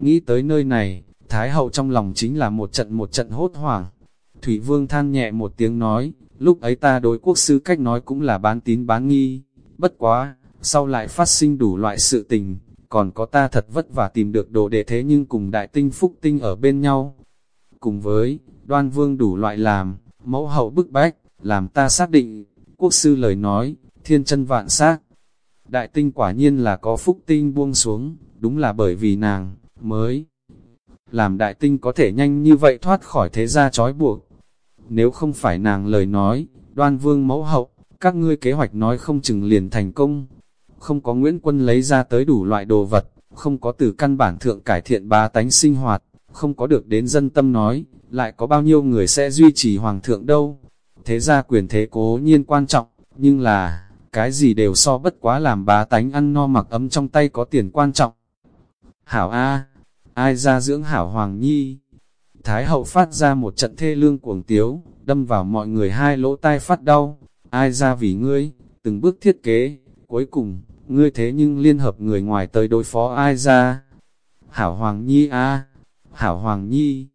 Nghĩ tới nơi này, Thái hậu trong lòng chính là một trận một trận hốt hoảng. Thủy Vương than nhẹ một tiếng nói, lúc ấy ta đối quốc sư cách nói cũng là bán tín bán nghi, bất quá, sau lại phát sinh đủ loại sự tình, còn có ta thật vất vả tìm được đồ đệ thế nhưng cùng đại tinh phúc tinh ở bên nhau. Cùng với, đoan vương đủ loại làm, mẫu hậu bức bách, làm ta xác định, quốc sư lời nói, thiên chân vạn xác Đại tinh quả nhiên là có phúc tinh buông xuống, đúng là bởi vì nàng, mới làm đại tinh có thể nhanh như vậy thoát khỏi thế gia trói buộc. Nếu không phải nàng lời nói, đoan vương mẫu hậu, các ngươi kế hoạch nói không chừng liền thành công. Không có Nguyễn Quân lấy ra tới đủ loại đồ vật, không có từ căn bản thượng cải thiện ba tánh sinh hoạt, không có được đến dân tâm nói, lại có bao nhiêu người sẽ duy trì hoàng thượng đâu. Thế ra quyền thế cố nhiên quan trọng, nhưng là, cái gì đều so bất quá làm bá tánh ăn no mặc ấm trong tay có tiền quan trọng. Hảo A, ai ra dưỡng hảo hoàng nhi? Thái hậu phát ra một trận thê lương cuồng tiếu, đâm vào mọi người hai lỗ tai phát đau. Ai ra vì ngươi, từng bước thiết kế, cuối cùng, ngươi thế nhưng liên hợp người ngoài tới đối phó ai ra. Hảo Hoàng Nhi a Hảo Hoàng Nhi.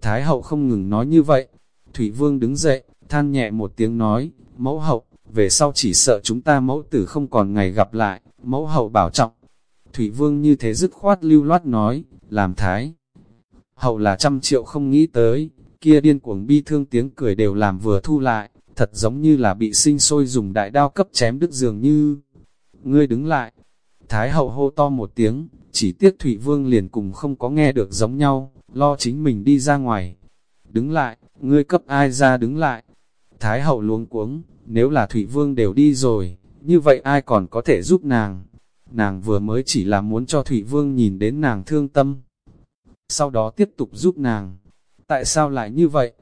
Thái hậu không ngừng nói như vậy. Thủy Vương đứng dậy, than nhẹ một tiếng nói, mẫu hậu, về sau chỉ sợ chúng ta mẫu tử không còn ngày gặp lại, mẫu hậu bảo trọng. Thủy Vương như thế dứt khoát lưu loát nói, làm thái. Hậu là trăm triệu không nghĩ tới, kia điên cuồng bi thương tiếng cười đều làm vừa thu lại, thật giống như là bị sinh sôi dùng đại đao cấp chém đứt dường như. Ngươi đứng lại, Thái hậu hô to một tiếng, chỉ tiếc Thủy Vương liền cùng không có nghe được giống nhau, lo chính mình đi ra ngoài. Đứng lại, ngươi cấp ai ra đứng lại. Thái hậu luống cuống, nếu là Thủy Vương đều đi rồi, như vậy ai còn có thể giúp nàng? Nàng vừa mới chỉ là muốn cho Thủy Vương nhìn đến nàng thương tâm. Sau đó tiếp tục giúp nàng. Tại sao lại như vậy?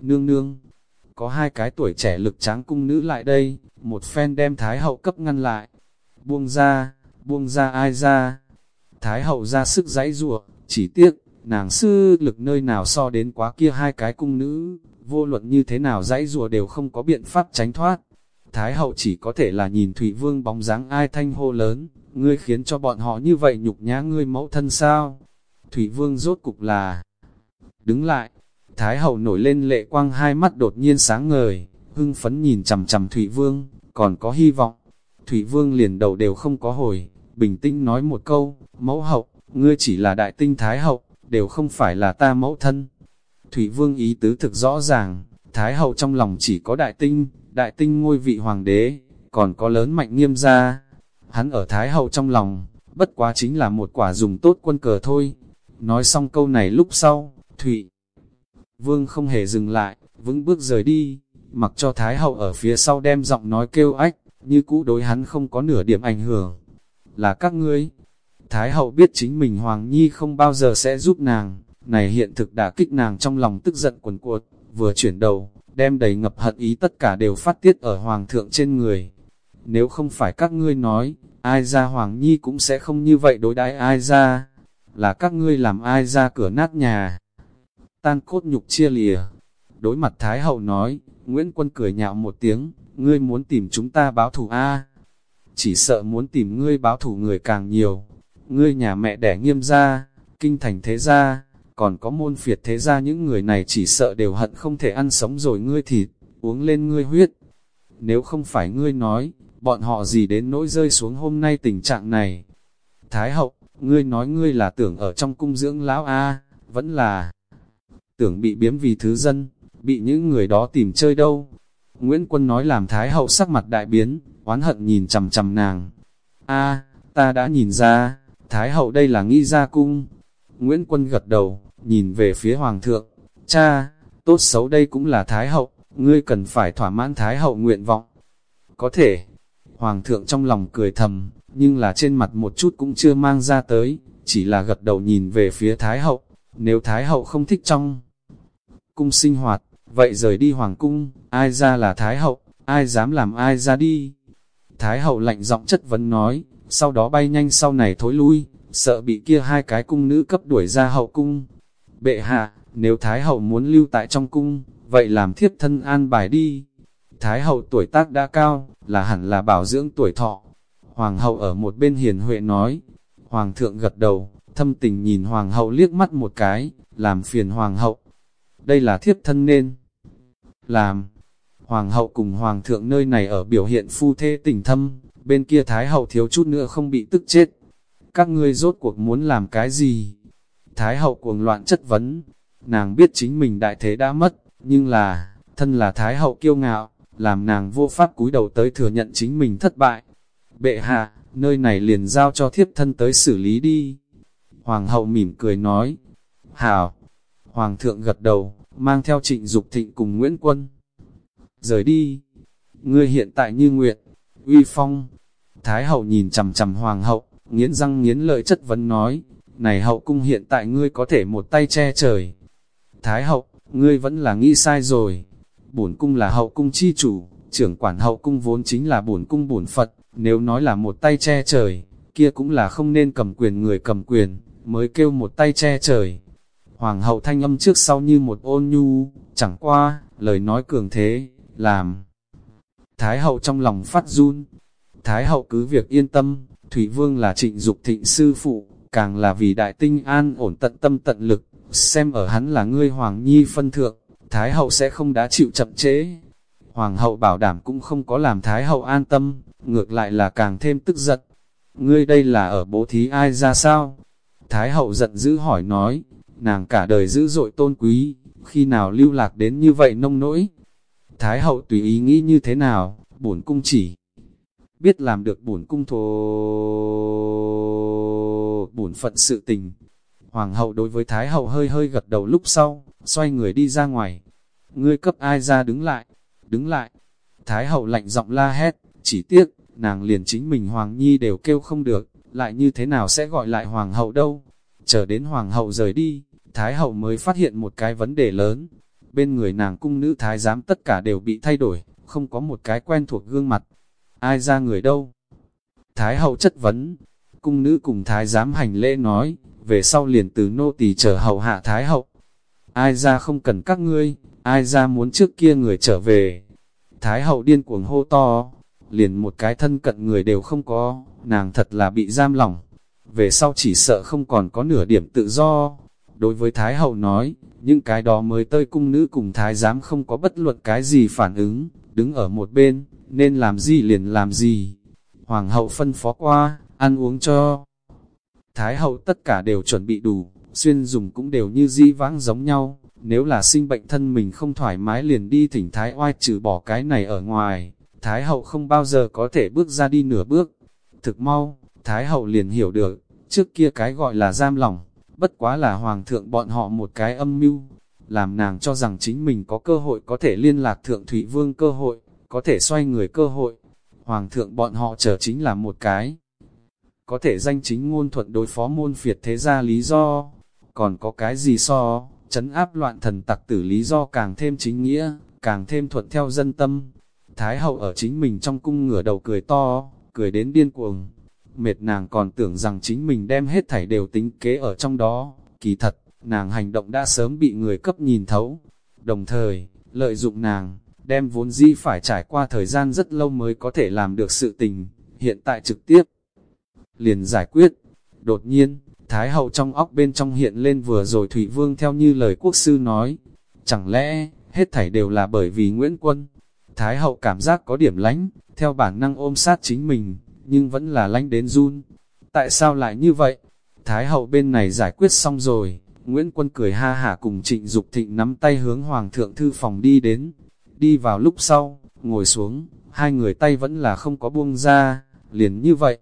Nương nương, có hai cái tuổi trẻ lực tráng cung nữ lại đây, một phen đem Thái hậu cấp ngăn lại. Buông ra, buông ra ai ra? Thái hậu ra sức giãy rủa chỉ tiếc, nàng sư lực nơi nào so đến quá kia hai cái cung nữ, vô luận như thế nào giãy rủa đều không có biện pháp tránh thoát. Thái hậu chỉ có thể là nhìn Thủy Vương bóng dáng ai thanh hô lớn, ngươi khiến cho bọn họ như vậy nhục nhã ngươi mẫu thân sao? Thủy Vương rốt cục là đứng lại, Thái hậu nổi lên lệ quang hai mắt đột nhiên sáng ngời, hưng phấn nhìn chằm chằm Thủy Vương, còn có hy vọng. Thủy Vương liền đầu đều không có hồi, bình tĩnh nói một câu, mẫu hậu, ngươi chỉ là đại tinh Thái hậu, đều không phải là ta mẫu thân. Thủy Vương ý tứ thực rõ ràng, Thái hậu trong lòng chỉ có đại tinh, đại tinh ngôi vị hoàng đế, còn có lớn mạnh nghiêm gia. Hắn ở Thái hậu trong lòng, bất quá chính là một quả dùng tốt quân cờ thôi. Nói xong câu này lúc sau, Thụy Vương không hề dừng lại, vững bước rời đi, mặc cho Thái hậu ở phía sau đem giọng nói kêu ách, như cũ đối hắn không có nửa điểm ảnh hưởng. Là các ngươi. Thái hậu biết chính mình Hoàng Nhi không bao giờ sẽ giúp nàng, này hiện thực đã kích nàng trong lòng tức giận quần cuột, vừa chuyển đầu, đem đầy ngập hận ý tất cả đều phát tiết ở Hoàng thượng trên người. Nếu không phải các ngươi nói, ai ra Hoàng Nhi cũng sẽ không như vậy đối đãi ai ra, là các ngươi làm ai ra cửa nát nhà tan cốt nhục chia lìa. Đối mặt Thái Hậu nói, Nguyễn Quân cười nhạo một tiếng, ngươi muốn tìm chúng ta báo thù A. Chỉ sợ muốn tìm ngươi báo thù người càng nhiều. Ngươi nhà mẹ đẻ nghiêm ra, kinh thành thế gia, còn có môn phiệt thế ra những người này chỉ sợ đều hận không thể ăn sống rồi ngươi thịt, uống lên ngươi huyết. Nếu không phải ngươi nói, bọn họ gì đến nỗi rơi xuống hôm nay tình trạng này. Thái hậu, ngươi nói ngươi là tưởng ở trong cung dưỡng lão A, vẫn là tưởng bị biếm vì thứ dân, bị những người đó tìm chơi đâu. Nguyễn Quân nói làm Thái Hậu sắc mặt đại biến, oán hận nhìn chầm chầm nàng. a ta đã nhìn ra, Thái Hậu đây là nghi ra cung. Nguyễn Quân gật đầu, nhìn về phía Hoàng thượng. Cha, tốt xấu đây cũng là Thái Hậu, ngươi cần phải thỏa mãn Thái Hậu nguyện vọng. Có thể, Hoàng thượng trong lòng cười thầm, nhưng là trên mặt một chút cũng chưa mang ra tới, chỉ là gật đầu nhìn về phía Thái Hậu. Nếu Thái Hậu không thích trong cung sinh hoạt, vậy rời đi hoàng cung, ai ra là Thái Hậu, ai dám làm ai ra đi. Thái Hậu lạnh giọng chất vấn nói, sau đó bay nhanh sau này thối lui, sợ bị kia hai cái cung nữ cấp đuổi ra hậu cung. Bệ hạ, nếu Thái Hậu muốn lưu tại trong cung, vậy làm thiếp thân an bài đi. Thái Hậu tuổi tác đã cao, là hẳn là bảo dưỡng tuổi thọ. Hoàng hậu ở một bên hiền huệ nói, Hoàng thượng gật đầu, thâm tình nhìn hoàng hậu liếc mắt một cái, làm phiền hoàng hậu. Đây là thiếp thân nên. Làm, hoàng hậu cùng hoàng thượng nơi này ở biểu hiện phu thê tình thâm, bên kia thái hậu thiếu chút nữa không bị tức chết. Các ngươi rốt cuộc muốn làm cái gì? Thái hậu cuồng loạn chất vấn, nàng biết chính mình đại thế đã mất, nhưng là, thân là thái hậu kiêu ngạo, làm nàng vô pháp cúi đầu tới thừa nhận chính mình thất bại. Bệ hạ, nơi này liền giao cho thiếp thân tới xử lý đi. Hoàng hậu mỉm cười nói, Hảo, Hoàng thượng gật đầu, mang theo trịnh Dục thịnh cùng Nguyễn Quân. Rời đi, ngươi hiện tại như nguyện, uy phong. Thái hậu nhìn chầm chầm Hoàng hậu, nghiến răng nghiến lợi chất vấn nói, này hậu cung hiện tại ngươi có thể một tay che trời. Thái hậu, ngươi vẫn là nghĩ sai rồi. Bổn cung là hậu cung chi chủ, trưởng quản hậu cung vốn chính là bổn cung bổn Phật, nếu nói là một tay che trời, kia cũng là không nên cầm quyền người cầm quyền, mới kêu một tay che trời. Hoàng hậu thanh âm trước sau như một ôn nhu, chẳng qua, lời nói cường thế, làm. Thái hậu trong lòng phát run. Thái hậu cứ việc yên tâm, Thủy Vương là trịnh Dục thịnh sư phụ, càng là vì đại tinh an ổn tận tâm tận lực, xem ở hắn là ngươi Hoàng Nhi phân thượng, Thái hậu sẽ không đã chịu chậm chế. Hoàng hậu bảo đảm cũng không có làm Thái hậu an tâm, ngược lại là càng thêm tức giận. Ngươi đây là ở bố thí ai ra sao? Thái hậu giận dữ hỏi nói, nàng cả đời dữ dội tôn quý, khi nào lưu lạc đến như vậy nông nỗi. Thái hậu tùy ý nghĩ như thế nào, bổn cung chỉ biết làm được bổn cung thuộc bổn phận sự tình. Hoàng hậu đối với Thái hậu hơi hơi gật đầu lúc sau, xoay người đi ra ngoài. Ngươi cấp ai ra đứng lại, đứng lại. Thái hậu lạnh giọng la hét, chỉ tiếc, nàng liền chính mình Hoàng Nhi đều kêu không được, lại như thế nào sẽ gọi lại Hoàng hậu đâu. Chờ đến Hoàng hậu rời đi, Thái hậu mới phát hiện một cái vấn đề lớn. Bên người nàng cung nữ Thái giám tất cả đều bị thay đổi, không có một cái quen thuộc gương mặt. Ai ra người đâu? Thái hậu chất vấn, cung nữ cùng Thái giám hành lễ nói, về sau liền từ nô tỳ chờ hầu hạ Thái hậu. Ai ra không cần các ngươi, ai ra muốn trước kia người trở về. Thái hậu điên cuồng hô to, liền một cái thân cận người đều không có, nàng thật là bị giam lỏng. Về sau chỉ sợ không còn có nửa điểm tự do, Đối với Thái Hậu nói, những cái đó mới tơi cung nữ cùng Thái giám không có bất luận cái gì phản ứng, đứng ở một bên, nên làm gì liền làm gì. Hoàng hậu phân phó qua, ăn uống cho. Thái hậu tất cả đều chuẩn bị đủ, xuyên dùng cũng đều như di vãng giống nhau. Nếu là sinh bệnh thân mình không thoải mái liền đi thỉnh Thái oai trừ bỏ cái này ở ngoài, Thái hậu không bao giờ có thể bước ra đi nửa bước. Thực mau, Thái hậu liền hiểu được, trước kia cái gọi là giam lỏng, bất quá là hoàng thượng bọn họ một cái âm mưu, làm nàng cho rằng chính mình có cơ hội có thể liên lạc thượng Thủy Vương cơ hội, có thể xoay người cơ hội. Hoàng thượng bọn họ chờ chính là một cái. Có thể danh chính ngôn thuận đối phó môn phiệt thế ra lý do, còn có cái gì so, chấn áp loạn thần tặc tử lý do càng thêm chính nghĩa, càng thêm thuận theo dân tâm. Thái hậu ở chính mình trong cung ngửa đầu cười to, cười đến điên cuồng, mệt nàng còn tưởng rằng chính mình đem hết thảy đều tính kế ở trong đó, kỳ thật, nàng hành động đã sớm bị người cấp nhìn thấu. Đồng thời, lợi dụng nàng, đem vốn di phải trải qua thời gian rất lâu mới có thể làm được sự tình, hiện tại trực tiếp. Liền giải quyết, đột nhiên, Thái hậu trong óc bên trong hiện lên vừa rồi Thủy Vương theo như lời quốc sư nói, chẳng lẽ, hết thảy đều là bởi vì Nguyễn Quân. Thái hậu cảm giác có điểm lánh, theo bản năng ôm sát chính mình, nhưng vẫn là lánh đến run. Tại sao lại như vậy? Thái hậu bên này giải quyết xong rồi, Nguyễn Quân cười ha hả cùng trịnh Dục thịnh nắm tay hướng Hoàng thượng thư phòng đi đến. Đi vào lúc sau, ngồi xuống, hai người tay vẫn là không có buông ra, liền như vậy.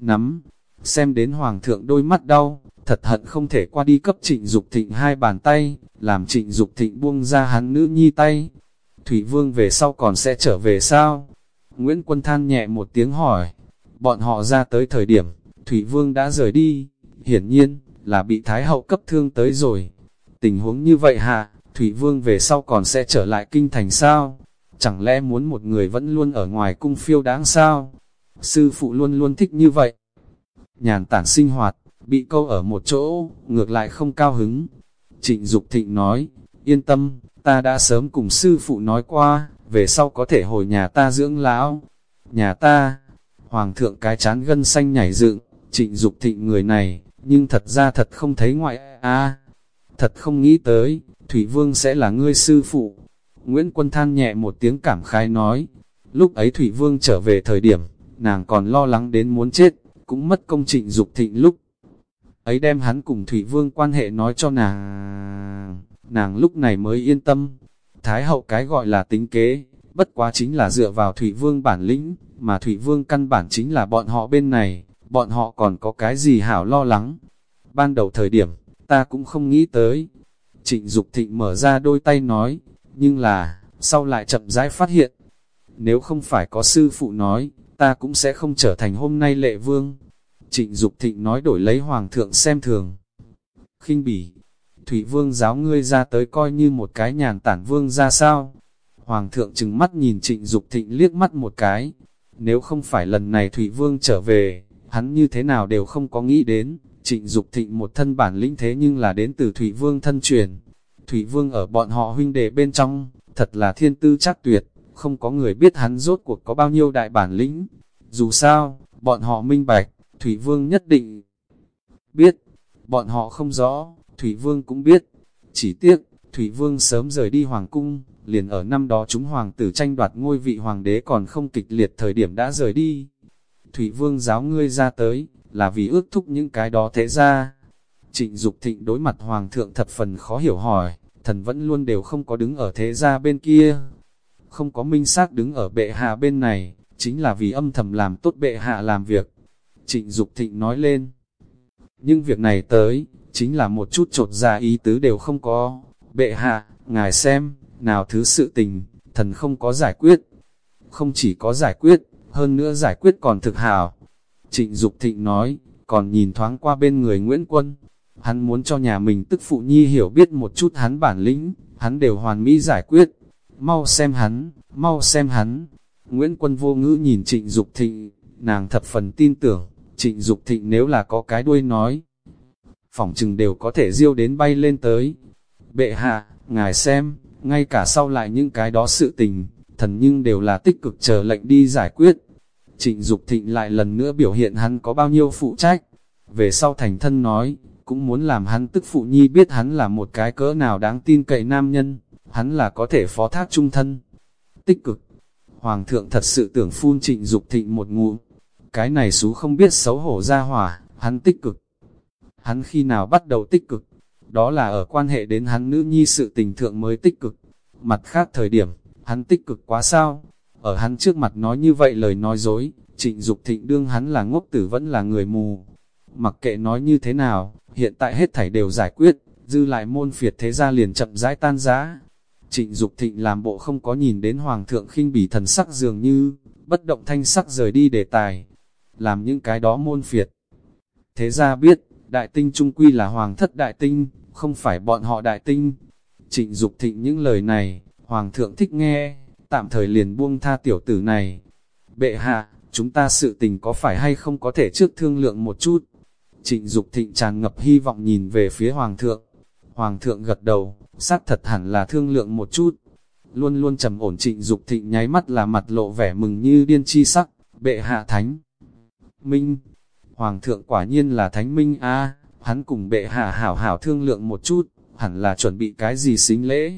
Nắm, xem đến Hoàng thượng đôi mắt đau, thật hận không thể qua đi cấp trịnh Dục thịnh hai bàn tay, làm trịnh Dục thịnh buông ra hắn nữ nhi tay. Thủy Vương về sau còn sẽ trở về sao? Nguyễn Quân than nhẹ một tiếng hỏi, bọn họ ra tới thời điểm, Thủy Vương đã rời đi, hiển nhiên, là bị Thái Hậu cấp thương tới rồi. Tình huống như vậy hạ, Thủy Vương về sau còn sẽ trở lại kinh thành sao? Chẳng lẽ muốn một người vẫn luôn ở ngoài cung phiêu đáng sao? Sư phụ luôn luôn thích như vậy. Nhàn tản sinh hoạt, bị câu ở một chỗ, ngược lại không cao hứng. Trịnh Dục Thịnh nói, yên tâm, ta đã sớm cùng sư phụ nói qua, về sau có thể hồi nhà ta dưỡng lão. Nhà ta, hoàng thượng cái chán gân xanh nhảy dựng, trịnh Dục thịnh người này, nhưng thật ra thật không thấy ngoại a thật không nghĩ tới, Thủy Vương sẽ là ngươi sư phụ. Nguyễn Quân than nhẹ một tiếng cảm khái nói, lúc ấy Thủy Vương trở về thời điểm, nàng còn lo lắng đến muốn chết, cũng mất công trịnh dục thịnh lúc. Ấy đem hắn cùng Thủy Vương quan hệ nói cho nàng, nàng lúc này mới yên tâm. Thái hậu cái gọi là tính kế, bất quá chính là dựa vào Thủy Vương bản lĩnh, mà Thủy Vương căn bản chính là bọn họ bên này, bọn họ còn có cái gì hảo lo lắng. Ban đầu thời điểm, ta cũng không nghĩ tới. Trịnh Dục Thịnh mở ra đôi tay nói, nhưng là, sau lại chậm rãi phát hiện, nếu không phải có sư phụ nói, ta cũng sẽ không trở thành hôm nay lệ vương. Trịnh Dục Thịnh nói đổi lấy hoàng thượng xem thường. khinh bỉ, Thủy vương giáo ngươi ra tới coi như một cái nhàn tản vương ra sao? Hoàng thượng chừng mắt nhìn trịnh Dục thịnh liếc mắt một cái. Nếu không phải lần này Thủy vương trở về, hắn như thế nào đều không có nghĩ đến. Trịnh Dục thịnh một thân bản lĩnh thế nhưng là đến từ Thủy vương thân truyền. Thủy vương ở bọn họ huynh đệ bên trong, thật là thiên tư chắc tuyệt, không có người biết hắn rốt cuộc có bao nhiêu đại bản lĩnh. Dù sao, bọn họ minh bạch, Thủy vương nhất định biết, bọn họ không rõ, Thủy vương cũng biết. Chỉ tiếc, Thủy vương sớm rời đi hoàng cung, liền ở năm đó chúng hoàng tử tranh đoạt ngôi vị hoàng đế còn không kịch liệt thời điểm đã rời đi. Thủy vương giáo ngươi ra tới, là vì ước thúc những cái đó thế ra. Trịnh Dục thịnh đối mặt hoàng thượng thập phần khó hiểu hỏi, thần vẫn luôn đều không có đứng ở thế gia bên kia. Không có minh xác đứng ở bệ hạ bên này, chính là vì âm thầm làm tốt bệ hạ làm việc. Trịnh Dục thịnh nói lên. Nhưng việc này tới, chính là một chút trột ra ý tứ đều không có. Bệ hạ, ngài xem, nào thứ sự tình, thần không có giải quyết. Không chỉ có giải quyết, hơn nữa giải quyết còn thực hào. Trịnh Dục Thịnh nói, còn nhìn thoáng qua bên người Nguyễn Quân. Hắn muốn cho nhà mình tức phụ nhi hiểu biết một chút hắn bản lĩnh, hắn đều hoàn mỹ giải quyết. Mau xem hắn, mau xem hắn. Nguyễn Quân vô ngữ nhìn Trịnh Dục Thịnh, nàng thập phần tin tưởng, Trịnh Dục Thịnh nếu là có cái đuôi nói, phỏng chừng đều có thể diêu đến bay lên tới. Bệ hạ, ngài xem, ngay cả sau lại những cái đó sự tình, thần nhưng đều là tích cực chờ lệnh đi giải quyết. Trịnh Dục Thịnh lại lần nữa biểu hiện hắn có bao nhiêu phụ trách. Về sau thành thân nói, cũng muốn làm hắn tức phụ nhi biết hắn là một cái cỡ nào đáng tin cậy nam nhân, hắn là có thể phó thác trung thân. Tích cực, Hoàng thượng thật sự tưởng phun trịnh Dục Thịnh một ngụ. Cái này xú không biết xấu hổ ra hỏa, hắn tích cực hắn khi nào bắt đầu tích cực, đó là ở quan hệ đến hắn nữ nhi sự tình thượng mới tích cực. Mặt khác thời điểm, hắn tích cực quá sao? Ở hắn trước mặt nói như vậy lời nói dối, trịnh Dục thịnh đương hắn là ngốc tử vẫn là người mù. Mặc kệ nói như thế nào, hiện tại hết thảy đều giải quyết, dư lại môn phiệt thế gia liền chậm rãi tan giá. Trịnh Dục thịnh làm bộ không có nhìn đến hoàng thượng khinh bỉ thần sắc dường như, bất động thanh sắc rời đi đề tài, làm những cái đó môn phiệt. Thế gia biết, đại tinh trung quy là hoàng thất đại tinh, không phải bọn họ đại tinh. Trịnh Dục thịnh những lời này, hoàng thượng thích nghe, tạm thời liền buông tha tiểu tử này. Bệ hạ, chúng ta sự tình có phải hay không có thể trước thương lượng một chút. Trịnh Dục thịnh tràn ngập hy vọng nhìn về phía hoàng thượng. Hoàng thượng gật đầu, xác thật hẳn là thương lượng một chút. Luôn luôn trầm ổn trịnh Dục thịnh nháy mắt là mặt lộ vẻ mừng như điên chi sắc, bệ hạ thánh. Minh, Hoàng thượng quả nhiên là thánh minh a hắn cùng bệ hạ hảo hảo thương lượng một chút, hẳn là chuẩn bị cái gì xính lễ,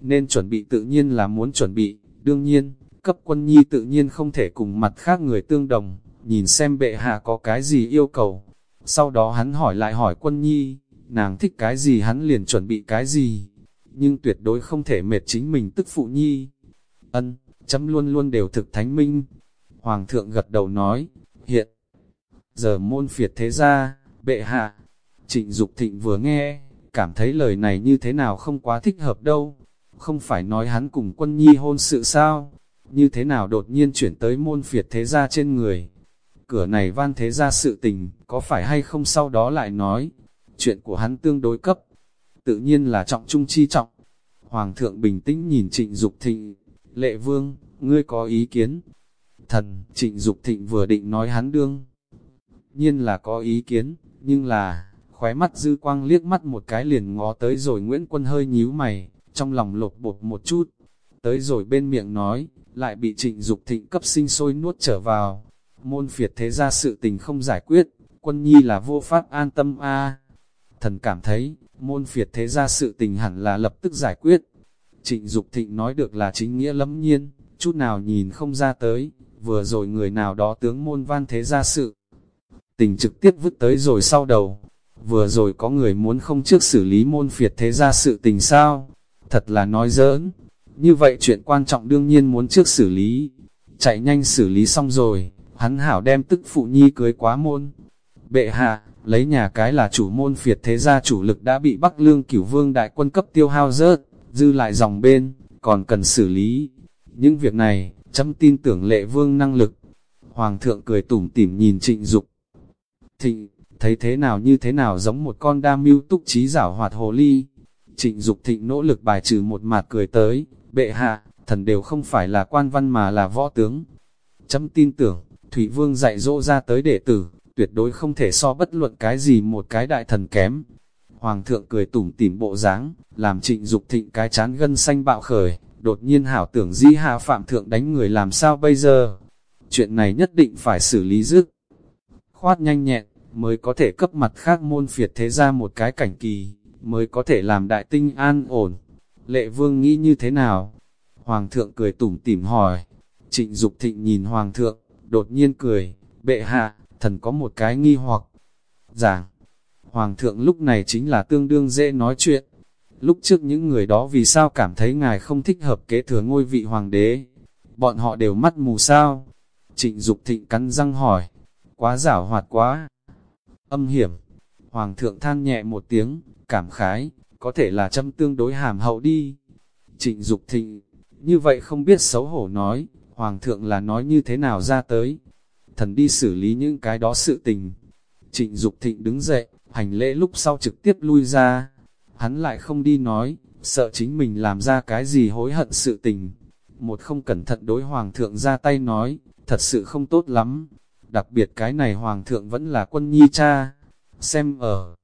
nên chuẩn bị tự nhiên là muốn chuẩn bị, đương nhiên, cấp quân nhi tự nhiên không thể cùng mặt khác người tương đồng, nhìn xem bệ hạ có cái gì yêu cầu. Sau đó hắn hỏi lại hỏi quân nhi, nàng thích cái gì hắn liền chuẩn bị cái gì, nhưng tuyệt đối không thể mệt chính mình tức phụ nhi. Ân, chấm luôn luôn đều thực thánh minh. Hoàng thượng gật đầu nói, hiện giờ môn phiệt thế ra, bệ hạ. Trịnh Dục Thịnh vừa nghe, cảm thấy lời này như thế nào không quá thích hợp đâu. Không phải nói hắn cùng quân nhi hôn sự sao? Như thế nào đột nhiên chuyển tới môn phiệt thế gia trên người? Cửa này van thế gia sự tình, có phải hay không sau đó lại nói? Chuyện của hắn tương đối cấp, tự nhiên là trọng trung chi trọng. Hoàng thượng bình tĩnh nhìn trịnh Dục Thịnh, lệ vương, ngươi có ý kiến? Thần, trịnh Dục Thịnh vừa định nói hắn đương nhiên là có ý kiến, nhưng là, khóe mắt dư quang liếc mắt một cái liền ngó tới rồi Nguyễn Quân hơi nhíu mày, trong lòng lột bột một chút, tới rồi bên miệng nói, lại bị trịnh Dục thịnh cấp sinh sôi nuốt trở vào. Môn phiệt thế ra sự tình không giải quyết, quân nhi là vô pháp an tâm a Thần cảm thấy, môn phiệt thế ra sự tình hẳn là lập tức giải quyết. Trịnh Dục Thịnh nói được là chính nghĩa lẫm nhiên, chút nào nhìn không ra tới, vừa rồi người nào đó tướng môn văn thế ra sự. Tình trực tiếp vứt tới rồi sau đầu, vừa rồi có người muốn không trước xử lý môn phiệt thế ra sự tình sao, thật là nói giỡn. Như vậy chuyện quan trọng đương nhiên muốn trước xử lý, chạy nhanh xử lý xong rồi, hắn hảo đem tức phụ nhi cưới quá môn. Bệ hạ, lấy nhà cái là chủ môn phiệt thế gia chủ lực đã bị Bắc Lương cửu vương đại quân cấp tiêu hao rớt, dư lại dòng bên, còn cần xử lý. Những việc này, chấm tin tưởng lệ vương năng lực. Hoàng thượng cười tủm tỉm nhìn trịnh Dục Thịnh, thấy thế nào như thế nào giống một con đa mưu túc trí giảo hoạt hồ ly. Trịnh Dục thịnh nỗ lực bài trừ một mặt cười tới, bệ hạ, thần đều không phải là quan văn mà là võ tướng. Chấm tin tưởng, Thủy Vương dạy dỗ ra tới đệ tử, tuyệt đối không thể so bất luận cái gì một cái đại thần kém. Hoàng thượng cười tủm tỉm bộ dáng, làm trịnh Dục thịnh cái chán gân xanh bạo khởi, đột nhiên hảo tưởng di hạ phạm thượng đánh người làm sao bây giờ. Chuyện này nhất định phải xử lý dứt. Khoát nhanh nhẹn, mới có thể cấp mặt khác môn phiệt thế ra một cái cảnh kỳ, mới có thể làm đại tinh an ổn. Lệ vương nghĩ như thế nào? Hoàng thượng cười tủm tỉm hỏi. Trịnh Dục thịnh nhìn Hoàng thượng, đột nhiên cười, bệ hạ, thần có một cái nghi hoặc. Giảng, Hoàng thượng lúc này chính là tương đương dễ nói chuyện. Lúc trước những người đó vì sao cảm thấy ngài không thích hợp kế thừa ngôi vị hoàng đế? Bọn họ đều mắt mù sao? Trịnh Dục thịnh cắn răng hỏi, quá giả hoạt quá, âm hiểm. Hoàng thượng than nhẹ một tiếng, cảm khái, có thể là châm tương đối hàm hậu đi. Trịnh Dục thịnh, như vậy không biết xấu hổ nói, Hoàng thượng là nói như thế nào ra tới. Thần đi xử lý những cái đó sự tình. Trịnh Dục thịnh đứng dậy, hành lễ lúc sau trực tiếp lui ra. Hắn lại không đi nói, sợ chính mình làm ra cái gì hối hận sự tình. Một không cẩn thận đối Hoàng thượng ra tay nói, thật sự không tốt lắm. Đặc biệt cái này Hoàng thượng vẫn là quân nhi cha. Xem ở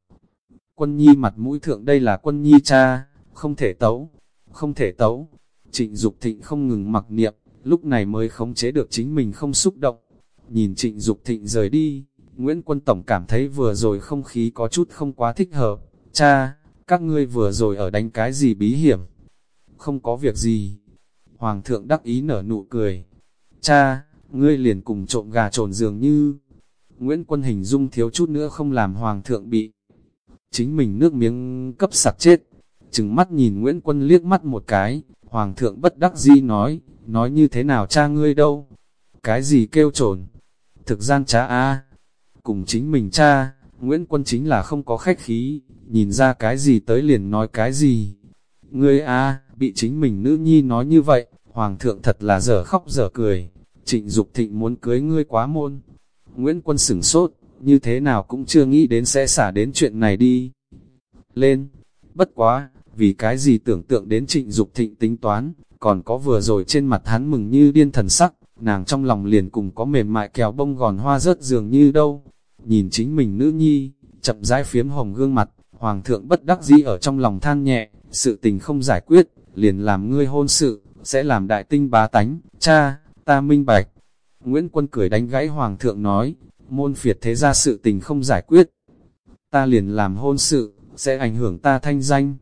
quân nhi mặt mũi thượng đây là quân nhi cha, không thể tấu, không thể tấu. Trịnh Dục Thịnh không ngừng mặc niệm, lúc này mới khống chế được chính mình không xúc động. Nhìn Trịnh Dục Thịnh rời đi, Nguyễn Quân Tổng cảm thấy vừa rồi không khí có chút không quá thích hợp. Cha, các ngươi vừa rồi ở đánh cái gì bí hiểm? Không có việc gì. Hoàng thượng đắc ý nở nụ cười. Cha, ngươi liền cùng trộm gà trồn dường như... Nguyễn Quân hình dung thiếu chút nữa không làm Hoàng thượng bị chính mình nước miếng cấp sặc chết. Chừng mắt nhìn Nguyễn Quân liếc mắt một cái, Hoàng thượng bất đắc di nói, nói như thế nào cha ngươi đâu? Cái gì kêu trồn? Thực gian cha a Cùng chính mình cha, Nguyễn Quân chính là không có khách khí, nhìn ra cái gì tới liền nói cái gì. Ngươi a bị chính mình nữ nhi nói như vậy, Hoàng thượng thật là dở khóc dở cười, trịnh Dục thịnh muốn cưới ngươi quá môn. Nguyễn Quân sửng sốt, như thế nào cũng chưa nghĩ đến sẽ xả đến chuyện này đi. Lên, bất quá, vì cái gì tưởng tượng đến trịnh Dục thịnh tính toán, còn có vừa rồi trên mặt hắn mừng như điên thần sắc, nàng trong lòng liền cùng có mềm mại kéo bông gòn hoa rớt dường như đâu. Nhìn chính mình nữ nhi, chậm rãi phiếm hồng gương mặt, hoàng thượng bất đắc dĩ ở trong lòng than nhẹ, sự tình không giải quyết, liền làm ngươi hôn sự, sẽ làm đại tinh bá tánh, cha, ta minh bạch. Nguyễn Quân cười đánh gãy hoàng thượng nói, môn phiệt thế ra sự tình không giải quyết. Ta liền làm hôn sự, sẽ ảnh hưởng ta thanh danh.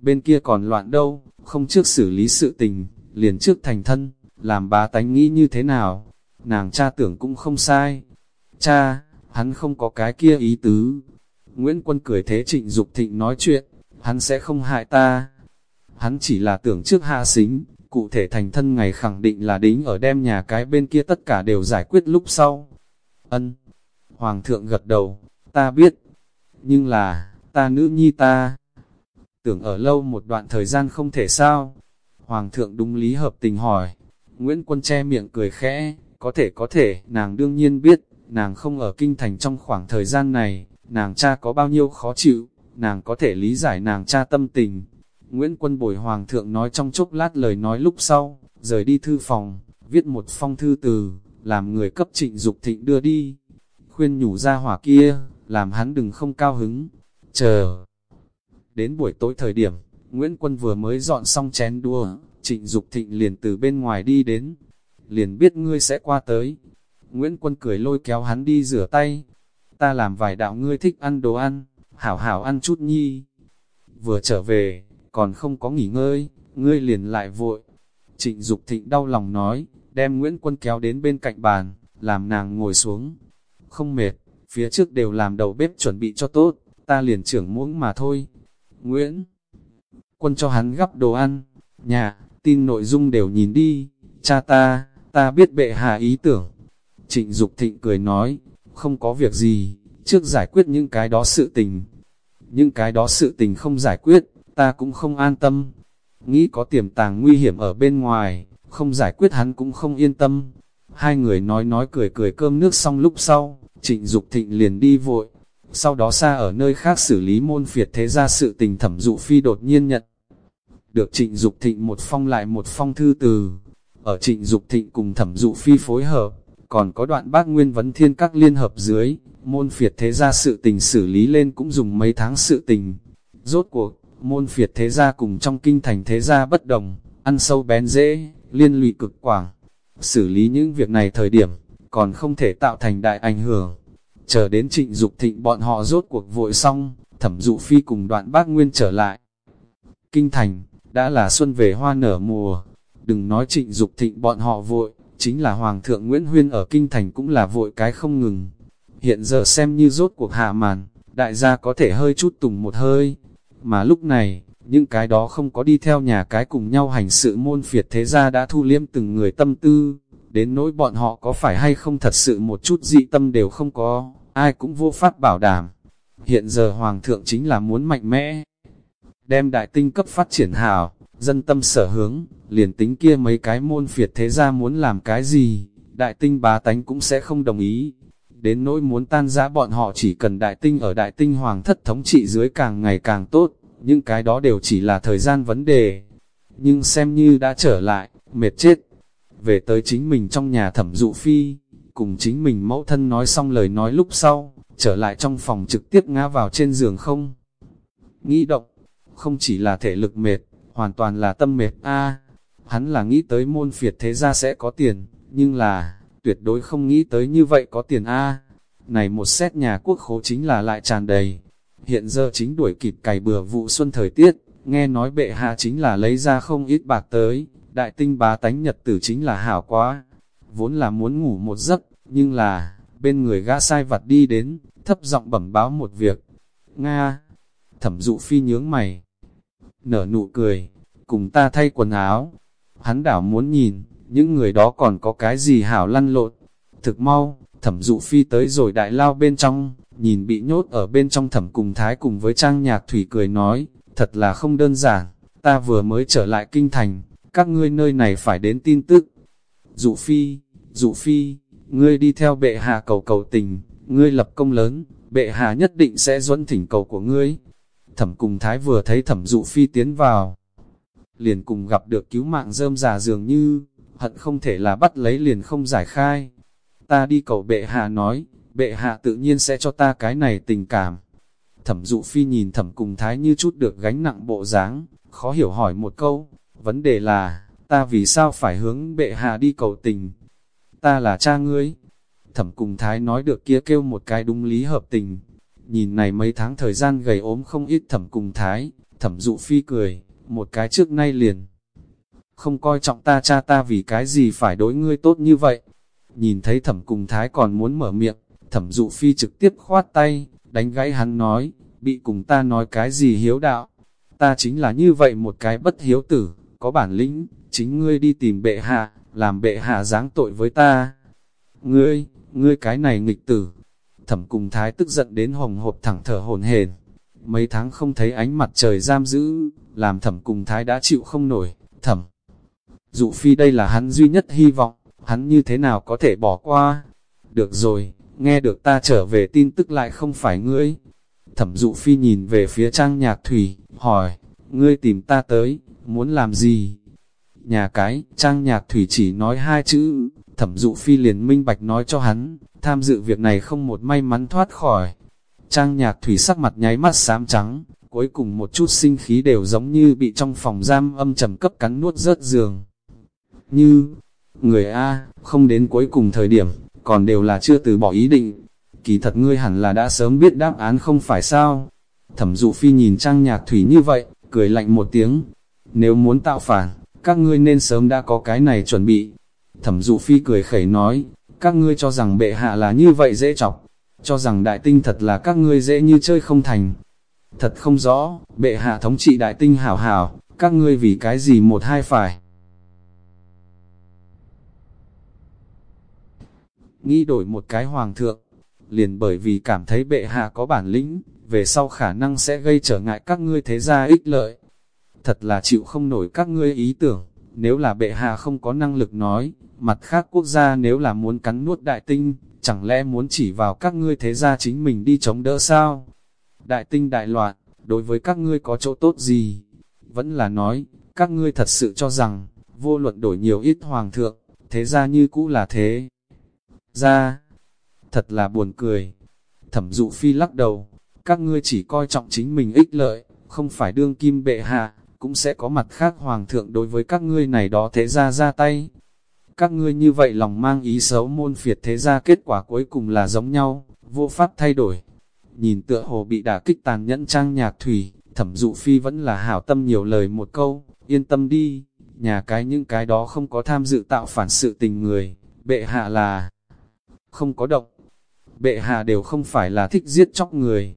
Bên kia còn loạn đâu, không trước xử lý sự tình, liền trước thành thân, làm bá tánh nghĩ như thế nào. Nàng cha tưởng cũng không sai. Cha, hắn không có cái kia ý tứ. Nguyễn Quân cười thế trịnh Dục thịnh nói chuyện, hắn sẽ không hại ta. Hắn chỉ là tưởng trước hạ xính, cụ thể thành thân ngày khẳng định là đính ở đem nhà cái bên kia tất cả đều giải quyết lúc sau. Ân. Hoàng thượng gật đầu, ta biết. Nhưng là, ta nữ nhi ta. Tưởng ở lâu một đoạn thời gian không thể sao. Hoàng thượng đúng lý hợp tình hỏi. Nguyễn Quân che miệng cười khẽ, có thể có thể, nàng đương nhiên biết, nàng không ở kinh thành trong khoảng thời gian này, nàng cha có bao nhiêu khó chịu, nàng có thể lý giải nàng cha tâm tình. Nguyễn Quân bồi Hoàng thượng nói trong chốc lát lời nói lúc sau, rời đi thư phòng, viết một phong thư từ, làm người cấp trịnh Dục thịnh đưa đi. Khuyên nhủ ra hỏa kia, làm hắn đừng không cao hứng, chờ. Đến buổi tối thời điểm, Nguyễn Quân vừa mới dọn xong chén đua, trịnh Dục thịnh liền từ bên ngoài đi đến, liền biết ngươi sẽ qua tới. Nguyễn Quân cười lôi kéo hắn đi rửa tay. ta làm vài đạo ngươi thích ăn đồ ăn, hảo hảo ăn chút nhi. Vừa trở về, còn không có nghỉ ngơi, ngươi liền lại vội. Trịnh Dục Thịnh đau lòng nói, đem Nguyễn Quân kéo đến bên cạnh bàn, làm nàng ngồi xuống. Không mệt, phía trước đều làm đầu bếp chuẩn bị cho tốt, ta liền trưởng muỗng mà thôi. Nguyễn Quân cho hắn gắp đồ ăn, nhà, tin nội dung đều nhìn đi, cha ta, ta biết bệ hạ ý tưởng. Trịnh Dục Thịnh cười nói, không có việc gì, trước giải quyết những cái đó sự tình. Những cái đó sự tình không giải quyết, ta cũng không an tâm. Nghĩ có tiềm tàng nguy hiểm ở bên ngoài, không giải quyết hắn cũng không yên tâm. Hai người nói nói cười cười cơm nước xong lúc sau, trịnh Dục thịnh liền đi vội. Sau đó xa ở nơi khác xử lý môn phiệt thế ra sự tình thẩm dụ phi đột nhiên nhận. Được trịnh Dục thịnh một phong lại một phong thư từ. Ở trịnh Dục thịnh cùng thẩm dụ phi phối hợp, còn có đoạn bác nguyên vấn thiên các liên hợp dưới, môn phiệt thế gia sự tình xử lý lên cũng dùng mấy tháng sự tình. Rốt cuộc, môn phiệt thế gia cùng trong kinh thành thế gia bất đồng, ăn sâu bén dễ, liên lụy cực quảng. Xử lý những việc này thời điểm, còn không thể tạo thành đại ảnh hưởng. Chờ đến trịnh Dục thịnh bọn họ rốt cuộc vội xong, thẩm dụ phi cùng đoạn bác nguyên trở lại. Kinh thành, đã là xuân về hoa nở mùa, đừng nói trịnh Dục thịnh bọn họ vội, chính là Hoàng thượng Nguyễn Huyên ở Kinh Thành cũng là vội cái không ngừng. Hiện giờ xem như rốt cuộc hạ màn, đại gia có thể hơi chút tùng một hơi, mà lúc này, những cái đó không có đi theo nhà cái cùng nhau hành sự môn phiệt thế gia đã thu liêm từng người tâm tư, đến nỗi bọn họ có phải hay không thật sự một chút dị tâm đều không có, ai cũng vô pháp bảo đảm. Hiện giờ Hoàng thượng chính là muốn mạnh mẽ, đem đại tinh cấp phát triển hào, dân tâm sở hướng, liền tính kia mấy cái môn phiệt thế gia muốn làm cái gì, đại tinh bá tánh cũng sẽ không đồng ý. Đến nỗi muốn tan giã bọn họ chỉ cần đại tinh ở đại tinh hoàng thất thống trị dưới càng ngày càng tốt, những cái đó đều chỉ là thời gian vấn đề. Nhưng xem như đã trở lại, mệt chết. Về tới chính mình trong nhà thẩm dụ phi, cùng chính mình mẫu thân nói xong lời nói lúc sau, trở lại trong phòng trực tiếp ngã vào trên giường không. Nghĩ động, không chỉ là thể lực mệt, hoàn toàn là tâm mệt a Hắn là nghĩ tới môn phiệt thế gia sẽ có tiền, nhưng là, tuyệt đối không nghĩ tới như vậy có tiền a Này một xét nhà quốc khố chính là lại tràn đầy. Hiện giờ chính đuổi kịp cày bừa vụ xuân thời tiết, nghe nói bệ hạ chính là lấy ra không ít bạc tới, đại tinh bá tánh nhật tử chính là hảo quá. Vốn là muốn ngủ một giấc, nhưng là, bên người gã sai vặt đi đến, thấp giọng bẩm báo một việc. Nga, thẩm dụ phi nhướng mày, nở nụ cười, cùng ta thay quần áo. Hắn đảo muốn nhìn, những người đó còn có cái gì hảo lăn lộn. Thực mau, thẩm dụ phi tới rồi đại lao bên trong, nhìn bị nhốt ở bên trong thẩm cùng thái cùng với trang nhạc thủy cười nói, thật là không đơn giản, ta vừa mới trở lại kinh thành, các ngươi nơi này phải đến tin tức. Dụ phi, dụ phi, ngươi đi theo bệ hạ cầu cầu tình, ngươi lập công lớn, bệ hạ nhất định sẽ duẫn thỉnh cầu của ngươi. Thẩm cùng thái vừa thấy thẩm dụ phi tiến vào, liền cùng gặp được cứu mạng rơm già dường như, hận không thể là bắt lấy liền không giải khai. Ta đi cầu bệ hạ nói, bệ hạ tự nhiên sẽ cho ta cái này tình cảm. Thẩm dụ phi nhìn thẩm cùng thái như chút được gánh nặng bộ dáng, khó hiểu hỏi một câu, vấn đề là, ta vì sao phải hướng bệ hạ đi cầu tình? Ta là cha ngươi. Thẩm cùng thái nói được kia kêu một cái đúng lý hợp tình, Nhìn này mấy tháng thời gian gầy ốm không ít thẩm cùng thái, thẩm dụ phi cười, một cái trước nay liền. Không coi trọng ta cha ta vì cái gì phải đối ngươi tốt như vậy. Nhìn thấy thẩm cùng thái còn muốn mở miệng, thẩm dụ phi trực tiếp khoát tay, đánh gãy hắn nói, bị cùng ta nói cái gì hiếu đạo. Ta chính là như vậy một cái bất hiếu tử, có bản lĩnh, chính ngươi đi tìm bệ hạ, làm bệ hạ giáng tội với ta. Ngươi, ngươi cái này nghịch tử, thẩm cùng thái tức giận đến hồng hộp thẳng thở hồn hền. Mấy tháng không thấy ánh mặt trời giam giữ, làm thẩm cùng thái đã chịu không nổi, thẩm. Dụ phi đây là hắn duy nhất hy vọng, hắn như thế nào có thể bỏ qua. Được rồi, nghe được ta trở về tin tức lại không phải ngươi. Thẩm dụ phi nhìn về phía trang nhạc thủy, hỏi, ngươi tìm ta tới, muốn làm gì? Nhà cái, trang nhạc thủy chỉ nói hai chữ, thẩm dụ phi liền minh bạch nói cho hắn, tham dự việc này không một may mắn thoát khỏi. Trang nhạc thủy sắc mặt nháy mắt xám trắng, cuối cùng một chút sinh khí đều giống như bị trong phòng giam âm trầm cấp cắn nuốt rớt giường. Như, người A, không đến cuối cùng thời điểm, còn đều là chưa từ bỏ ý định. kỳ thật ngươi hẳn là đã sớm biết đáp án không phải sao. Thẩm dụ phi nhìn trang nhạc thủy như vậy, cười lạnh một tiếng. Nếu muốn tạo phản, các ngươi nên sớm đã có cái này chuẩn bị. Thẩm dụ phi cười khẩy nói, các ngươi cho rằng bệ hạ là như vậy dễ chọc, cho rằng đại tinh thật là các ngươi dễ như chơi không thành. Thật không rõ, bệ hạ thống trị đại tinh hảo hảo, các ngươi vì cái gì một hai phải. Nghĩ đổi một cái hoàng thượng, liền bởi vì cảm thấy bệ hạ có bản lĩnh, về sau khả năng sẽ gây trở ngại các ngươi thế gia ích lợi. Thật là chịu không nổi các ngươi ý tưởng, nếu là bệ hạ không có năng lực nói, mặt khác quốc gia nếu là muốn cắn nuốt đại tinh, chẳng lẽ muốn chỉ vào các ngươi thế gia chính mình đi chống đỡ sao? Đại tinh đại loạn, đối với các ngươi có chỗ tốt gì? Vẫn là nói, các ngươi thật sự cho rằng, vô luận đổi nhiều ít hoàng thượng, thế gia như cũ là thế. Ra, thật là buồn cười. Thẩm dụ phi lắc đầu, các ngươi chỉ coi trọng chính mình ích lợi, không phải đương kim bệ hạ, cũng sẽ có mặt khác hoàng thượng đối với các ngươi này đó thế ra ra tay. Các ngươi như vậy lòng mang ý xấu môn phiệt thế ra kết quả cuối cùng là giống nhau, vô pháp thay đổi. Nhìn tựa hồ bị đả kích tàn nhẫn trang nhạc thủy, thẩm dụ phi vẫn là hảo tâm nhiều lời một câu, yên tâm đi, nhà cái những cái đó không có tham dự tạo phản sự tình người, bệ hạ là không có động. Bệ hạ đều không phải là thích giết chóc người.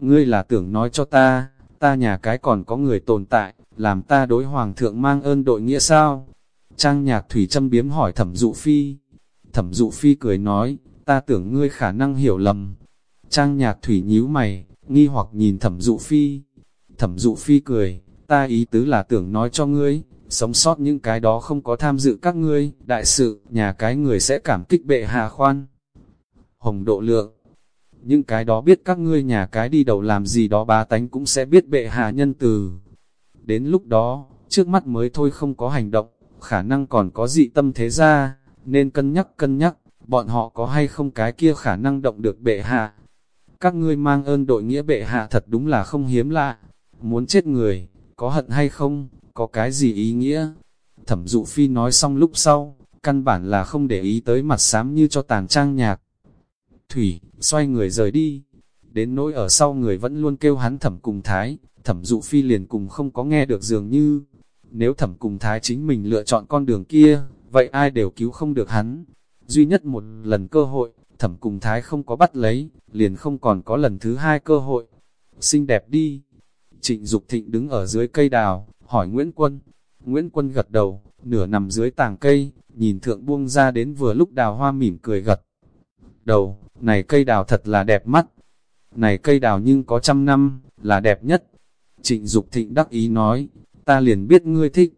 Ngươi là tưởng nói cho ta, ta nhà cái còn có người tồn tại, làm ta đối hoàng thượng mang ơn đội nghĩa sao? Trang nhạc thủy châm biếm hỏi thẩm dụ phi. Thẩm dụ phi cười nói, ta tưởng ngươi khả năng hiểu lầm. Trang nhạc thủy nhíu mày, nghi hoặc nhìn thẩm dụ phi. Thẩm dụ phi cười, ta ý tứ là tưởng nói cho ngươi, sống sót những cái đó không có tham dự các ngươi, đại sự, nhà cái người sẽ cảm kích bệ hạ khoan. Hồng độ lượng, những cái đó biết các ngươi nhà cái đi đầu làm gì đó bá tánh cũng sẽ biết bệ hạ nhân từ. Đến lúc đó, trước mắt mới thôi không có hành động, khả năng còn có dị tâm thế ra, nên cân nhắc cân nhắc, bọn họ có hay không cái kia khả năng động được bệ hạ. Các ngươi mang ơn đội nghĩa bệ hạ thật đúng là không hiếm lạ, muốn chết người, có hận hay không, có cái gì ý nghĩa. Thẩm dụ phi nói xong lúc sau, căn bản là không để ý tới mặt xám như cho tàn trang nhạc. Thủy, xoay người rời đi. Đến nỗi ở sau người vẫn luôn kêu hắn thẩm cùng thái, thẩm dụ phi liền cùng không có nghe được dường như. Nếu thẩm cùng thái chính mình lựa chọn con đường kia, vậy ai đều cứu không được hắn. Duy nhất một lần cơ hội, thẩm cùng thái không có bắt lấy, liền không còn có lần thứ hai cơ hội. Xinh đẹp đi. Trịnh Dục Thịnh đứng ở dưới cây đào, hỏi Nguyễn Quân. Nguyễn Quân gật đầu, nửa nằm dưới tàng cây, nhìn thượng buông ra đến vừa lúc đào hoa mỉm cười gật. Đầu, này cây đào thật là đẹp mắt. Này cây đào nhưng có trăm năm, là đẹp nhất. Trịnh Dục Thịnh đắc ý nói, ta liền biết ngươi thích.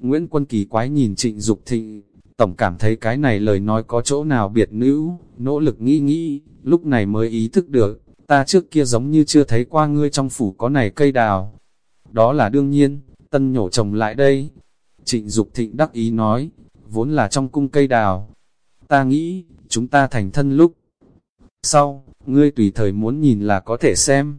Nguyễn Quân kỳ quái nhìn Trịnh Dục Thịnh, tổng cảm thấy cái này lời nói có chỗ nào biệt nữ, nỗ lực nghĩ nghĩ, lúc này mới ý thức được, ta trước kia giống như chưa thấy qua ngươi trong phủ có này cây đào. Đó là đương nhiên, tân nhổ trồng lại đây. Trịnh Dục Thịnh đắc ý nói, vốn là trong cung cây đào. Ta nghĩ, chúng ta thành thân lúc. Sau, ngươi tùy thời muốn nhìn là có thể xem.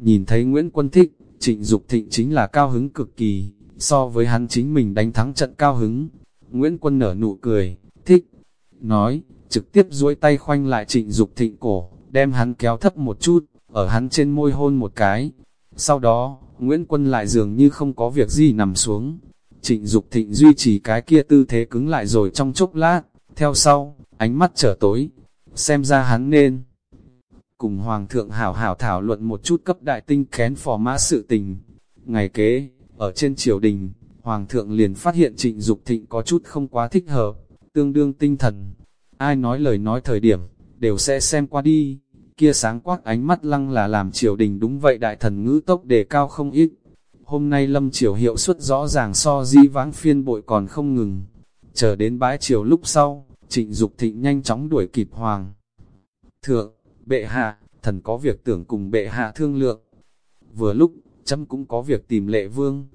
Nhìn thấy Nguyễn Quân thích, Trịnh Dục Thịnh chính là cao hứng cực kỳ, so với hắn chính mình đánh thắng trận cao hứng. Nguyễn Quân nở nụ cười, thích, nói, trực tiếp duỗi tay khoanh lại Trịnh Dục Thịnh cổ, đem hắn kéo thấp một chút, ở hắn trên môi hôn một cái. Sau đó, Nguyễn Quân lại dường như không có việc gì nằm xuống. Trịnh Dục Thịnh duy trì cái kia tư thế cứng lại rồi trong chốc lát, theo sau, ánh mắt trở tối. Xem ra hắn nên cùng Hoàng thượng hảo hảo thảo luận một chút cấp đại tinh kén phò mã sự tình. Ngày kế, ở trên triều đình, Hoàng thượng liền phát hiện trịnh Dục thịnh có chút không quá thích hợp, tương đương tinh thần. Ai nói lời nói thời điểm, đều sẽ xem qua đi kia sáng quắc ánh mắt lăng là làm triều đình đúng vậy đại thần ngữ tốc đề cao không ít. Hôm nay lâm triều hiệu suất rõ ràng so di vãng phiên bội còn không ngừng. Chờ đến bãi triều lúc sau, trịnh Dục thịnh nhanh chóng đuổi kịp hoàng. Thượng, bệ hạ, thần có việc tưởng cùng bệ hạ thương lượng. Vừa lúc, chấm cũng có việc tìm lệ vương.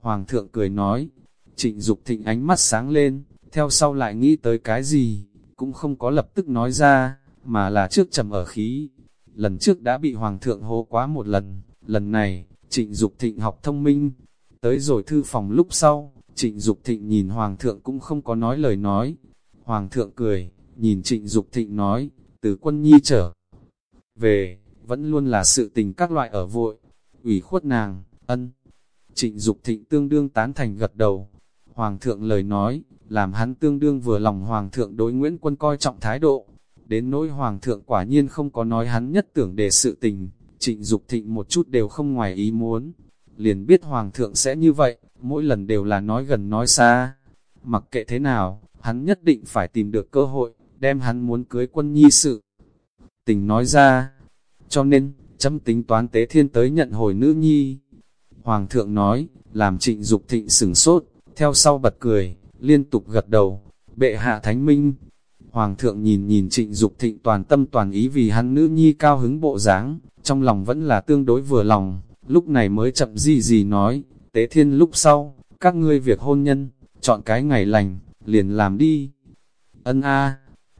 Hoàng thượng cười nói, trịnh Dục thịnh ánh mắt sáng lên, theo sau lại nghĩ tới cái gì, cũng không có lập tức nói ra mà là trước trầm ở khí. Lần trước đã bị hoàng thượng hô quá một lần, lần này, trịnh Dục thịnh học thông minh. Tới rồi thư phòng lúc sau, trịnh Dục thịnh nhìn hoàng thượng cũng không có nói lời nói. Hoàng thượng cười, nhìn trịnh Dục thịnh nói, từ quân nhi trở về, vẫn luôn là sự tình các loại ở vội, ủy khuất nàng, ân. Trịnh Dục thịnh tương đương tán thành gật đầu. Hoàng thượng lời nói, làm hắn tương đương vừa lòng Hoàng thượng đối Nguyễn Quân coi trọng thái độ. Đến nỗi Hoàng thượng quả nhiên không có nói hắn nhất tưởng để sự tình, trịnh Dục thịnh một chút đều không ngoài ý muốn. Liền biết Hoàng thượng sẽ như vậy, mỗi lần đều là nói gần nói xa. Mặc kệ thế nào, hắn nhất định phải tìm được cơ hội, đem hắn muốn cưới quân nhi sự. Tình nói ra, cho nên, chấm tính toán tế thiên tới nhận hồi nữ nhi. Hoàng thượng nói, làm trịnh Dục thịnh sửng sốt, theo sau bật cười, liên tục gật đầu, bệ hạ thánh minh. Hoàng thượng nhìn nhìn trịnh Dục thịnh toàn tâm toàn ý vì hắn nữ nhi cao hứng bộ dáng, trong lòng vẫn là tương đối vừa lòng, lúc này mới chậm gì gì nói, tế thiên lúc sau, các ngươi việc hôn nhân, chọn cái ngày lành, liền làm đi. Ân a,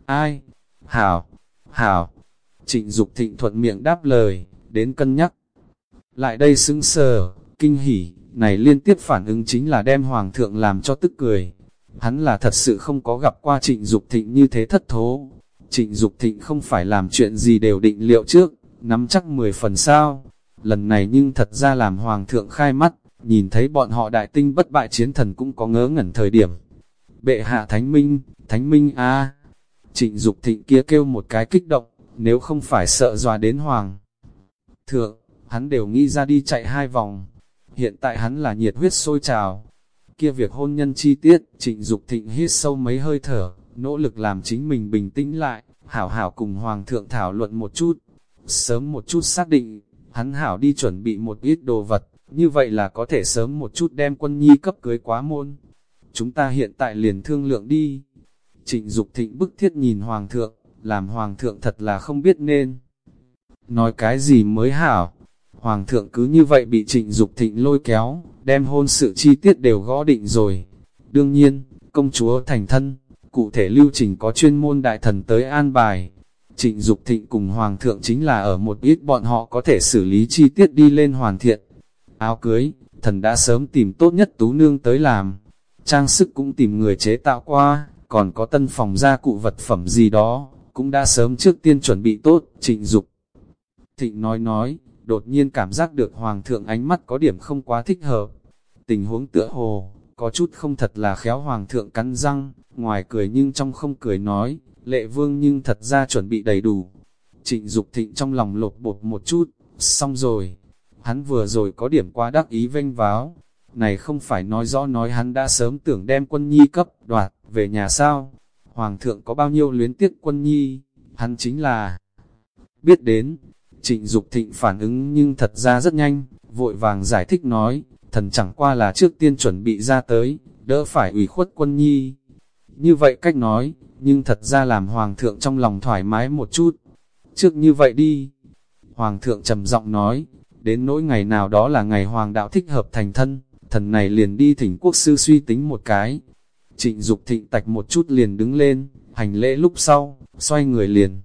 ai, hảo, hảo, trịnh Dục thịnh thuận miệng đáp lời, đến cân nhắc. Lại đây xứng sờ, kinh hỉ, này liên tiếp phản ứng chính là đem hoàng thượng làm cho tức cười. Hắn là thật sự không có gặp qua trịnh Dục thịnh như thế thất thố. Trịnh Dục thịnh không phải làm chuyện gì đều định liệu trước, nắm chắc 10 phần sao. Lần này nhưng thật ra làm hoàng thượng khai mắt, nhìn thấy bọn họ đại tinh bất bại chiến thần cũng có ngớ ngẩn thời điểm. Bệ hạ thánh minh, thánh minh a Trịnh Dục thịnh kia kêu một cái kích động, nếu không phải sợ dòa đến hoàng. Thượng, hắn đều nghĩ ra đi chạy hai vòng. Hiện tại hắn là nhiệt huyết sôi trào. Kia việc hôn nhân chi tiết, trịnh Dục thịnh hít sâu mấy hơi thở, nỗ lực làm chính mình bình tĩnh lại, hảo hảo cùng hoàng thượng thảo luận một chút. Sớm một chút xác định, hắn hảo đi chuẩn bị một ít đồ vật, như vậy là có thể sớm một chút đem quân nhi cấp cưới quá môn. Chúng ta hiện tại liền thương lượng đi. Trịnh Dục thịnh bức thiết nhìn hoàng thượng, làm hoàng thượng thật là không biết nên. Nói cái gì mới hảo, hoàng thượng cứ như vậy bị trịnh Dục thịnh lôi kéo, đem hôn sự chi tiết đều gõ định rồi. Đương nhiên, công chúa thành thân, cụ thể lưu trình có chuyên môn đại thần tới an bài. Trịnh Dục thịnh cùng hoàng thượng chính là ở một ít bọn họ có thể xử lý chi tiết đi lên hoàn thiện. Áo cưới, thần đã sớm tìm tốt nhất tú nương tới làm. Trang sức cũng tìm người chế tạo qua, còn có tân phòng gia cụ vật phẩm gì đó, cũng đã sớm trước tiên chuẩn bị tốt, trịnh Dục Thịnh nói nói, đột nhiên cảm giác được Hoàng thượng ánh mắt có điểm không quá thích hợp. Tình huống tựa hồ, có chút không thật là khéo Hoàng thượng cắn răng, ngoài cười nhưng trong không cười nói, lệ vương nhưng thật ra chuẩn bị đầy đủ. Trịnh Dục thịnh trong lòng lột bột một chút, xong rồi. Hắn vừa rồi có điểm quá đắc ý vênh váo. Này không phải nói rõ nói hắn đã sớm tưởng đem quân nhi cấp đoạt về nhà sao. Hoàng thượng có bao nhiêu luyến tiếc quân nhi, hắn chính là biết đến. Trịnh Dục thịnh phản ứng nhưng thật ra rất nhanh, vội vàng giải thích nói, thần chẳng qua là trước tiên chuẩn bị ra tới, đỡ phải ủy khuất quân nhi. Như vậy cách nói, nhưng thật ra làm hoàng thượng trong lòng thoải mái một chút. Trước như vậy đi. Hoàng thượng trầm giọng nói, đến nỗi ngày nào đó là ngày hoàng đạo thích hợp thành thân, thần này liền đi thỉnh quốc sư suy tính một cái, Trịnh Dục thịnh tạch một chút liền đứng lên, hành lễ lúc sau, xoay người liền.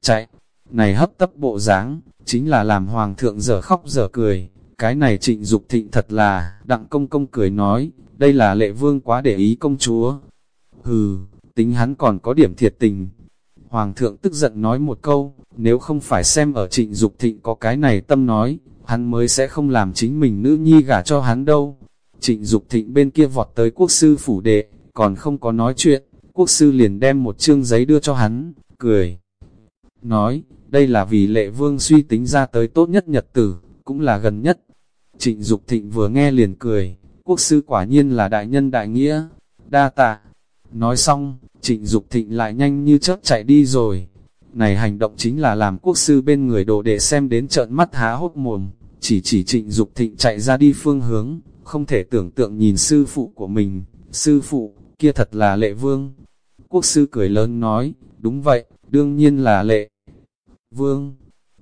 Chạy, này hấp tấp bộ dáng chính là làm hoàng thượng dở khóc dở cười. Cái này trịnh Dục thịnh thật là, đặng công công cười nói, đây là lệ vương quá để ý công chúa. Hừ, tính hắn còn có điểm thiệt tình. Hoàng thượng tức giận nói một câu, nếu không phải xem ở trịnh Dục thịnh có cái này tâm nói, hắn mới sẽ không làm chính mình nữ nhi gả cho hắn đâu. Trịnh Dục Thịnh bên kia vọt tới quốc sư phủ đệ, còn không có nói chuyện, quốc sư liền đem một chương giấy đưa cho hắn, cười. Nói, đây là vì lệ vương suy tính ra tới tốt nhất nhật tử, cũng là gần nhất. Trịnh Dục Thịnh vừa nghe liền cười, quốc sư quả nhiên là đại nhân đại nghĩa, đa tạ. Nói xong, trịnh Dục Thịnh lại nhanh như chớp chạy đi rồi. Này hành động chính là làm quốc sư bên người đồ để xem đến trợn mắt há hốt mồm, chỉ chỉ trịnh Dục Thịnh chạy ra đi phương hướng, không thể tưởng tượng nhìn sư phụ của mình, sư phụ, kia thật là lệ vương. Quốc sư cười lớn nói, đúng vậy, đương nhiên là lệ vương.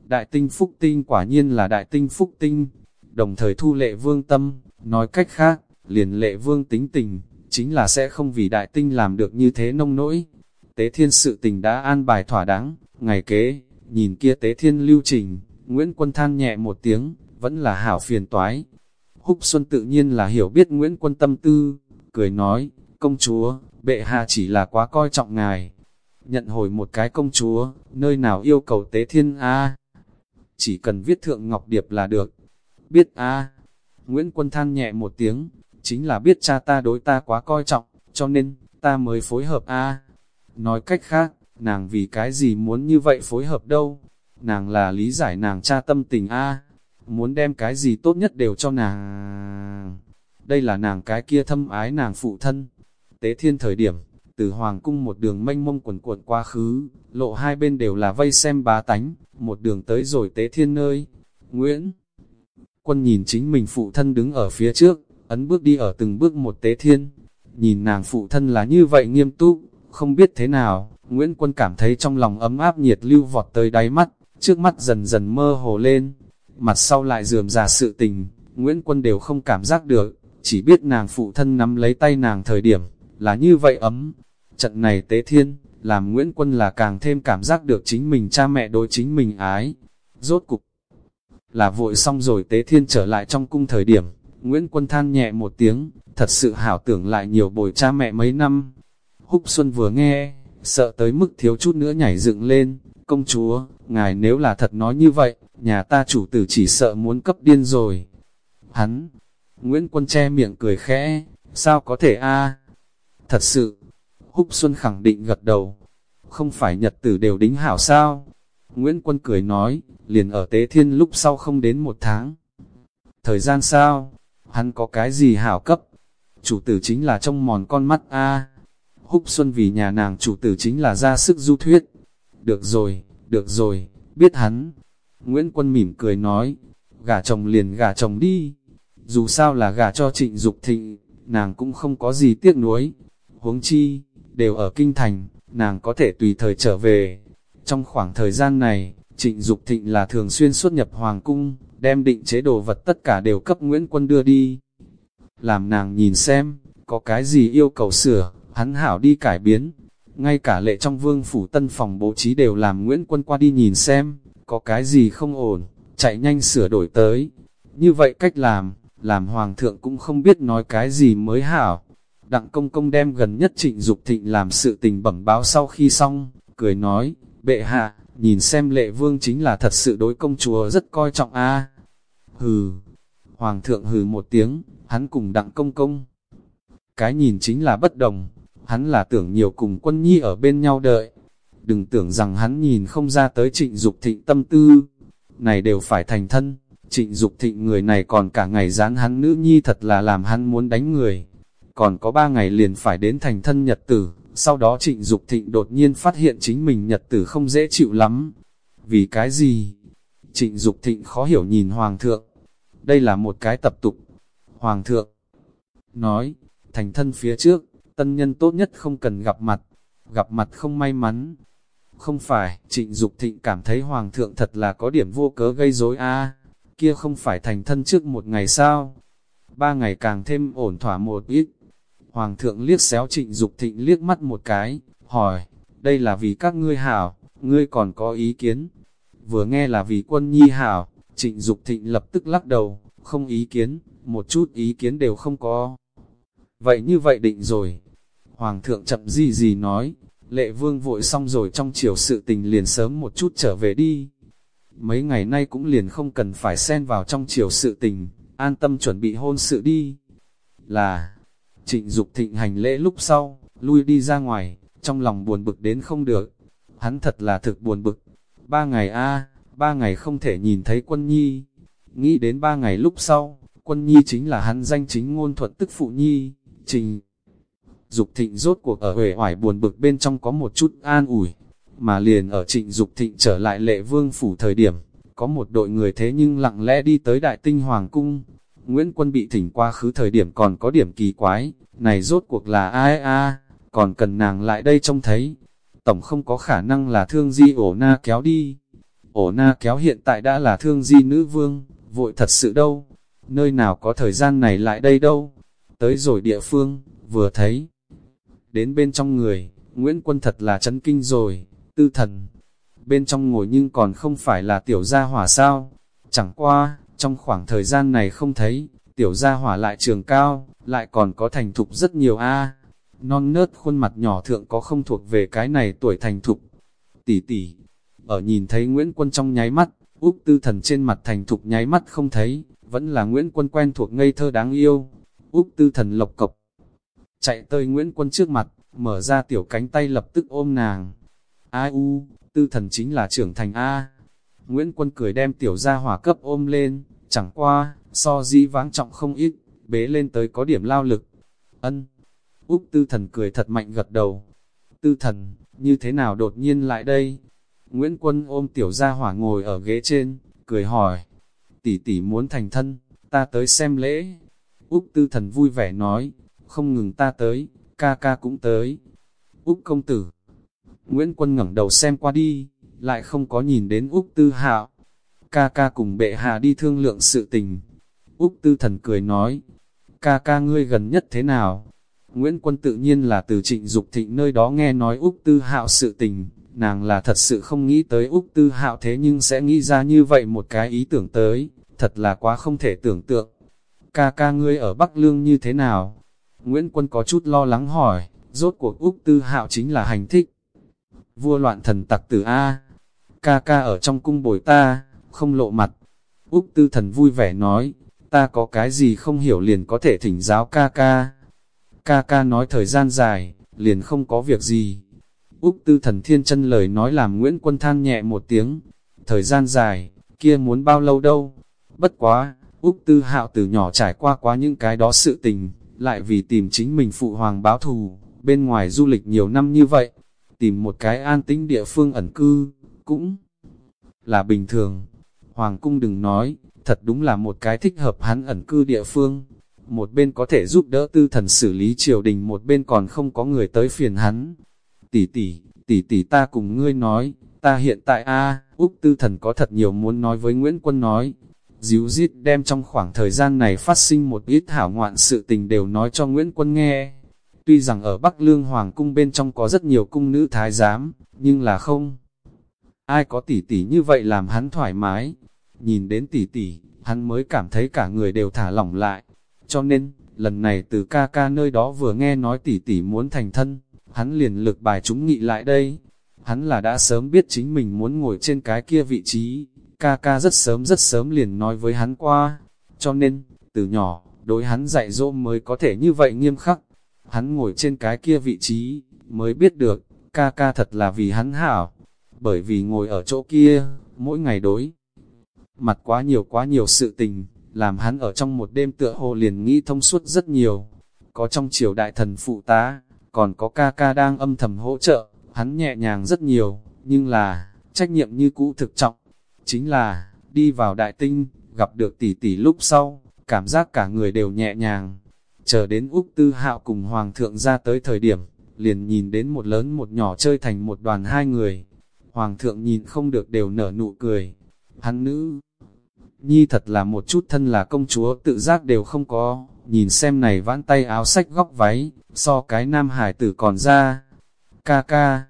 Đại tinh phúc tinh quả nhiên là đại tinh phúc tinh, đồng thời thu lệ vương tâm, nói cách khác, liền lệ vương tính tình, chính là sẽ không vì đại tinh làm được như thế nông nỗi. Tế thiên sự tình đã an bài thỏa đáng, ngày kế, nhìn kia tế thiên lưu trình, Nguyễn Quân than nhẹ một tiếng, vẫn là hảo phiền toái, Húc Xuân tự nhiên là hiểu biết Nguyễn Quân tâm tư, cười nói, công chúa, bệ hạ chỉ là quá coi trọng ngài. nhận hồi một cái công chúa, nơi nào yêu cầu tế thiên A. Chỉ cần viết thượng Ngọc Điệp là được. Biết A. Nguyễn Quân than nhẹ một tiếng, chính là biết cha ta đối ta quá coi trọng, cho nên, ta mới phối hợp A. Nói cách khác, nàng vì cái gì muốn như vậy phối hợp đâu? Nàng là lý giải nàng cha tâm tình A. Muốn đem cái gì tốt nhất đều cho nàng. Đây là nàng cái kia thâm ái nàng phụ thân. Tế thiên thời điểm, từ hoàng cung một đường mênh mông quần cuộn qua khứ, lộ hai bên đều là vây xem bá tánh, một đường tới rồi tế thiên nơi. Nguyễn Quân nhìn chính mình phụ thân đứng ở phía trước, ấn bước đi ở từng bước một tế thiên. Nhìn nàng phụ thân là như vậy nghiêm túc, không biết thế nào, Nguyễn Quân cảm thấy trong lòng ấm áp nhiệt lưu vọt tới đáy mắt, trước mắt dần dần mơ hồ lên. Mặt sau lại dườm ra sự tình, Nguyễn Quân đều không cảm giác được, chỉ biết nàng phụ thân nắm lấy tay nàng thời điểm, là như vậy ấm. Trận này tế thiên, làm Nguyễn Quân là càng thêm cảm giác được chính mình cha mẹ đối chính mình ái. Rốt cục, là vội xong rồi tế thiên trở lại trong cung thời điểm, Nguyễn Quân than nhẹ một tiếng, thật sự hảo tưởng lại nhiều bồi cha mẹ mấy năm. Húc Xuân vừa nghe, sợ tới mức thiếu chút nữa nhảy dựng lên, công chúa, ngài nếu là thật nói như vậy, nhà ta chủ tử chỉ sợ muốn cấp điên rồi. Hắn, Nguyễn Quân che miệng cười khẽ, sao có thể a Thật sự, Húc Xuân khẳng định gật đầu, không phải nhật tử đều đính hảo sao? Nguyễn Quân cười nói, liền ở tế thiên lúc sau không đến một tháng. Thời gian sao? Hắn có cái gì hảo cấp? Chủ tử chính là trong mòn con mắt a Húc Xuân vì nhà nàng chủ tử chính là ra sức du thuyết. Được rồi, được rồi, biết hắn. Nguyễn Quân mỉm cười nói, gả chồng liền gả chồng đi. Dù sao là gả cho trịnh Dục thịnh, nàng cũng không có gì tiếc nuối. Huống chi, đều ở kinh thành, nàng có thể tùy thời trở về. Trong khoảng thời gian này, trịnh Dục thịnh là thường xuyên xuất nhập hoàng cung, đem định chế đồ vật tất cả đều cấp Nguyễn Quân đưa đi. Làm nàng nhìn xem, có cái gì yêu cầu sửa, hắn hảo đi cải biến. Ngay cả lệ trong vương phủ tân phòng bố trí đều làm Nguyễn Quân qua đi nhìn xem, có cái gì không ổn, chạy nhanh sửa đổi tới. Như vậy cách làm, làm hoàng thượng cũng không biết nói cái gì mới hảo. Đặng công công đem gần nhất trịnh Dục thịnh làm sự tình bẩm báo sau khi xong, cười nói, bệ hạ, nhìn xem lệ vương chính là thật sự đối công chúa rất coi trọng a Hừ, hoàng thượng hừ một tiếng, hắn cùng đặng công công. Cái nhìn chính là bất đồng, hắn là tưởng nhiều cùng quân nhi ở bên nhau đợi. Đừng tưởng rằng hắn nhìn không ra tới trịnh Dục thịnh tâm tư, này đều phải thành thân. Trịnh Dục thịnh người này còn cả ngày dán hắn nữ nhi thật là làm hắn muốn đánh người. Còn có ba ngày liền phải đến thành thân nhật tử, sau đó trịnh Dục thịnh đột nhiên phát hiện chính mình nhật tử không dễ chịu lắm. Vì cái gì? Trịnh Dục thịnh khó hiểu nhìn Hoàng thượng. Đây là một cái tập tục. Hoàng thượng nói, thành thân phía trước, tân nhân tốt nhất không cần gặp mặt, gặp mặt không may mắn. Không phải, trịnh Dục thịnh cảm thấy Hoàng thượng thật là có điểm vô cớ gây rối a kia không phải thành thân trước một ngày sao? Ba ngày càng thêm ổn thỏa một ít. Hoàng thượng liếc xéo trịnh Dục thịnh liếc mắt một cái, hỏi, đây là vì các ngươi hảo, ngươi còn có ý kiến? Vừa nghe là vì quân nhi hảo, trịnh Dục thịnh lập tức lắc đầu, không ý kiến, một chút ý kiến đều không có. Vậy như vậy định rồi. Hoàng thượng chậm gì gì nói, lệ vương vội xong rồi trong chiều sự tình liền sớm một chút trở về đi mấy ngày nay cũng liền không cần phải xen vào trong chiều sự tình, an tâm chuẩn bị hôn sự đi. Là, trịnh Dục thịnh hành lễ lúc sau, lui đi ra ngoài, trong lòng buồn bực đến không được. Hắn thật là thực buồn bực. Ba ngày a ba ngày không thể nhìn thấy quân nhi. Nghĩ đến ba ngày lúc sau, quân nhi chính là hắn danh chính ngôn thuận tức phụ nhi, trình. Dục thịnh rốt cuộc ở huệ hoài buồn bực bên trong có một chút an ủi, mà liền ở trịnh Dục thịnh trở lại lệ vương phủ thời điểm, có một đội người thế nhưng lặng lẽ đi tới đại tinh hoàng cung. Nguyễn Quân bị thỉnh qua khứ thời điểm còn có điểm kỳ quái, này rốt cuộc là ai a còn cần nàng lại đây trông thấy. Tổng không có khả năng là thương di ổ na kéo đi. Ổ na kéo hiện tại đã là thương di nữ vương, vội thật sự đâu. Nơi nào có thời gian này lại đây đâu. Tới rồi địa phương, vừa thấy. Đến bên trong người, Nguyễn Quân thật là chấn kinh rồi tư thần. Bên trong ngồi nhưng còn không phải là tiểu gia hỏa sao. Chẳng qua, trong khoảng thời gian này không thấy, tiểu gia hỏa lại trường cao, lại còn có thành thục rất nhiều a non nớt khuôn mặt nhỏ thượng có không thuộc về cái này tuổi thành thục. Tỷ tỷ, ở nhìn thấy Nguyễn Quân trong nháy mắt, Úc Tư Thần trên mặt thành thục nháy mắt không thấy, vẫn là Nguyễn Quân quen thuộc ngây thơ đáng yêu. Úc Tư Thần lộc cộc, chạy tới Nguyễn Quân trước mặt, mở ra tiểu cánh tay lập tức ôm nàng. Ai u, Tư Thần chính là trưởng thành A. Nguyễn Quân cười đem tiểu gia hỏa cấp ôm lên, chẳng qua, so di vãng trọng không ít, bế lên tới có điểm lao lực. Ân. Úc Tư Thần cười thật mạnh gật đầu. Tư Thần, như thế nào đột nhiên lại đây? Nguyễn Quân ôm tiểu gia hỏa ngồi ở ghế trên, cười hỏi. Tỷ tỷ muốn thành thân, ta tới xem lễ. Úc Tư Thần vui vẻ nói, không ngừng ta tới, ca ca cũng tới. Úc công tử. Nguyễn Quân ngẩng đầu xem qua đi, lại không có nhìn đến Úc Tư Hạo. Ca ca cùng bệ hạ đi thương lượng sự tình. Úc Tư Thần cười nói, ca ca ngươi gần nhất thế nào? Nguyễn Quân tự nhiên là từ trịnh Dục thịnh nơi đó nghe nói Úc Tư Hạo sự tình, nàng là thật sự không nghĩ tới Úc Tư Hạo thế nhưng sẽ nghĩ ra như vậy một cái ý tưởng tới, thật là quá không thể tưởng tượng. Ca ca ngươi ở Bắc Lương như thế nào? Nguyễn Quân có chút lo lắng hỏi, rốt cuộc Úc Tư Hạo chính là hành thích. Vua loạn thần tặc tử A, ca ca ở trong cung bồi ta, không lộ mặt. Úc Tư Thần vui vẻ nói, ta có cái gì không hiểu liền có thể thỉnh giáo ca ca. Ca ca nói thời gian dài, liền không có việc gì. Úc Tư Thần thiên chân lời nói làm Nguyễn Quân than nhẹ một tiếng. Thời gian dài, kia muốn bao lâu đâu. Bất quá, Úc Tư Hạo từ nhỏ trải qua quá những cái đó sự tình, lại vì tìm chính mình phụ hoàng báo thù, bên ngoài du lịch nhiều năm như vậy, tìm một cái an tĩnh địa phương ẩn cư, cũng là bình thường. Hoàng cung đừng nói, thật đúng là một cái thích hợp hắn ẩn cư địa phương. Một bên có thể giúp đỡ tư thần xử lý triều đình một bên còn không có người tới phiền hắn. Tỷ tỷ, tỷ tỷ ta cùng ngươi nói, ta hiện tại a Úc tư thần có thật nhiều muốn nói với Nguyễn Quân nói. Díu dít đem trong khoảng thời gian này phát sinh một ít hảo ngoạn sự tình đều nói cho Nguyễn Quân nghe. Tuy rằng ở Bắc Lương Hoàng cung bên trong có rất nhiều cung nữ thái giám, nhưng là không. Ai có tỷ tỷ như vậy làm hắn thoải mái. Nhìn đến tỷ tỷ, hắn mới cảm thấy cả người đều thả lỏng lại. Cho nên, lần này từ ca ca nơi đó vừa nghe nói tỷ tỷ muốn thành thân, hắn liền lực bài chúng nghị lại đây. Hắn là đã sớm biết chính mình muốn ngồi trên cái kia vị trí, ca ca rất sớm rất sớm liền nói với hắn qua. Cho nên, từ nhỏ, đối hắn dạy dỗ mới có thể như vậy nghiêm khắc. Hắn ngồi trên cái kia vị trí, mới biết được, ca ca thật là vì hắn hảo. Bởi vì ngồi ở chỗ kia, mỗi ngày đối. Mặt quá nhiều quá nhiều sự tình, làm hắn ở trong một đêm tựa hồ liền nghĩ thông suốt rất nhiều. Có trong triều đại thần phụ tá, còn có ca ca đang âm thầm hỗ trợ, hắn nhẹ nhàng rất nhiều, nhưng là, trách nhiệm như cũ thực trọng. Chính là, đi vào đại tinh, gặp được tỷ tỷ lúc sau, cảm giác cả người đều nhẹ nhàng. Chờ đến Úc Tư Hạo cùng Hoàng thượng ra tới thời điểm, liền nhìn đến một lớn một nhỏ chơi thành một đoàn hai người. Hoàng thượng nhìn không được đều nở nụ cười. Hắn nữ, nhi thật là một chút thân là công chúa tự giác đều không có, nhìn xem này vãn tay áo sách góc váy, so cái nam hải tử còn ra. Ca ca,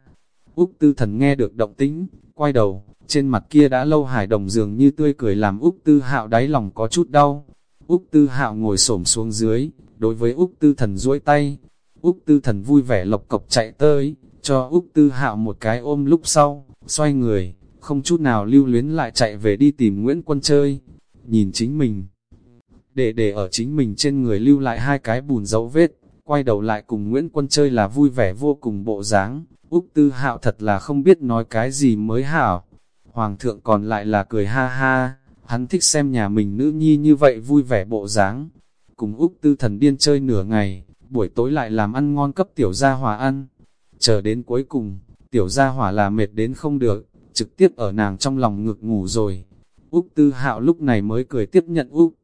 Úc tư thần nghe được động tĩnh, quay đầu, trên mặt kia đã lâu hải đồng dường như tươi cười làm Úc tư hạo đáy lòng có chút đau. Úc tư hạo ngồi xổm xuống dưới, đối với Úc tư thần duỗi tay. Úc tư thần vui vẻ lộc cộc chạy tới, cho Úc tư hạo một cái ôm lúc sau, xoay người, không chút nào lưu luyến lại chạy về đi tìm Nguyễn Quân chơi. Nhìn chính mình, để để ở chính mình trên người lưu lại hai cái bùn dấu vết, quay đầu lại cùng Nguyễn Quân chơi là vui vẻ vô cùng bộ dáng. Úc Tư Hạo thật là không biết nói cái gì mới hảo. Hoàng thượng còn lại là cười ha ha, hắn thích xem nhà mình nữ nhi như vậy vui vẻ bộ dáng. Cùng Úc Tư thần điên chơi nửa ngày, buổi tối lại làm ăn ngon cấp tiểu gia hòa ăn. Chờ đến cuối cùng, tiểu gia hỏa là mệt đến không được, trực tiếp ở nàng trong lòng ngực ngủ rồi. Úc Tư Hạo lúc này mới cười tiếp nhận Úc.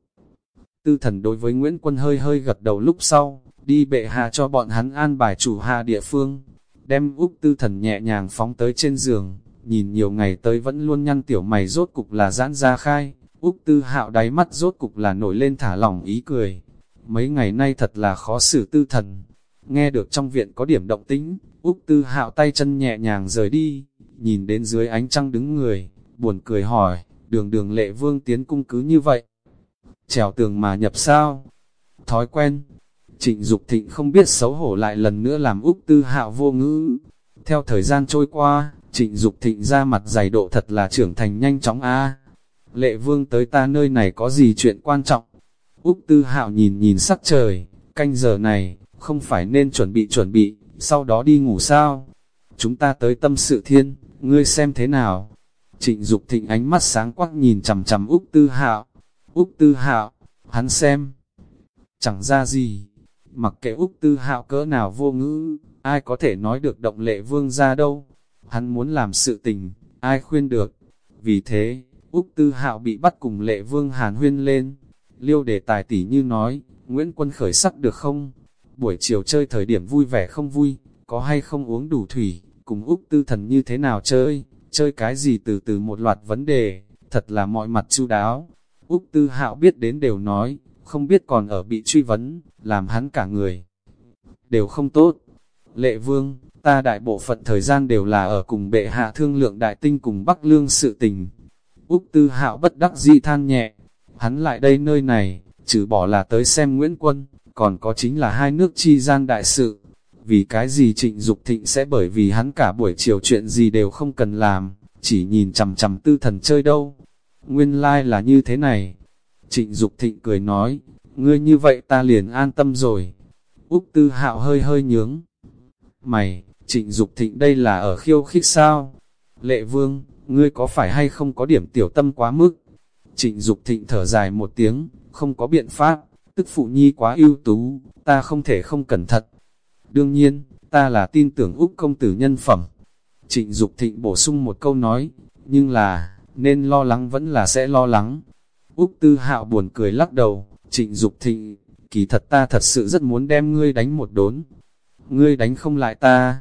Tư thần đối với Nguyễn Quân hơi hơi gật đầu lúc sau, đi bệ hạ cho bọn hắn an bài chủ hạ địa phương. Đem Úc Tư thần nhẹ nhàng phóng tới trên giường, nhìn nhiều ngày tới vẫn luôn nhăn tiểu mày rốt cục là giãn ra khai. Úc Tư Hạo đáy mắt rốt cục là nổi lên thả lỏng ý cười. Mấy ngày nay thật là khó xử tư thần. Nghe được trong viện có điểm động tĩnh, Úc Tư Hạo tay chân nhẹ nhàng rời đi, nhìn đến dưới ánh trăng đứng người, buồn cười hỏi, đường đường lệ vương tiến cung cứ như vậy. Trèo tường mà nhập sao? Thói quen. Trịnh Dục Thịnh không biết xấu hổ lại lần nữa làm Úc Tư Hạo vô ngữ. Theo thời gian trôi qua, Trịnh Dục Thịnh ra mặt dày độ thật là trưởng thành nhanh chóng a. Lệ Vương tới ta nơi này có gì chuyện quan trọng? Úc Tư Hạo nhìn nhìn sắc trời, canh giờ này, không phải nên chuẩn bị chuẩn bị, sau đó đi ngủ sao? Chúng ta tới tâm sự thiên, ngươi xem thế nào? Trịnh Dục Thịnh ánh mắt sáng quắc nhìn chằm chằm Úc Tư Hạo. Úc Tư Hạo, hắn xem, chẳng ra gì. Mặc kệ Úc Tư Hạo cỡ nào vô ngữ, ai có thể nói được động lệ vương ra đâu. Hắn muốn làm sự tình, ai khuyên được. Vì thế, Úc Tư Hạo bị bắt cùng lệ vương hàn huyên lên. Liêu đề tài tỷ như nói, Nguyễn Quân khởi sắc được không? Buổi chiều chơi thời điểm vui vẻ không vui, có hay không uống đủ thủy, cùng Úc Tư Thần như thế nào chơi, chơi cái gì từ từ một loạt vấn đề, thật là mọi mặt chu đáo. Úc Tư Hạo biết đến đều nói, không biết còn ở bị truy vấn, làm hắn cả người. Đều không tốt. Lệ Vương, ta đại bộ phận thời gian đều là ở cùng bệ hạ thương lượng đại tinh cùng Bắc Lương sự tình. Úc Tư Hạo bất đắc dĩ than nhẹ, hắn lại đây nơi này, trừ bỏ là tới xem Nguyễn Quân, còn có chính là hai nước chi gian đại sự. Vì cái gì trịnh Dục thịnh sẽ bởi vì hắn cả buổi chiều chuyện gì đều không cần làm, chỉ nhìn chằm chằm tư thần chơi đâu. Nguyên lai like là như thế này. Trịnh Dục thịnh cười nói, ngươi như vậy ta liền an tâm rồi. Úc Tư Hạo hơi hơi nhướng. Mày, trịnh Dục thịnh đây là ở khiêu khích sao? Lệ Vương, ngươi có phải hay không có điểm tiểu tâm quá mức? Trịnh Dục thịnh thở dài một tiếng, không có biện pháp, tức phụ nhi quá ưu tú, ta không thể không cẩn thận. Đương nhiên, ta là tin tưởng Úc công tử nhân phẩm. Trịnh Dục thịnh bổ sung một câu nói, nhưng là, nên lo lắng vẫn là sẽ lo lắng. Úc Tư Hạo buồn cười lắc đầu, trịnh Dục thịnh, kỳ thật ta thật sự rất muốn đem ngươi đánh một đốn. Ngươi đánh không lại ta.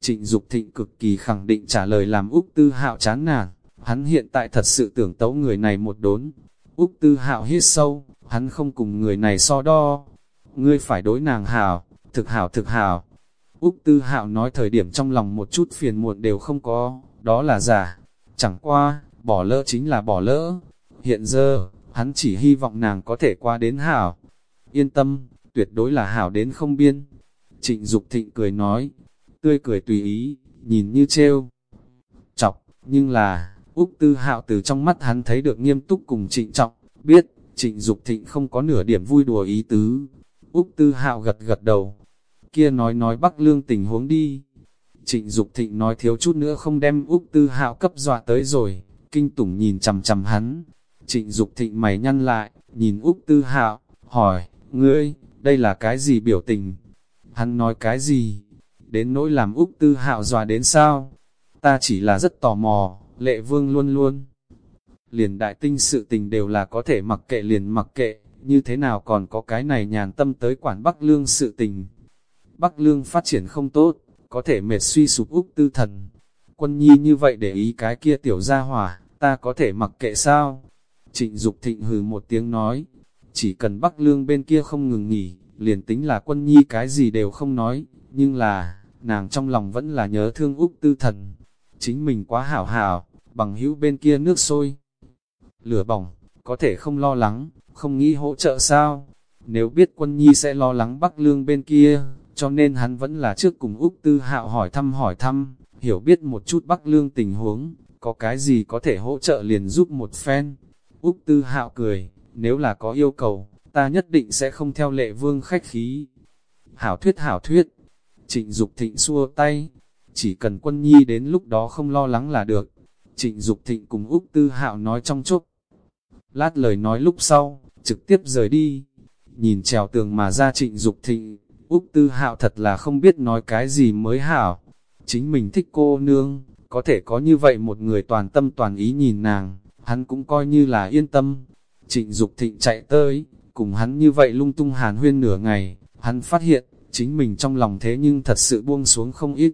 Trịnh Dục thịnh cực kỳ khẳng định trả lời làm Úc Tư Hạo chán nản, hắn hiện tại thật sự tưởng tấu người này một đốn. Úc Tư Hạo hít sâu, hắn không cùng người này so đo. Ngươi phải đối nàng hảo, thực hảo thực hảo. Úc Tư Hạo nói thời điểm trong lòng một chút phiền muộn đều không có, đó là giả. Chẳng qua, bỏ lỡ chính là bỏ lỡ. Hiện giờ, hắn chỉ hy vọng nàng có thể qua đến hảo. Yên tâm, tuyệt đối là hảo đến không biên. Trịnh Dục Thịnh cười nói, tươi cười tùy ý, nhìn như trêu. Chọc, nhưng là, Úc Tư Hạo từ trong mắt hắn thấy được nghiêm túc cùng trịnh trọng, biết, trịnh Dục Thịnh không có nửa điểm vui đùa ý tứ. Úc Tư Hạo gật gật đầu, kia nói nói Bắc Lương tình huống đi. Trịnh Dục Thịnh nói thiếu chút nữa không đem Úc Tư Hạo cấp dọa tới rồi, kinh tủng nhìn chằm chằm hắn. Trịnh Dục Thịnh mày nhăn lại, nhìn Úc Tư Hạo, hỏi, ngươi, đây là cái gì biểu tình? Hắn nói cái gì? Đến nỗi làm Úc Tư Hạo dòa đến sao? Ta chỉ là rất tò mò, lệ vương luôn luôn. Liền đại tinh sự tình đều là có thể mặc kệ liền mặc kệ, như thế nào còn có cái này nhàn tâm tới quản Bắc Lương sự tình. Bắc Lương phát triển không tốt, có thể mệt suy sụp Úc tư thần. Quân nhi như vậy để ý cái kia tiểu gia hỏa, ta có thể mặc kệ sao? Trịnh Dục thịnh hừ một tiếng nói, chỉ cần Bắc Lương bên kia không ngừng nghỉ, liền tính là quân nhi cái gì đều không nói, nhưng là, nàng trong lòng vẫn là nhớ thương Úc tư thần. Chính mình quá hảo hảo, bằng hữu bên kia nước sôi. Lửa bỏng, có thể không lo lắng, không nghĩ hỗ trợ sao? Nếu biết quân nhi sẽ lo lắng Bắc Lương bên kia, cho nên hắn vẫn là trước cùng Úc Tư Hạo hỏi thăm hỏi thăm, hiểu biết một chút Bắc Lương tình huống, có cái gì có thể hỗ trợ liền giúp một phen. Úc Tư Hạo cười, nếu là có yêu cầu, ta nhất định sẽ không theo lệ vương khách khí. Hảo thuyết hảo thuyết, trịnh Dục thịnh xua tay, chỉ cần quân nhi đến lúc đó không lo lắng là được. Trịnh Dục thịnh cùng Úc Tư Hạo nói trong chốc. Lát lời nói lúc sau, trực tiếp rời đi. Nhìn trèo tường mà ra trịnh Dục thịnh, Úc Tư Hạo thật là không biết nói cái gì mới hảo. Chính mình thích cô nương, có thể có như vậy một người toàn tâm toàn ý nhìn nàng, hắn cũng coi như là yên tâm. Trịnh Dục Thịnh chạy tới, cùng hắn như vậy lung tung hàn huyên nửa ngày, hắn phát hiện, chính mình trong lòng thế nhưng thật sự buông xuống không ít.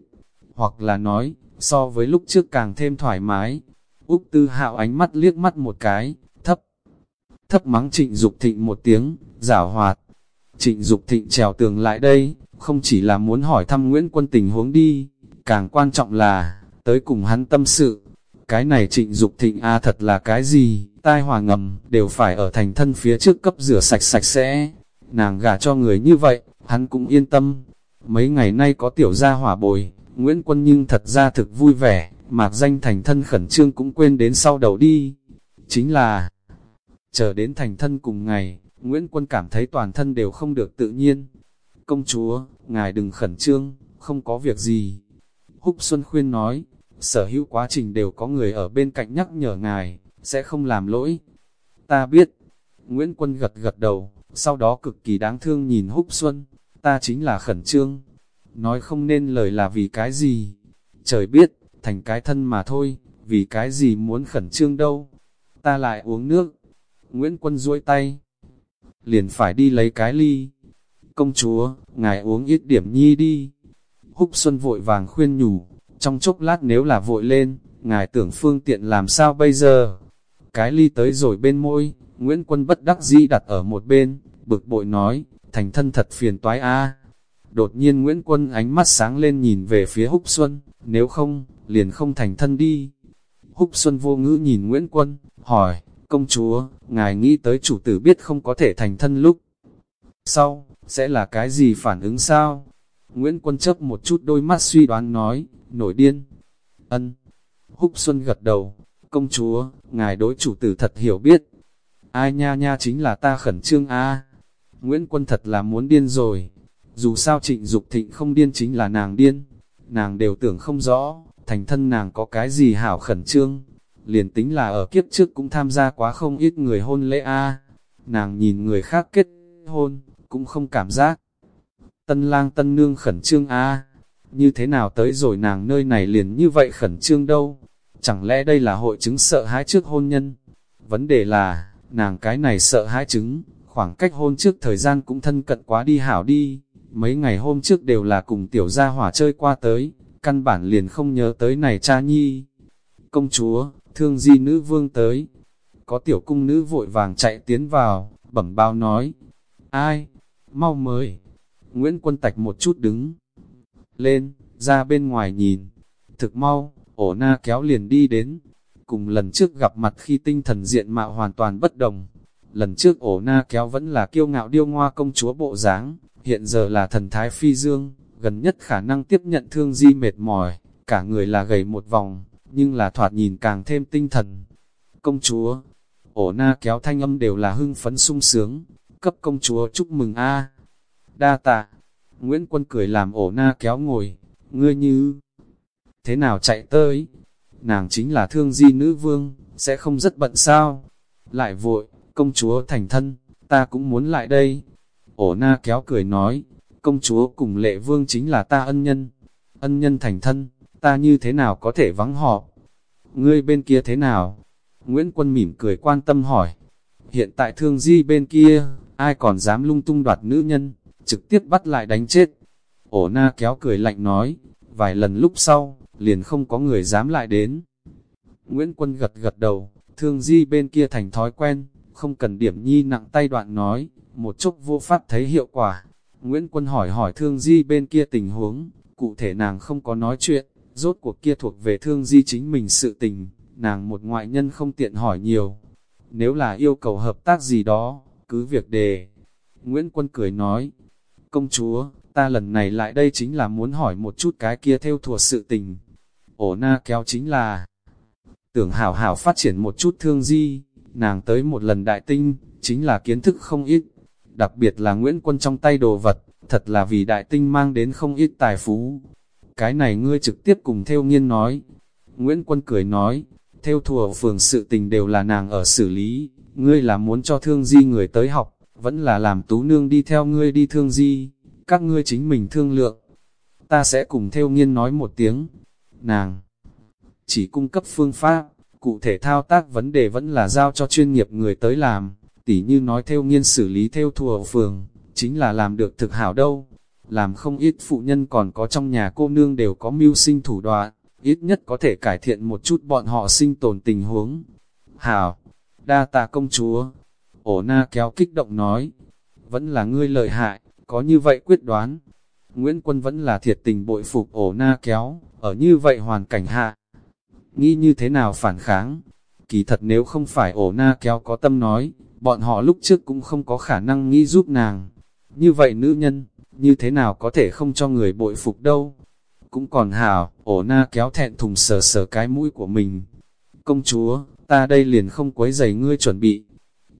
Hoặc là nói, so với lúc trước càng thêm thoải mái. Úc Tư Hạo ánh mắt liếc mắt một cái, thấp. Thấp mắng Trịnh Dục Thịnh một tiếng, giả hoạt, Trịnh Dục Thịnh trèo tường lại đây, không chỉ là muốn hỏi thăm Nguyễn Quân tình huống đi, càng quan trọng là, tới cùng hắn tâm sự. Cái này trịnh Dục Thịnh A thật là cái gì, tai hòa ngầm, đều phải ở thành thân phía trước cấp rửa sạch sạch sẽ. nàng gả cho người như vậy, hắn cũng yên tâm. Mấy ngày nay có tiểu gia hỏa bồi, Nguyễn Quân nhưng thật ra thực vui vẻ, mạc danh thành thân khẩn trương cũng quên đến sau đầu đi. Chính là, chờ đến thành thân cùng ngày, Nguyễn Quân cảm thấy toàn thân đều không được tự nhiên. Công chúa, ngài đừng khẩn trương, không có việc gì. Húc Xuân khuyên nói, sở hữu quá trình đều có người ở bên cạnh nhắc nhở ngài, sẽ không làm lỗi. Ta biết, Nguyễn Quân gật gật đầu, sau đó cực kỳ đáng thương nhìn Húc Xuân, ta chính là khẩn trương. Nói không nên lời là vì cái gì. Trời biết, thành cái thân mà thôi, vì cái gì muốn khẩn trương đâu. Ta lại uống nước. Nguyễn Quân duỗi tay, liền phải đi lấy cái ly. Công chúa, ngài uống ít điểm nhi đi. Húc Xuân vội vàng khuyên nhủ, trong chốc lát nếu là vội lên, ngài tưởng phương tiện làm sao bây giờ? Cái ly tới rồi bên môi, Nguyễn Quân bất đắc dĩ đặt ở một bên, bực bội nói, thành thân thật phiền toái a. Đột nhiên Nguyễn Quân ánh mắt sáng lên nhìn về phía Húc Xuân, nếu không, liền không thành thân đi. Húc Xuân vô ngữ nhìn Nguyễn Quân, hỏi, công chúa, ngài nghĩ tới chủ tử biết không có thể thành thân lúc. Sau, sẽ là cái gì phản ứng sao? Nguyễn Quân chấp một chút đôi mắt suy đoán nói, nổi điên. Ân. Húc Xuân gật đầu, công chúa, ngài đối chủ tử thật hiểu biết. Ai nha nha chính là ta khẩn trương a. Nguyễn Quân thật là muốn điên rồi. Dù sao trịnh Dục thịnh không điên chính là nàng điên. Nàng đều tưởng không rõ, thành thân nàng có cái gì hảo khẩn trương. Liền tính là ở kiếp trước cũng tham gia quá không ít người hôn lễ a. Nàng nhìn người khác kết hôn, cũng không cảm giác. Tân lang tân nương khẩn trương a như thế nào tới rồi nàng nơi này liền như vậy khẩn trương đâu? Chẳng lẽ đây là hội chứng sợ hãi trước hôn nhân? Vấn đề là, nàng cái này sợ hãi chứng, khoảng cách hôn trước thời gian cũng thân cận quá đi hảo đi. Mấy ngày hôm trước đều là cùng tiểu gia hỏa chơi qua tới, căn bản liền không nhớ tới này cha nhi. Công chúa, thương di nữ vương tới. Có tiểu cung nữ vội vàng chạy tiến vào, bẩm bao nói. Ai? Mau mời. Nguyễn Quân Tạch một chút đứng lên, ra bên ngoài nhìn. Thực mau, ổ na kéo liền đi đến. Cùng lần trước gặp mặt khi tinh thần diện mạo hoàn toàn bất đồng. Lần trước ổ na kéo vẫn là kiêu ngạo điêu ngoa công chúa bộ dáng hiện giờ là thần thái phi dương, gần nhất khả năng tiếp nhận thương di mệt mỏi, cả người là gầy một vòng, nhưng là thoạt nhìn càng thêm tinh thần. Công chúa, ổ na kéo thanh âm đều là hưng phấn sung sướng, cấp công chúa chúc mừng a Đa tạ, Nguyễn Quân cười làm ổ na kéo ngồi, ngươi như thế nào chạy tới? Nàng chính là thương di nữ vương, sẽ không rất bận sao? Lại vội, công chúa thành thân, ta cũng muốn lại đây. Ổ na kéo cười nói, công chúa cùng lệ vương chính là ta ân nhân. Ân nhân thành thân, ta như thế nào có thể vắng họ? Ngươi bên kia thế nào? Nguyễn Quân mỉm cười quan tâm hỏi. Hiện tại thương di bên kia, ai còn dám lung tung đoạt nữ nhân? Trực tiếp bắt lại đánh chết. Ổ na kéo cười lạnh nói, vài lần lúc sau, liền không có người dám lại đến. Nguyễn Quân gật gật đầu, thương di bên kia thành thói quen, không cần điểm nhi nặng tay đoạn nói, một chút vô pháp thấy hiệu quả. Nguyễn Quân hỏi hỏi thương di bên kia tình huống, cụ thể nàng không có nói chuyện, rốt cuộc kia thuộc về thương di chính mình sự tình, nàng một ngoại nhân không tiện hỏi nhiều. Nếu là yêu cầu hợp tác gì đó, cứ việc đề. Nguyễn Quân cười nói, Công chúa, ta lần này lại đây chính là muốn hỏi một chút cái kia theo thuộc sự tình. Ổ na kéo chính là tưởng hảo hảo phát triển một chút thương di, nàng tới một lần đại tinh, chính là kiến thức không ít. Đặc biệt là Nguyễn Quân trong tay đồ vật, thật là vì đại tinh mang đến không ít tài phú. Cái này ngươi trực tiếp cùng theo nghiên nói. Nguyễn Quân cười nói, theo thùa phường sự tình đều là nàng ở xử lý, ngươi là muốn cho thương di người tới học, vẫn là làm tú nương đi theo ngươi đi thương di, các ngươi chính mình thương lượng. Ta sẽ cùng theo nghiên nói một tiếng. Nàng chỉ cung cấp phương pháp, cụ thể thao tác vấn đề vẫn là giao cho chuyên nghiệp người tới làm, tỉ như nói theo nghiên xử lý theo thùa phường, chính là làm được thực hảo đâu. Làm không ít phụ nhân còn có trong nhà cô nương đều có mưu sinh thủ đoạn, ít nhất có thể cải thiện một chút bọn họ sinh tồn tình huống. Hảo, đa tạ công chúa, Ổ na kéo kích động nói, vẫn là ngươi lợi hại, có như vậy quyết đoán. Nguyễn Quân vẫn là thiệt tình bội phục ổ na kéo, ở như vậy hoàn cảnh hạ. Nghĩ như thế nào phản kháng? Kỳ thật nếu không phải ổ na kéo có tâm nói, bọn họ lúc trước cũng không có khả năng nghĩ giúp nàng. Như vậy nữ nhân, như thế nào có thể không cho người bội phục đâu? Cũng còn hảo, ổ na kéo thẹn thùng sờ sờ cái mũi của mình. Công chúa, ta đây liền không quấy giày ngươi chuẩn bị.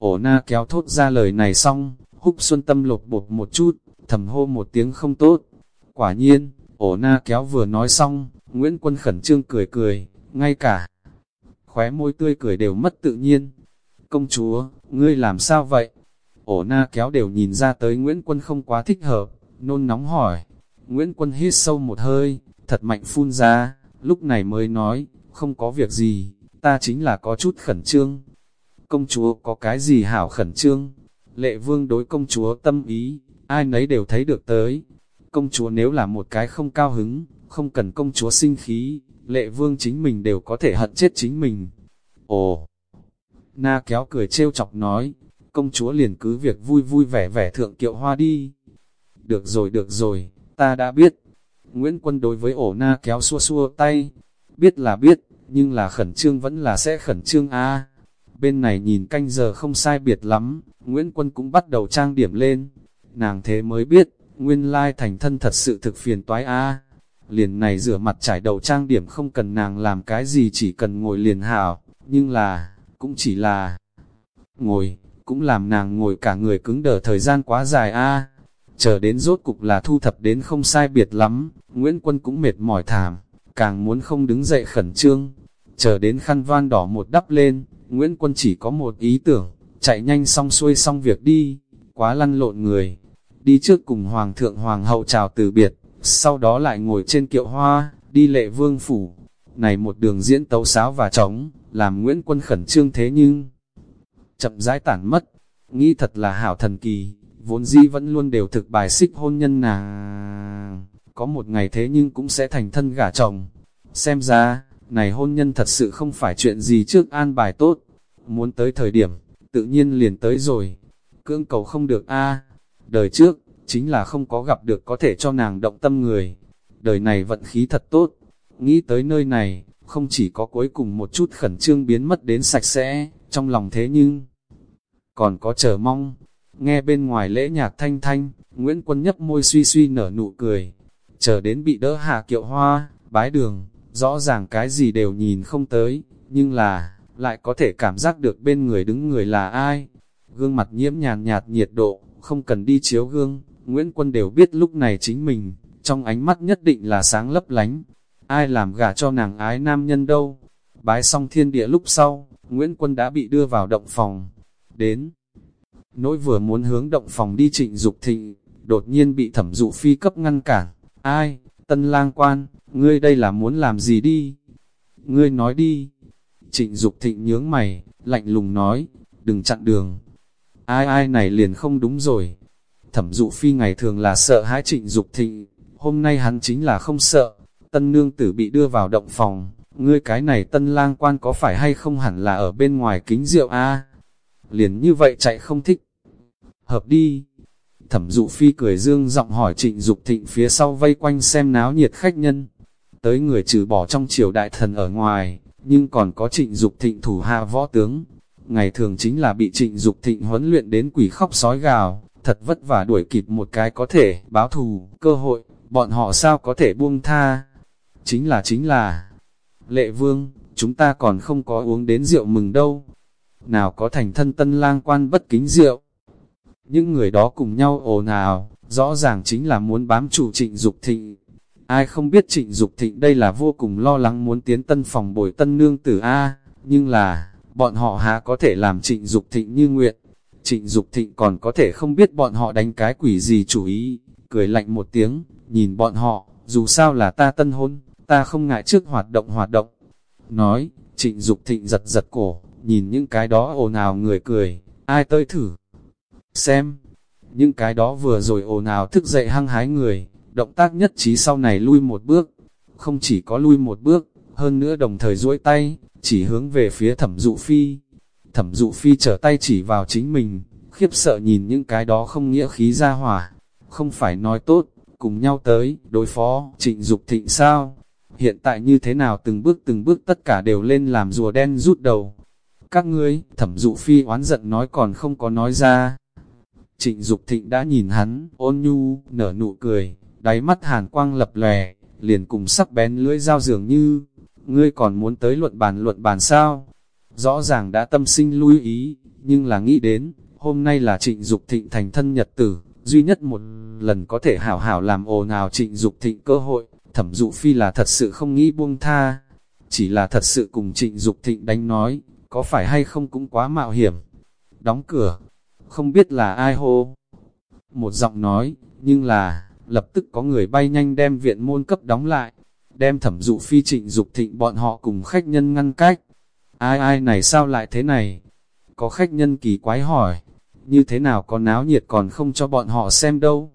Ổ na kéo thốt ra lời này xong, húc xuân tâm lột bột một chút, thầm hô một tiếng không tốt. Quả nhiên, ổ na kéo vừa nói xong, Nguyễn Quân khẩn trương cười cười, ngay cả khóe môi tươi cười đều mất tự nhiên. Công chúa, ngươi làm sao vậy? Ổ na kéo đều nhìn ra tới Nguyễn Quân không quá thích hợp, nôn nóng hỏi. Nguyễn Quân hít sâu một hơi, thật mạnh phun ra, lúc này mới nói, không có việc gì, ta chính là có chút khẩn trương. Công chúa có cái gì hảo khẩn trương? Lệ vương đối công chúa tâm ý, ai nấy đều thấy được tới. Công chúa nếu là một cái không cao hứng, không cần công chúa sinh khí, lệ vương chính mình đều có thể hận chết chính mình. Ồ! Na kéo cười trêu chọc nói, công chúa liền cứ việc vui vui vẻ vẻ thượng kiệu hoa đi. Được rồi được rồi, ta đã biết. Nguyễn Quân đối với ổ na kéo xua xua tay. Biết là biết, nhưng là khẩn trương vẫn là sẽ khẩn trương a Bên này nhìn canh giờ không sai biệt lắm, Nguyễn Quân cũng bắt đầu trang điểm lên. Nàng thế mới biết, nguyên lai thành thân thật sự thực phiền toái a Liền này rửa mặt trải đầu trang điểm không cần nàng làm cái gì chỉ cần ngồi liền hảo, nhưng là, cũng chỉ là ngồi, cũng làm nàng ngồi cả người cứng đờ thời gian quá dài a Chờ đến rốt cục là thu thập đến không sai biệt lắm, Nguyễn Quân cũng mệt mỏi thảm, càng muốn không đứng dậy khẩn trương. Chờ đến khăn van đỏ một đắp lên, Nguyễn Quân chỉ có một ý tưởng, chạy nhanh xong xuôi xong việc đi, quá lăn lộn người. Đi trước cùng Hoàng thượng Hoàng hậu chào từ biệt, sau đó lại ngồi trên kiệu hoa, đi lệ vương phủ. Này một đường diễn tấu sáo và trống, làm Nguyễn Quân khẩn trương thế nhưng chậm rãi tản mất, nghĩ thật là hảo thần kỳ, vốn dĩ vẫn luôn đều thực bài xích hôn nhân nàng. Có một ngày thế nhưng cũng sẽ thành thân gả chồng. Xem ra, này hôn nhân thật sự không phải chuyện gì trước an bài tốt. Muốn tới thời điểm, tự nhiên liền tới rồi. Cưỡng cầu không được a Đời trước, chính là không có gặp được có thể cho nàng động tâm người. Đời này vận khí thật tốt. Nghĩ tới nơi này, không chỉ có cuối cùng một chút khẩn trương biến mất đến sạch sẽ, trong lòng thế nhưng còn có chờ mong. Nghe bên ngoài lễ nhạc thanh thanh, Nguyễn Quân nhấp môi suy suy nở nụ cười, chờ đến bị đỡ hạ kiệu hoa, bái đường, rõ ràng cái gì đều nhìn không tới, nhưng là, lại có thể cảm giác được bên người đứng người là ai. Gương mặt nhiễm nhàn nhạt nhiệt độ, không cần đi chiếu gương, Nguyễn Quân đều biết lúc này chính mình, trong ánh mắt nhất định là sáng lấp lánh. Ai làm gả cho nàng ái nam nhân đâu? Bái xong thiên địa lúc sau, Nguyễn Quân đã bị đưa vào động phòng. Đến, nỗi vừa muốn hướng động phòng đi trịnh Dục thịnh, đột nhiên bị thẩm dụ phi cấp ngăn cản. Ai, tân lang quan, ngươi đây là muốn làm gì đi? Ngươi nói đi. Trịnh Dục thịnh nhướng mày, lạnh lùng nói, đừng chặn đường. Ai ai này liền không đúng rồi. Thẩm dụ phi ngày thường là sợ hãi trịnh Dục thịnh, hôm nay hắn chính là không sợ. Tân nương tử bị đưa vào động phòng, ngươi cái này tân lang quan có phải hay không hẳn là ở bên ngoài kính rượu a Liền như vậy chạy không thích. Hợp đi. Thẩm dụ phi cười dương giọng hỏi trịnh Dục thịnh phía sau vây quanh xem náo nhiệt khách nhân. Tới người trừ bỏ trong triều đại thần ở ngoài, nhưng còn có trịnh Dục thịnh thủ hạ võ tướng. Ngày thường chính là bị trịnh Dục thịnh huấn luyện đến quỷ khóc sói gào, thật vất vả đuổi kịp một cái có thể báo thù, cơ hội, bọn họ sao có thể buông tha. Chính là chính là, lệ vương, chúng ta còn không có uống đến rượu mừng đâu. Nào có thành thân tân lang quan bất kính rượu. Những người đó cùng nhau ồn ào, rõ ràng chính là muốn bám chủ trịnh Dục thịnh. Ai không biết trịnh Dục thịnh đây là vô cùng lo lắng muốn tiến tân phòng bồi tân nương tử A, nhưng là, bọn họ há có thể làm trịnh Dục thịnh như nguyện. Trịnh Dục thịnh còn có thể không biết bọn họ đánh cái quỷ gì chủ ý, cười lạnh một tiếng, nhìn bọn họ, dù sao là ta tân hôn, ta không ngại trước hoạt động hoạt động. Nói, trịnh Dục thịnh giật giật cổ, nhìn những cái đó ồn ào người cười, ai tới thử. Xem, những cái đó vừa rồi ồn ào thức dậy hăng hái người, động tác nhất trí sau này lui một bước, không chỉ có lui một bước, hơn nữa đồng thời duỗi tay, chỉ hướng về phía thẩm dụ phi. Thẩm dụ phi trở tay chỉ vào chính mình, khiếp sợ nhìn những cái đó không nghĩa khí ra hỏa, không phải nói tốt, cùng nhau tới, đối phó, trịnh Dục thịnh sao? Hiện tại như thế nào từng bước từng bước tất cả đều lên làm rùa đen rút đầu. Các ngươi, thẩm dụ phi oán giận nói còn không có nói ra. Trịnh Dục Thịnh đã nhìn hắn, ôn nhu, nở nụ cười, đáy mắt hàn quang lập lòe, liền cùng sắc bén lưỡi dao dường như, ngươi còn muốn tới luận bàn luận bàn sao? Rõ ràng đã tâm sinh lưu ý, nhưng là nghĩ đến, hôm nay là trịnh Dục thịnh thành thân nhật tử, duy nhất một lần có thể hảo hảo làm ồ nào trịnh Dục thịnh cơ hội, thẩm dụ phi là thật sự không nghĩ buông tha, chỉ là thật sự cùng trịnh Dục thịnh đánh nói, có phải hay không cũng quá mạo hiểm. Đóng cửa, không biết là ai hô. Một giọng nói, nhưng là, lập tức có người bay nhanh đem viện môn cấp đóng lại, đem thẩm dụ phi trịnh Dục thịnh bọn họ cùng khách nhân ngăn cách. Ai ai này sao lại thế này? Có khách nhân kỳ quái hỏi, như thế nào có náo nhiệt còn không cho bọn họ xem đâu?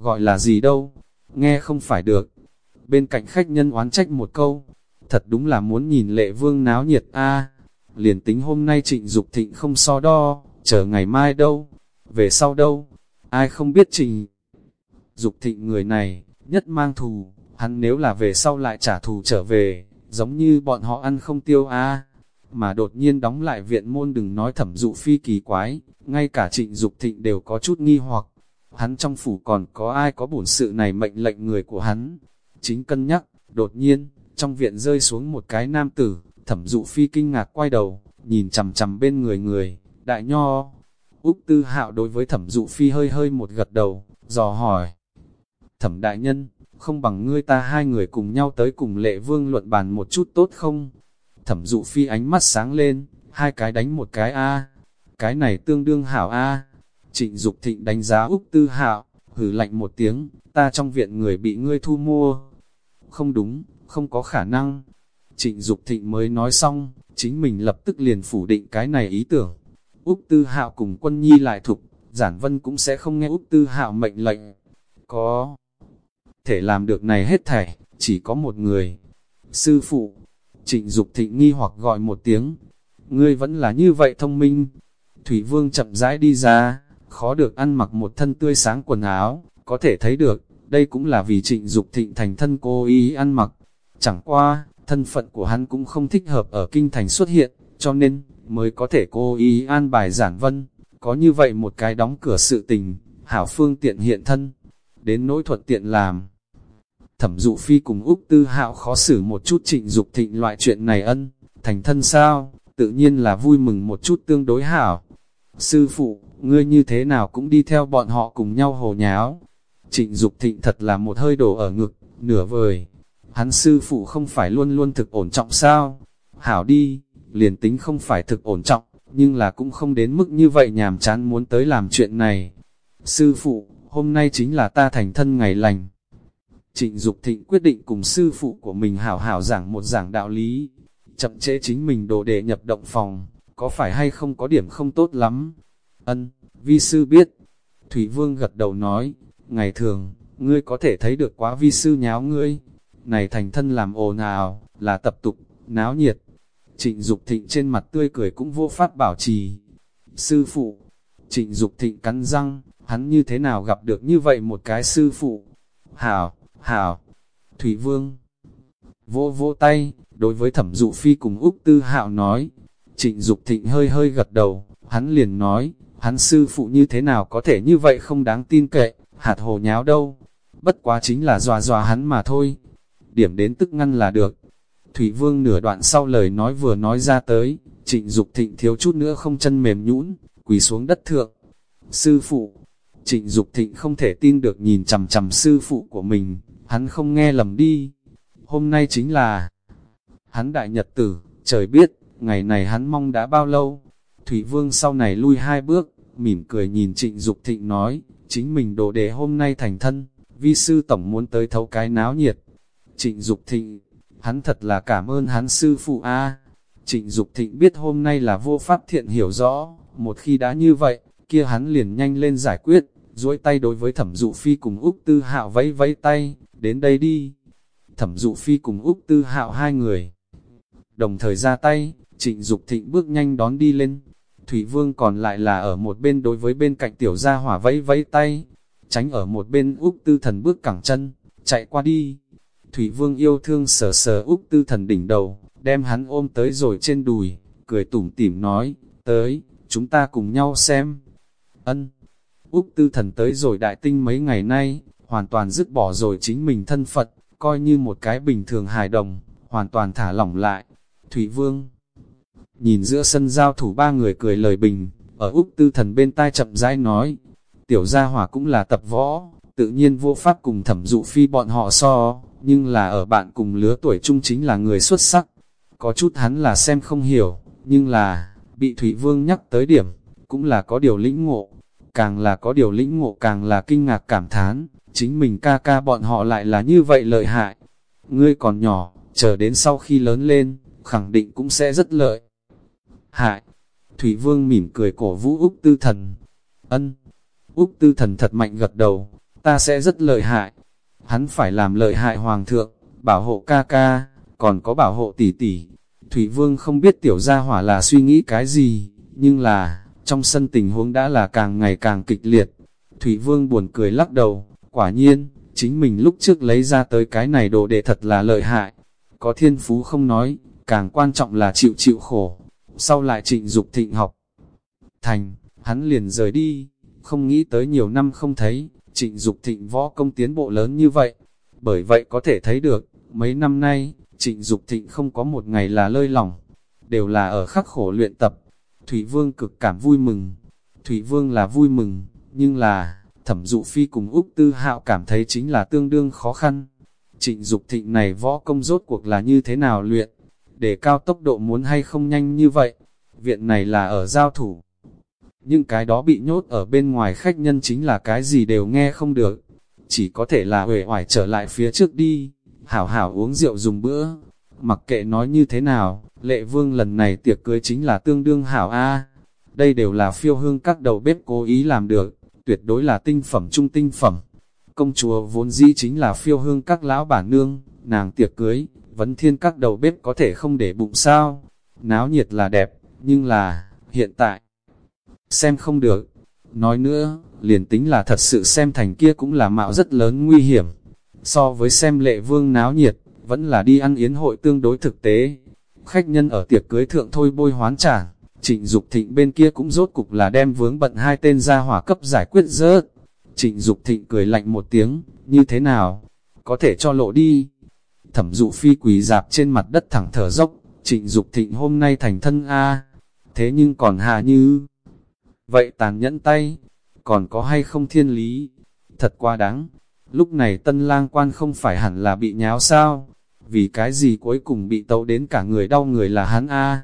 Gọi là gì đâu? Nghe không phải được. Bên cạnh khách nhân oán trách một câu, thật đúng là muốn nhìn lệ vương náo nhiệt a à, liền tính hôm nay trịnh Dục thịnh không so đo, chờ ngày mai đâu, về sau đâu, ai không biết trịnh Dục thịnh người này, nhất mang thù, hắn nếu là về sau lại trả thù trở về, giống như bọn họ ăn không tiêu a mà đột nhiên đóng lại viện môn đừng nói thẩm dụ phi kỳ quái, ngay cả trịnh Dục thịnh đều có chút nghi hoặc, hắn trong phủ còn có ai có bổn sự này mệnh lệnh người của hắn, chính cân nhắc, đột nhiên, trong viện rơi xuống một cái nam tử, thẩm dụ phi kinh ngạc quay đầu, nhìn chằm chằm bên người người, đại nho. Úc Tư Hạo đối với thẩm dụ phi hơi hơi một gật đầu, dò hỏi. Thẩm đại nhân, không bằng ngươi ta hai người cùng nhau tới cùng lệ vương luận bàn một chút tốt không? Thẩm dụ phi ánh mắt sáng lên, hai cái đánh một cái A. Cái này tương đương hảo A. Trịnh Dục thịnh đánh giá Úc Tư Hạo, hử lạnh một tiếng, ta trong viện người bị ngươi thu mua. Không đúng, không có khả năng. Trịnh Dục thịnh mới nói xong, chính mình lập tức liền phủ định cái này ý tưởng. Úc Tư Hạo cùng quân nhi lại thục, Giản Vân cũng sẽ không nghe Úc Tư Hạo mệnh lệnh. Có thể làm được này hết thảy, chỉ có một người. Sư phụ, trịnh Dục thịnh nghi hoặc gọi một tiếng. Ngươi vẫn là như vậy thông minh. Thủy Vương chậm rãi đi ra, khó được ăn mặc một thân tươi sáng quần áo, có thể thấy được, đây cũng là vì trịnh Dục thịnh thành thân cô ý ăn mặc. Chẳng qua, thân phận của hắn cũng không thích hợp ở kinh thành xuất hiện, cho nên, mới có thể cô ý an bài giản vân, có như vậy một cái đóng cửa sự tình, hảo phương tiện hiện thân, đến nỗi thuận tiện làm. Thẩm dụ phi cùng Úc Tư Hạo khó xử một chút trịnh dục thịnh loại chuyện này ân, thành thân sao, tự nhiên là vui mừng một chút tương đối hảo. Sư phụ, ngươi như thế nào cũng đi theo bọn họ cùng nhau hồ nháo. Trịnh Dục thịnh thật là một hơi đổ ở ngực, nửa vời, hắn sư phụ không phải luôn luôn thực ổn trọng sao? Hảo đi, liền tính không phải thực ổn trọng, nhưng là cũng không đến mức như vậy nhàm chán muốn tới làm chuyện này. Sư phụ, hôm nay chính là ta thành thân ngày lành. Trịnh Dục Thịnh quyết định cùng sư phụ của mình hảo hảo giảng một giảng đạo lý. Chậm chế chính mình đồ để nhập động phòng, có phải hay không có điểm không tốt lắm? Ân, vi sư biết. Thủy Vương gật đầu nói, ngày thường, ngươi có thể thấy được quá vi sư nháo ngươi, này thành thân làm ồn ào, là tập tục, náo nhiệt. Trịnh Dục Thịnh trên mặt tươi cười cũng vô pháp bảo trì. Sư phụ, Trịnh Dục Thịnh cắn răng, hắn như thế nào gặp được như vậy một cái sư phụ? Hảo, hảo, Thủy Vương. Vô vô tay, đối với thẩm dụ phi cùng Úc Tư Hạo nói. Trịnh Dục Thịnh hơi hơi gật đầu, hắn liền nói, hắn sư phụ như thế nào có thể như vậy không đáng tin cậy, hạt hồ nháo đâu. Bất quá chính là dòa dòa hắn mà thôi, điểm đến tức ngăn là được. Thủy Vương nửa đoạn sau lời nói vừa nói ra tới, trịnh Dục thịnh thiếu chút nữa không chân mềm nhũn, quỳ xuống đất thượng. Sư phụ, trịnh Dục thịnh không thể tin được nhìn chầm chầm sư phụ của mình, hắn không nghe lầm đi. Hôm nay chính là hắn đại nhật tử, trời biết, ngày này hắn mong đã bao lâu. Thủy Vương sau này lui hai bước, mỉm cười nhìn trịnh Dục thịnh nói, chính mình đồ đề hôm nay thành thân, vi sư tổng muốn tới thấu cái náo nhiệt. Trịnh Dục Thịnh, hắn thật là cảm ơn hắn sư phụ A. Trịnh Dục Thịnh biết hôm nay là vô pháp thiện hiểu rõ, một khi đã như vậy, kia hắn liền nhanh lên giải quyết, duỗi tay đối với thẩm dụ phi cùng Úc Tư Hạo vẫy vẫy tay, đến đây đi. Thẩm dụ phi cùng Úc Tư Hạo hai người. Đồng thời ra tay, trịnh Dục Thịnh bước nhanh đón đi lên. Thủy Vương còn lại là ở một bên đối với bên cạnh tiểu gia hỏa vẫy vẫy tay, tránh ở một bên Úc Tư Thần bước cẳng chân, chạy qua đi. Thủy Vương yêu thương sờ sờ Úc Tư Thần đỉnh đầu, đem hắn ôm tới rồi trên đùi, cười tủm tỉm nói, tới, chúng ta cùng nhau xem. Ân. Úc Tư Thần tới rồi đại tinh mấy ngày nay, hoàn toàn dứt bỏ rồi chính mình thân Phật, coi như một cái bình thường hài đồng, hoàn toàn thả lỏng lại. Thủy Vương Nhìn giữa sân giao thủ ba người cười lời bình, ở Úc Tư Thần bên tai chậm rãi nói, tiểu gia hỏa cũng là tập võ, tự nhiên vô pháp cùng thẩm dụ phi bọn họ so, nhưng là ở bạn cùng lứa tuổi chung chính là người xuất sắc. Có chút hắn là xem không hiểu, nhưng là, bị Thủy Vương nhắc tới điểm, cũng là có điều lĩnh ngộ. Càng là có điều lĩnh ngộ càng là kinh ngạc cảm thán, chính mình ca ca bọn họ lại là như vậy lợi hại. Ngươi còn nhỏ, chờ đến sau khi lớn lên, khẳng định cũng sẽ rất lợi. Hại! Thủy Vương mỉm cười cổ vũ Úc Tư Thần. Ân! Úc Tư Thần thật mạnh gật đầu, ta sẽ rất lợi hại. Hắn phải làm lợi hại Hoàng thượng, bảo hộ ca ca, còn có bảo hộ tỷ tỷ. Thủy Vương không biết tiểu gia hỏa là suy nghĩ cái gì, nhưng là, trong sân tình huống đã là càng ngày càng kịch liệt. Thủy Vương buồn cười lắc đầu, quả nhiên, chính mình lúc trước lấy ra tới cái này đồ để thật là lợi hại. Có thiên phú không nói, càng quan trọng là chịu chịu khổ. Sau lại trịnh Dục thịnh học. Thành, hắn liền rời đi, không nghĩ tới nhiều năm không thấy, trịnh Dục thịnh võ công tiến bộ lớn như vậy. Bởi vậy có thể thấy được, mấy năm nay, trịnh Dục thịnh không có một ngày là lơi lỏng, đều là ở khắc khổ luyện tập. Thủy Vương cực cảm vui mừng. Thủy Vương là vui mừng, nhưng là, thẩm dụ phi cùng Úc Tư Hạo cảm thấy chính là tương đương khó khăn. Trịnh Dục thịnh này võ công rốt cuộc là như thế nào luyện, để cao tốc độ muốn hay không nhanh như vậy. Viện này là ở giao thủ. Những cái đó bị nhốt ở bên ngoài khách nhân chính là cái gì đều nghe không được. Chỉ có thể là huệ hoài trở lại phía trước đi, hảo hảo uống rượu dùng bữa. Mặc kệ nói như thế nào, lệ vương lần này tiệc cưới chính là tương đương hảo A. Đây đều là phiêu hương các đầu bếp cố ý làm được, tuyệt đối là tinh phẩm trung tinh phẩm. Công chúa vốn dĩ chính là phiêu hương các lão bản nương, nàng tiệc cưới, vấn thiên các đầu bếp có thể không để bụng sao. Náo nhiệt là đẹp, nhưng là, hiện tại, xem không được. Nói nữa, liền tính là thật sự xem thành kia cũng là mạo rất lớn nguy hiểm. So với xem lệ vương náo nhiệt, vẫn là đi ăn yến hội tương đối thực tế. Khách nhân ở tiệc cưới thượng thôi bôi hoán trả trịnh Dục thịnh bên kia cũng rốt cục là đem vướng bận hai tên ra hỏa cấp giải quyết rớt. Trịnh Dục thịnh cười lạnh một tiếng, như thế nào? Có thể cho lộ đi. Thẩm dụ phi quỳ dạp trên mặt đất thẳng thở dốc, trịnh Dục thịnh hôm nay thành thân A. Thế nhưng còn hạ như... Vậy tàn nhẫn tay, còn có hay không thiên lý? Thật quá đáng. Lúc này tân lang quan không phải hẳn là bị nháo sao? Vì cái gì cuối cùng bị tấu đến cả người đau người là hắn A.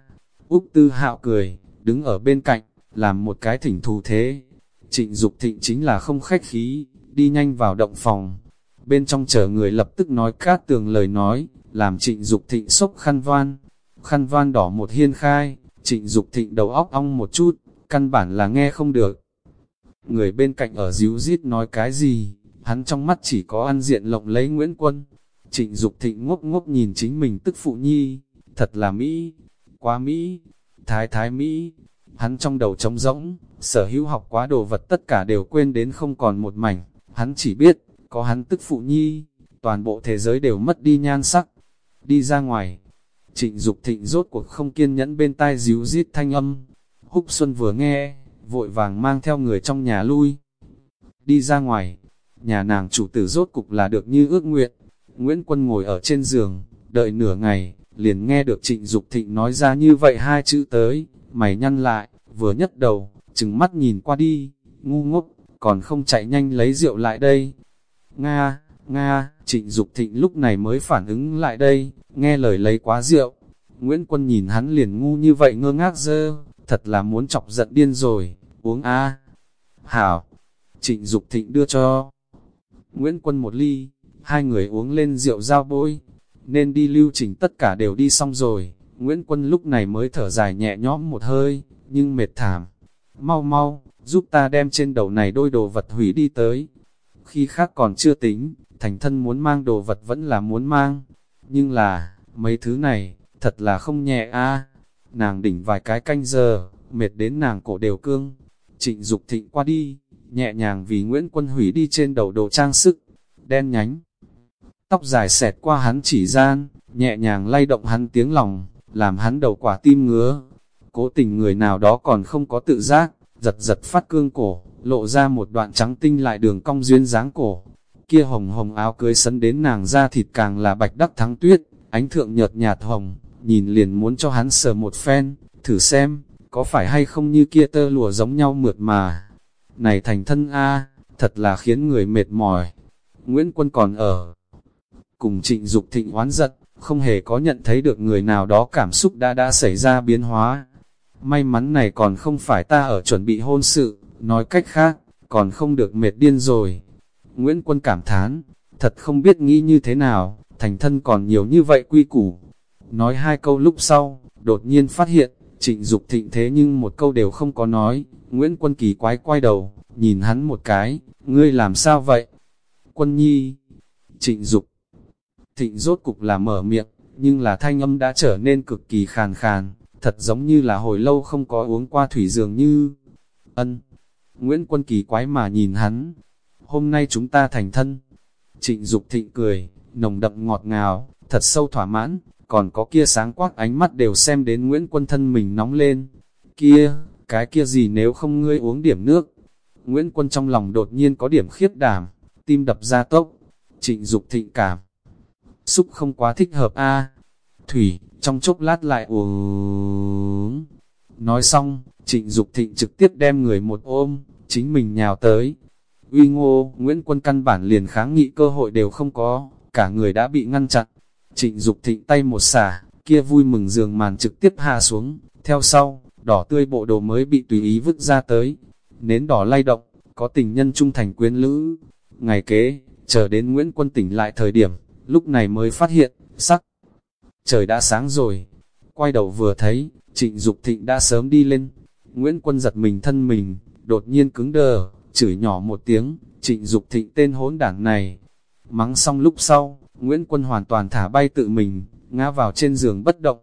Úc Tư Hạo cười, đứng ở bên cạnh, làm một cái thỉnh thù thế. Trịnh Dục thịnh chính là không khách khí, đi nhanh vào động phòng. Bên trong chờ người lập tức nói cát tường lời nói, làm trịnh Dục thịnh sốc khăn van. Khăn van đỏ một hiên khai, trịnh Dục thịnh đầu óc ong một chút, căn bản là nghe không được. Người bên cạnh ở díu dít nói cái gì, hắn trong mắt chỉ có ăn diện lộng lấy Nguyễn Quân. Trịnh Dục thịnh ngốc ngốc nhìn chính mình tức phụ nhi, thật là Mỹ, quá Mỹ, thái thái Mỹ. Hắn trong đầu trống rỗng, sở hữu học quá đồ vật tất cả đều quên đến không còn một mảnh. Hắn chỉ biết, có hắn tức phụ nhi, toàn bộ thế giới đều mất đi nhan sắc. Đi ra ngoài, trịnh Dục thịnh rốt cuộc không kiên nhẫn bên tai díu dít thanh âm. Húc Xuân vừa nghe, vội vàng mang theo người trong nhà lui. Đi ra ngoài, nhà nàng chủ tử rốt cục là được như ước nguyện. Nguyễn Quân ngồi ở trên giường, đợi nửa ngày, liền nghe được trịnh Dục thịnh nói ra như vậy hai chữ tới, mày nhăn lại, vừa nhấc đầu, trừng mắt nhìn qua đi, ngu ngốc, còn không chạy nhanh lấy rượu lại đây. Nga, Nga, trịnh Dục thịnh lúc này mới phản ứng lại đây, nghe lời lấy quá rượu. Nguyễn Quân nhìn hắn liền ngu như vậy ngơ ngác dơ, thật là muốn chọc giận điên rồi, uống a Hảo, trịnh Dục thịnh đưa cho Nguyễn Quân một ly, hai người uống lên rượu giao bôi, nên đi lưu trình tất cả đều đi xong rồi, Nguyễn Quân lúc này mới thở dài nhẹ nhõm một hơi, nhưng mệt thảm. Mau mau, giúp ta đem trên đầu này đôi đồ vật hủy đi tới. Khi khác còn chưa tính, thành thân muốn mang đồ vật vẫn là muốn mang. Nhưng là, mấy thứ này, thật là không nhẹ a à, Nàng đỉnh vài cái canh giờ, mệt đến nàng cổ đều cương. Trịnh Dục thịnh qua đi, nhẹ nhàng vì Nguyễn Quân hủy đi trên đầu đồ trang sức, đen nhánh. Tóc dài xẹt qua hắn chỉ gian, nhẹ nhàng lay động hắn tiếng lòng, làm hắn đầu quả tim ngứa. Cố tình người nào đó còn không có tự giác, giật giật phát cương cổ, lộ ra một đoạn trắng tinh lại đường cong duyên dáng cổ. Kia hồng hồng áo cưới sấn đến nàng da thịt càng là bạch đắc thắng tuyết, ánh thượng nhợt nhạt hồng, nhìn liền muốn cho hắn sờ một phen, thử xem, có phải hay không như kia tơ lụa giống nhau mượt mà. Này thành thân A, thật là khiến người mệt mỏi. Nguyễn Quân còn ở, cùng trịnh Dục thịnh oán giận, không hề có nhận thấy được người nào đó cảm xúc đã đã xảy ra biến hóa. May mắn này còn không phải ta ở chuẩn bị hôn sự, nói cách khác, còn không được mệt điên rồi. Nguyễn Quân cảm thán, thật không biết nghĩ như thế nào, thành thân còn nhiều như vậy quy củ. Nói hai câu lúc sau, đột nhiên phát hiện, trịnh Dục thịnh thế nhưng một câu đều không có nói, Nguyễn Quân kỳ quái quay đầu, nhìn hắn một cái, ngươi làm sao vậy? Quân nhi, trịnh Dục thịnh rốt cục là mở miệng, nhưng là thanh âm đã trở nên cực kỳ khàn khàn, thật giống như là hồi lâu không có uống qua thủy dường như. Ân, Nguyễn Quân kỳ quái mà nhìn hắn, hôm nay chúng ta thành thân. Trịnh Dục thịnh cười, nồng đậm ngọt ngào, thật sâu thỏa mãn, còn có kia sáng quắc ánh mắt đều xem đến Nguyễn Quân thân mình nóng lên. Kia, cái kia gì nếu không ngươi uống điểm nước? Nguyễn Quân trong lòng đột nhiên có điểm khiếp đảm, tim đập ra tốc. Trịnh Dục thịnh cảm. Xúc không quá thích hợp a Thủy, trong chốc lát lại uống. Nói xong, trịnh Dục thịnh trực tiếp đem người một ôm, chính mình nhào tới. Uy ngô, Nguyễn Quân căn bản liền kháng nghị cơ hội đều không có, cả người đã bị ngăn chặn. Trịnh Dục thịnh tay một xả, kia vui mừng giường màn trực tiếp hạ xuống, theo sau, đỏ tươi bộ đồ mới bị tùy ý vứt ra tới. Nến đỏ lay động, có tình nhân trung thành quyến lữ. Ngày kế, chờ đến Nguyễn Quân tỉnh lại thời điểm, lúc này mới phát hiện, sắc. Trời đã sáng rồi. Quay đầu vừa thấy, trịnh Dục thịnh đã sớm đi lên. Nguyễn Quân giật mình thân mình, đột nhiên cứng đờ, chửi nhỏ một tiếng, trịnh Dục thịnh tên hỗn đảng này. Mắng xong lúc sau, Nguyễn Quân hoàn toàn thả bay tự mình, ngã vào trên giường bất động.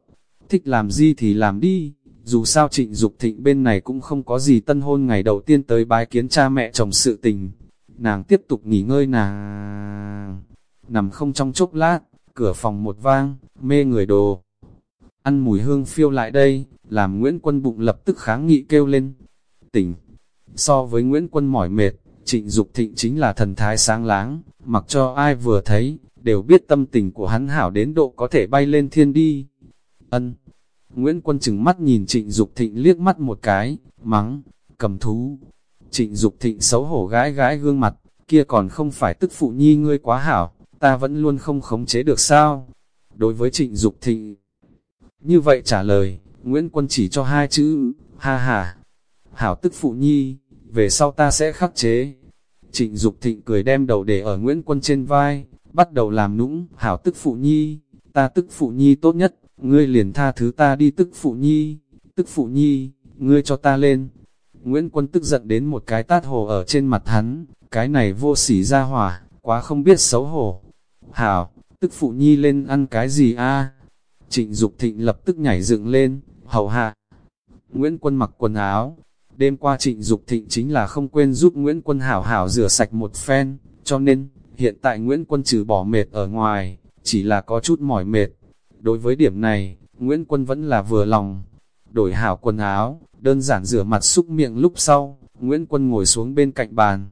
Thích làm gì thì làm đi, dù sao trịnh Dục thịnh bên này cũng không có gì tân hôn ngày đầu tiên tới bái kiến cha mẹ chồng sự tình. Nàng tiếp tục nghỉ ngơi nàng. Nằm không trong chốc lát, cửa phòng một vang, mê người đồ. Ăn mùi hương phiêu lại đây, làm Nguyễn Quân bụng lập tức kháng nghị kêu lên. Tỉnh, so với Nguyễn Quân mỏi mệt, trịnh Dục thịnh chính là thần thái sáng láng, mặc cho ai vừa thấy, đều biết tâm tình của hắn hảo đến độ có thể bay lên thiên đi. Ân. Nguyễn Quân chừng mắt nhìn Trịnh Dục Thịnh liếc mắt một cái, mắng, cầm thú. Trịnh Dục Thịnh xấu hổ gái gái gương mặt, kia còn không phải tức phụ nhi ngươi quá hảo, ta vẫn luôn không khống chế được sao. Đối với Trịnh Dục Thịnh, như vậy trả lời, Nguyễn Quân chỉ cho hai chữ, ha ha. Hảo tức phụ nhi, về sau ta sẽ khắc chế. Trịnh Dục Thịnh cười đem đầu để ở Nguyễn Quân trên vai, bắt đầu làm nũng, hảo tức phụ nhi, ta tức phụ nhi tốt nhất, ngươi liền tha thứ ta đi tức phụ nhi, tức phụ nhi, ngươi cho ta lên. Nguyễn Quân tức giận đến một cái tát hồ ở trên mặt hắn, cái này vô sỉ ra hỏa, quá không biết xấu hổ. Hảo, tức phụ nhi lên ăn cái gì a? Trịnh Dục Thịnh lập tức nhảy dựng lên, hầu hạ. Nguyễn Quân mặc quần áo, đêm qua Trịnh Dục Thịnh chính là không quên giúp Nguyễn Quân hảo hảo rửa sạch một phen, cho nên, Hiện tại Nguyễn Quân trừ bỏ mệt ở ngoài, chỉ là có chút mỏi mệt. Đối với điểm này, Nguyễn Quân vẫn là vừa lòng. Đổi hảo quần áo, đơn giản rửa mặt xúc miệng lúc sau, Nguyễn Quân ngồi xuống bên cạnh bàn.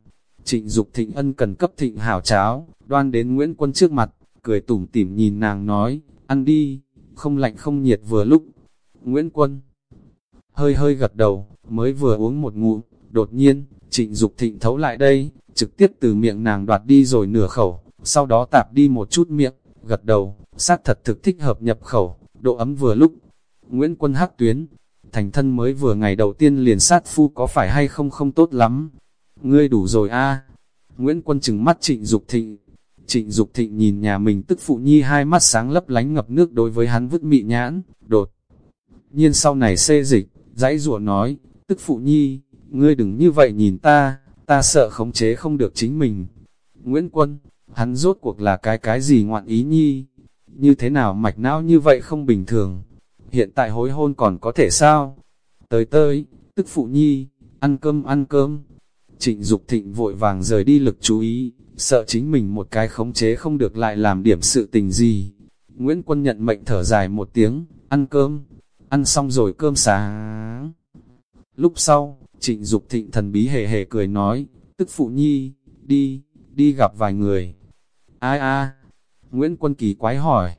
Trịnh Dục Thịnh Ân cần cấp thịnh hảo cháo, đoan đến Nguyễn Quân trước mặt, cười tủm tỉm nhìn nàng nói, ăn đi, không lạnh không nhiệt vừa lúc. Nguyễn Quân hơi hơi gật đầu, mới vừa uống một ngụm, đột nhiên, Trịnh Dục Thịnh thấu lại đây, trực tiếp từ miệng nàng đoạt đi rồi nửa khẩu, sau đó tạp đi một chút miệng, gật đầu, sát thật thực thích hợp nhập khẩu, độ ấm vừa lúc. Nguyễn Quân Hắc Tuyến, thành thân mới vừa ngày đầu tiên liền sát phu có phải hay không không tốt lắm. Ngươi đủ rồi a Nguyễn Quân chừng mắt trịnh Dục thịnh. Trịnh Dục thịnh nhìn nhà mình tức phụ nhi hai mắt sáng lấp lánh ngập nước đối với hắn vứt mị nhãn, đột. Nhiên sau này xê dịch, dãy rủa nói, tức phụ nhi, ngươi đừng như vậy nhìn ta, ta sợ khống chế không được chính mình. Nguyễn Quân, hắn rốt cuộc là cái cái gì ngoạn ý nhi? Như thế nào mạch não như vậy không bình thường? Hiện tại hối hôn còn có thể sao? Tới tới, tức phụ nhi, ăn cơm ăn cơm. Trịnh Dục thịnh vội vàng rời đi lực chú ý, sợ chính mình một cái khống chế không được lại làm điểm sự tình gì. Nguyễn Quân nhận mệnh thở dài một tiếng, ăn cơm, ăn xong rồi cơm sáng. Lúc sau, Trịnh Dục thịnh thần bí hề hề cười nói, tức phụ nhi, đi, đi gặp vài người. Ai a Nguyễn Quân kỳ quái hỏi,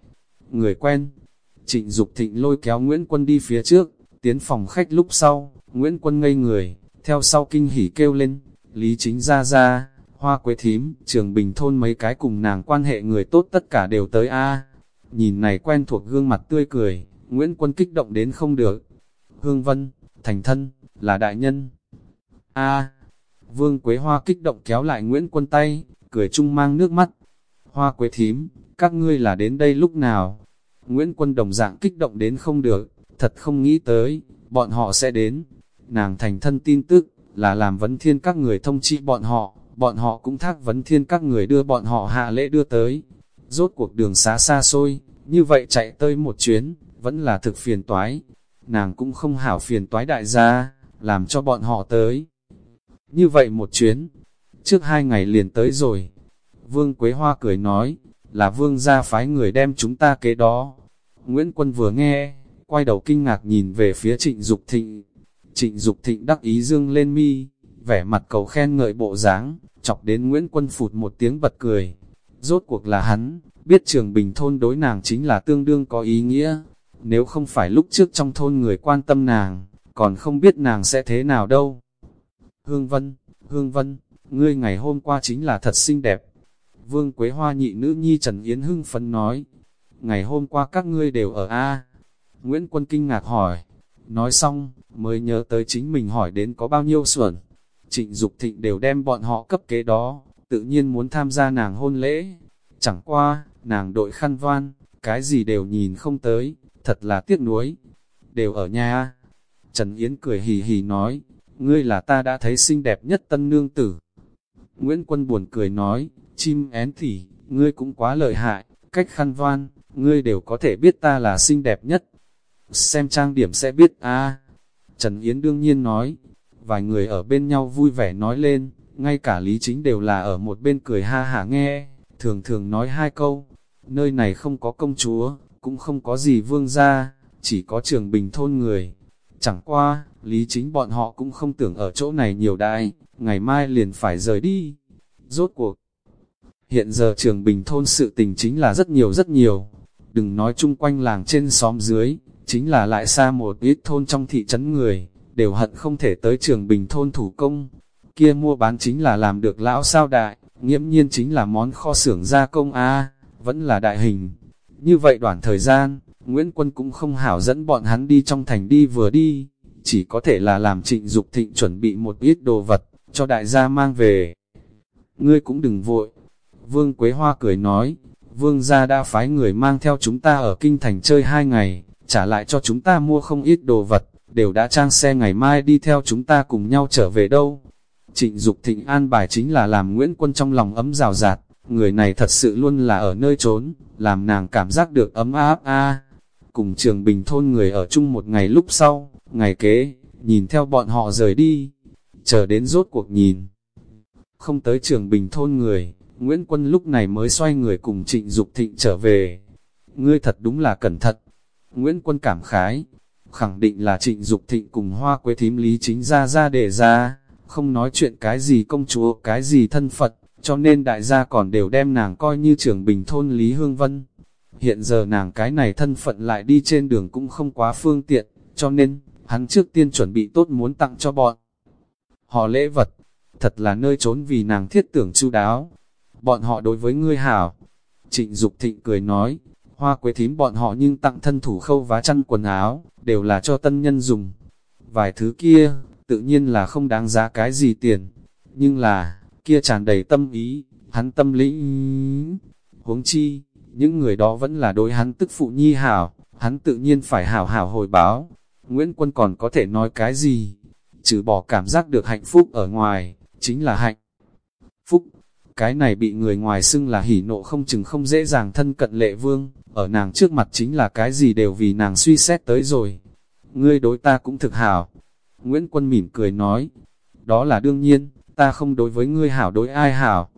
người quen. Trịnh Dục thịnh lôi kéo Nguyễn Quân đi phía trước, tiến phòng khách lúc sau, Nguyễn Quân ngây người, theo sau kinh hỉ kêu lên, Lý Chính ra ra, Hoa Quế Thím, Trường Bình Thôn mấy cái cùng nàng quan hệ người tốt tất cả đều tới a Nhìn này quen thuộc gương mặt tươi cười, Nguyễn Quân kích động đến không được. Hương Vân, thành thân, là đại nhân. a Vương Quế Hoa kích động kéo lại Nguyễn Quân tay, cười chung mang nước mắt. Hoa Quế Thím, các ngươi là đến đây lúc nào? Nguyễn Quân đồng dạng kích động đến không được, thật không nghĩ tới, bọn họ sẽ đến. Nàng thành thân tin tức, là làm vấn thiên các người thông trị bọn họ, bọn họ cũng thác vấn thiên các người đưa bọn họ hạ lễ đưa tới. Rốt cuộc đường xá xa xôi, như vậy chạy tới một chuyến, vẫn là thực phiền toái. Nàng cũng không hảo phiền toái đại gia, làm cho bọn họ tới. Như vậy một chuyến, trước hai ngày liền tới rồi. Vương Quế Hoa cười nói, là vương gia phái người đem chúng ta kế đó. Nguyễn Quân vừa nghe, quay đầu kinh ngạc nhìn về phía trịnh Dục thịnh. Trịnh Dục thịnh đắc ý dương lên mi, vẻ mặt cầu khen ngợi bộ dáng, chọc đến Nguyễn Quân phụt một tiếng bật cười. Rốt cuộc là hắn, biết trường bình thôn đối nàng chính là tương đương có ý nghĩa. Nếu không phải lúc trước trong thôn người quan tâm nàng, còn không biết nàng sẽ thế nào đâu. Hương Vân, Hương Vân, ngươi ngày hôm qua chính là thật xinh đẹp. Vương Quế Hoa nhị nữ nhi Trần Yến hưng phấn nói, ngày hôm qua các ngươi đều ở A. Nguyễn Quân kinh ngạc hỏi, nói xong, mới nhớ tới chính mình hỏi đến có bao nhiêu xuẩn. Trịnh Dục Thịnh đều đem bọn họ cấp kế đó, tự nhiên muốn tham gia nàng hôn lễ. Chẳng qua, nàng đội khăn van, cái gì đều nhìn không tới, thật là tiếc nuối. Đều ở nhà. Trần Yến cười hì hì nói, ngươi là ta đã thấy xinh đẹp nhất tân nương tử. Nguyễn Quân buồn cười nói, chim én thì, ngươi cũng quá lợi hại, cách khăn van, ngươi đều có thể biết ta là xinh đẹp nhất. Xem trang điểm sẽ biết a Trần Yến đương nhiên nói, vài người ở bên nhau vui vẻ nói lên, ngay cả Lý Chính đều là ở một bên cười ha hả nghe, thường thường nói hai câu, nơi này không có công chúa, cũng không có gì vương gia, chỉ có trường bình thôn người. Chẳng qua, Lý Chính bọn họ cũng không tưởng ở chỗ này nhiều đại, ngày mai liền phải rời đi. Rốt cuộc, hiện giờ trường bình thôn sự tình chính là rất nhiều rất nhiều, đừng nói chung quanh làng trên xóm dưới, chính là lại xa một ít thôn trong thị trấn người, đều hận không thể tới trường bình thôn thủ công. Kia mua bán chính là làm được lão sao đại, nghiễm nhiên chính là món kho xưởng gia công A, vẫn là đại hình. Như vậy đoạn thời gian, Nguyễn Quân cũng không hảo dẫn bọn hắn đi trong thành đi vừa đi, chỉ có thể là làm trịnh Dục thịnh chuẩn bị một ít đồ vật, cho đại gia mang về. Ngươi cũng đừng vội. Vương Quế Hoa cười nói, Vương gia đã phái người mang theo chúng ta ở kinh thành chơi hai ngày, trả lại cho chúng ta mua không ít đồ vật, đều đã trang xe ngày mai đi theo chúng ta cùng nhau trở về đâu. Trịnh Dục thịnh an bài chính là làm Nguyễn Quân trong lòng ấm rào rạt, người này thật sự luôn là ở nơi trốn, làm nàng cảm giác được ấm áp a. Cùng trường bình thôn người ở chung một ngày lúc sau, ngày kế, nhìn theo bọn họ rời đi, chờ đến rốt cuộc nhìn. Không tới trường bình thôn người, Nguyễn Quân lúc này mới xoay người cùng trịnh Dục thịnh trở về. Ngươi thật đúng là cẩn thận. Nguyễn Quân cảm khái, khẳng định là trịnh Dục thịnh cùng hoa quế thím lý chính ra ra để ra, không nói chuyện cái gì công chúa, cái gì thân Phật, cho nên đại gia còn đều đem nàng coi như trưởng bình thôn Lý Hương Vân. Hiện giờ nàng cái này thân phận lại đi trên đường cũng không quá phương tiện, cho nên, hắn trước tiên chuẩn bị tốt muốn tặng cho bọn. Họ lễ vật, thật là nơi trốn vì nàng thiết tưởng chu đáo. Bọn họ đối với ngươi hảo. Trịnh Dục Thịnh cười nói, hoa quế thím bọn họ nhưng tặng thân thủ khâu vá chăn quần áo, đều là cho tân nhân dùng. Vài thứ kia, tự nhiên là không đáng giá cái gì tiền, nhưng là, kia tràn đầy tâm ý, hắn tâm lĩnh. Huống chi, những người đó vẫn là đối hắn tức phụ nhi hảo, hắn tự nhiên phải hảo hảo hồi báo. Nguyễn Quân còn có thể nói cái gì? Trừ bỏ cảm giác được hạnh phúc ở ngoài, chính là hạnh phúc. Cái này bị người ngoài xưng là hỉ nộ không chừng không dễ dàng thân cận lệ vương, ở nàng trước mặt chính là cái gì đều vì nàng suy xét tới rồi. Ngươi đối ta cũng thực hảo. Nguyễn Quân mỉm cười nói, đó là đương nhiên, ta không đối với ngươi hảo đối ai hảo.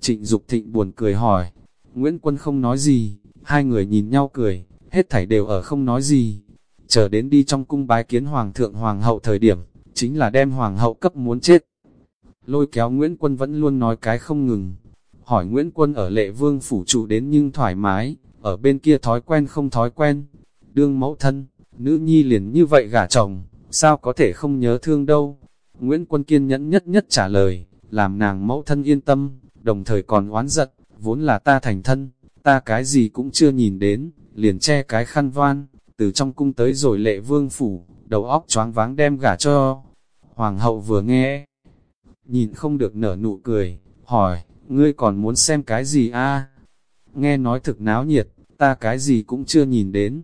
Trịnh Dục Thịnh buồn cười hỏi, Nguyễn Quân không nói gì, hai người nhìn nhau cười, hết thảy đều ở không nói gì. Chờ đến đi trong cung bái kiến Hoàng thượng Hoàng hậu thời điểm, chính là đem hoàng hậu cấp muốn chết. Lôi kéo Nguyễn Quân vẫn luôn nói cái không ngừng, hỏi Nguyễn Quân ở lệ vương phủ trụ đến nhưng thoải mái, ở bên kia thói quen không thói quen, đương mẫu thân, nữ nhi liền như vậy gả chồng, sao có thể không nhớ thương đâu. Nguyễn Quân kiên nhẫn nhất nhất trả lời, làm nàng mẫu thân yên tâm, đồng thời còn oán giận, vốn là ta thành thân, ta cái gì cũng chưa nhìn đến, liền che cái khăn voan, từ trong cung tới rồi lệ vương phủ, đầu óc choáng váng đem gả cho. Hoàng hậu vừa nghe, nhìn không được nở nụ cười, hỏi, ngươi còn muốn xem cái gì a? Nghe nói thực náo nhiệt, ta cái gì cũng chưa nhìn đến.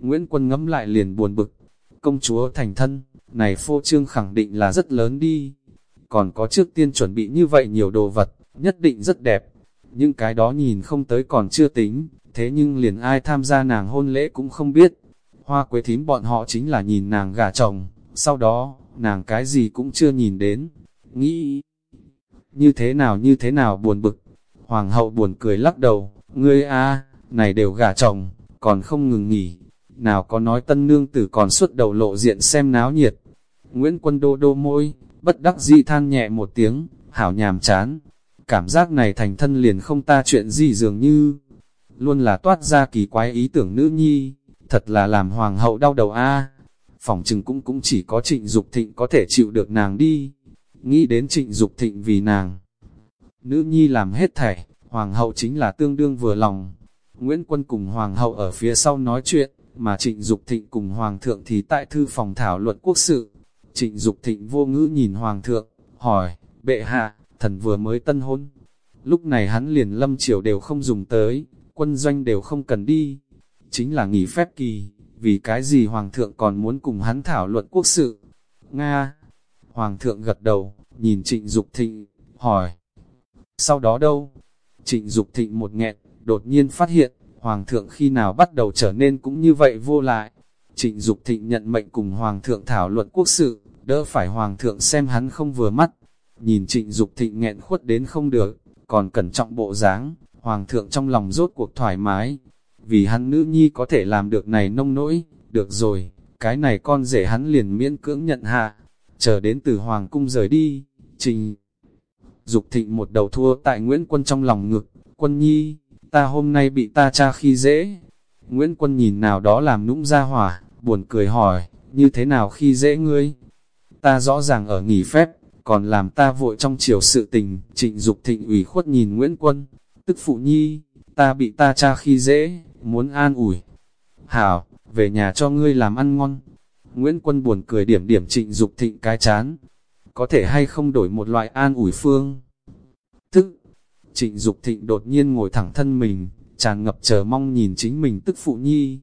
Nguyễn Quân ngẫm lại liền buồn bực, công chúa thành thân, này phô trương khẳng định là rất lớn đi. Còn có trước tiên chuẩn bị như vậy nhiều đồ vật, nhất định rất đẹp. Nhưng cái đó nhìn không tới còn chưa tính, thế nhưng liền ai tham gia nàng hôn lễ cũng không biết. Hoa quế thím bọn họ chính là nhìn nàng gả chồng, sau đó, nàng cái gì cũng chưa nhìn đến. Nghĩ, như thế nào như thế nào buồn bực. Hoàng hậu buồn cười lắc đầu, ngươi a này đều gả chồng, còn không ngừng nghỉ. Nào có nói tân nương tử còn suốt đầu lộ diện xem náo nhiệt. Nguyễn Quân đô đô môi, bất đắc dĩ than nhẹ một tiếng, hảo nhàm chán. Cảm giác này thành thân liền không ta chuyện gì dường như, luôn là toát ra kỳ quái ý tưởng nữ nhi, thật là làm hoàng hậu đau đầu a. Phòng trừng cũng cũng chỉ có trịnh Dục thịnh có thể chịu được nàng đi. Nghĩ đến trịnh Dục thịnh vì nàng. Nữ nhi làm hết thảy, hoàng hậu chính là tương đương vừa lòng. Nguyễn Quân cùng hoàng hậu ở phía sau nói chuyện, mà trịnh Dục thịnh cùng hoàng thượng thì tại thư phòng thảo luận quốc sự. Trịnh Dục thịnh vô ngữ nhìn hoàng thượng, hỏi, bệ hạ, thần vừa mới tân hôn. Lúc này hắn liền lâm triều đều không dùng tới, quân doanh đều không cần đi. Chính là nghỉ phép kỳ, vì cái gì Hoàng thượng còn muốn cùng hắn thảo luận quốc sự. Nga, Hoàng thượng gật đầu, nhìn trịnh Dục thịnh, hỏi. Sau đó đâu? Trịnh Dục thịnh một nghẹn, đột nhiên phát hiện, Hoàng thượng khi nào bắt đầu trở nên cũng như vậy vô lại. Trịnh Dục thịnh nhận mệnh cùng Hoàng thượng thảo luận quốc sự, đỡ phải Hoàng thượng xem hắn không vừa mắt. Nhìn trịnh Dục thịnh nghẹn khuất đến không được, còn cẩn trọng bộ dáng, Hoàng thượng trong lòng rốt cuộc thoải mái, vì hắn nữ nhi có thể làm được này nông nỗi, được rồi, cái này con rể hắn liền miễn cưỡng nhận hạ, chờ đến từ Hoàng cung rời đi, trình. Dục thịnh một đầu thua tại Nguyễn Quân trong lòng ngực, quân nhi, ta hôm nay bị ta cha khi dễ. Nguyễn Quân nhìn nào đó làm nũng ra hỏa, buồn cười hỏi, như thế nào khi dễ ngươi? Ta rõ ràng ở nghỉ phép, còn làm ta vội trong chiều sự tình, trịnh Dục thịnh ủy khuất nhìn Nguyễn Quân, tức phụ nhi, ta bị ta cha khi dễ, muốn an ủi. Hảo, về nhà cho ngươi làm ăn ngon. Nguyễn Quân buồn cười điểm điểm trịnh Dục thịnh cái chán. Có thể hay không đổi một loại an ủi phương. Tức, trịnh Dục thịnh đột nhiên ngồi thẳng thân mình, tràn ngập chờ mong nhìn chính mình tức phụ nhi.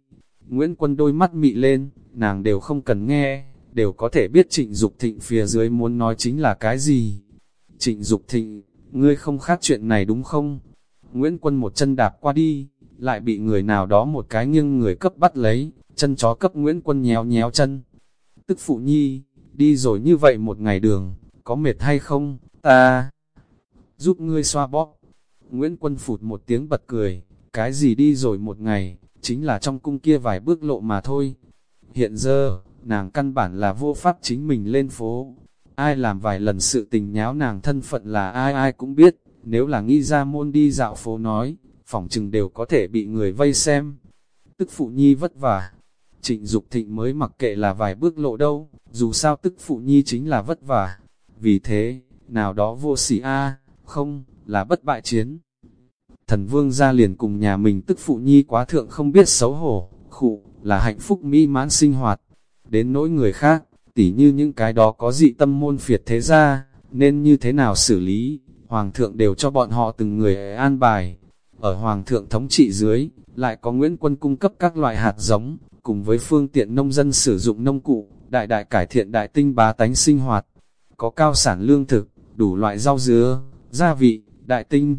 Nguyễn Quân đôi mắt mị lên, nàng đều không cần nghe, đều có thể biết trịnh Dục thịnh phía dưới muốn nói chính là cái gì. Trịnh Dục thịnh, ngươi không khác chuyện này đúng không? Nguyễn Quân một chân đạp qua đi, lại bị người nào đó một cái nghiêng người cấp bắt lấy, chân chó cấp Nguyễn Quân nhéo nhéo chân. Tức phụ nhi, đi rồi như vậy một ngày đường, có mệt hay không, ta giúp ngươi xoa bóp. Nguyễn Quân phụt một tiếng bật cười, cái gì đi rồi một ngày, chính là trong cung kia vài bước lộ mà thôi. Hiện giờ, nàng căn bản là vô pháp chính mình lên phố. Ai làm vài lần sự tình nháo nàng thân phận là ai ai cũng biết. Nếu là nghĩ ra môn đi dạo phố nói, phỏng chừng đều có thể bị người vây xem. Tức phụ nhi vất vả. Trịnh Dục thịnh mới mặc kệ là vài bước lộ đâu, dù sao tức phụ nhi chính là vất vả. Vì thế, nào đó vô sỉ a không, là bất bại chiến. Thần vương ra liền cùng nhà mình tức phụ nhi quá thượng không biết xấu hổ, khụ, là hạnh phúc mỹ mãn sinh hoạt. Đến nỗi người khác, tỉ như những cái đó có dị tâm môn phiệt thế ra, nên như thế nào xử lý, Hoàng thượng đều cho bọn họ từng người an bài. Ở Hoàng thượng thống trị dưới, lại có Nguyễn Quân cung cấp các loại hạt giống, cùng với phương tiện nông dân sử dụng nông cụ, đại đại cải thiện đại tinh bá tánh sinh hoạt. Có cao sản lương thực, đủ loại rau dứa, gia vị, đại tinh.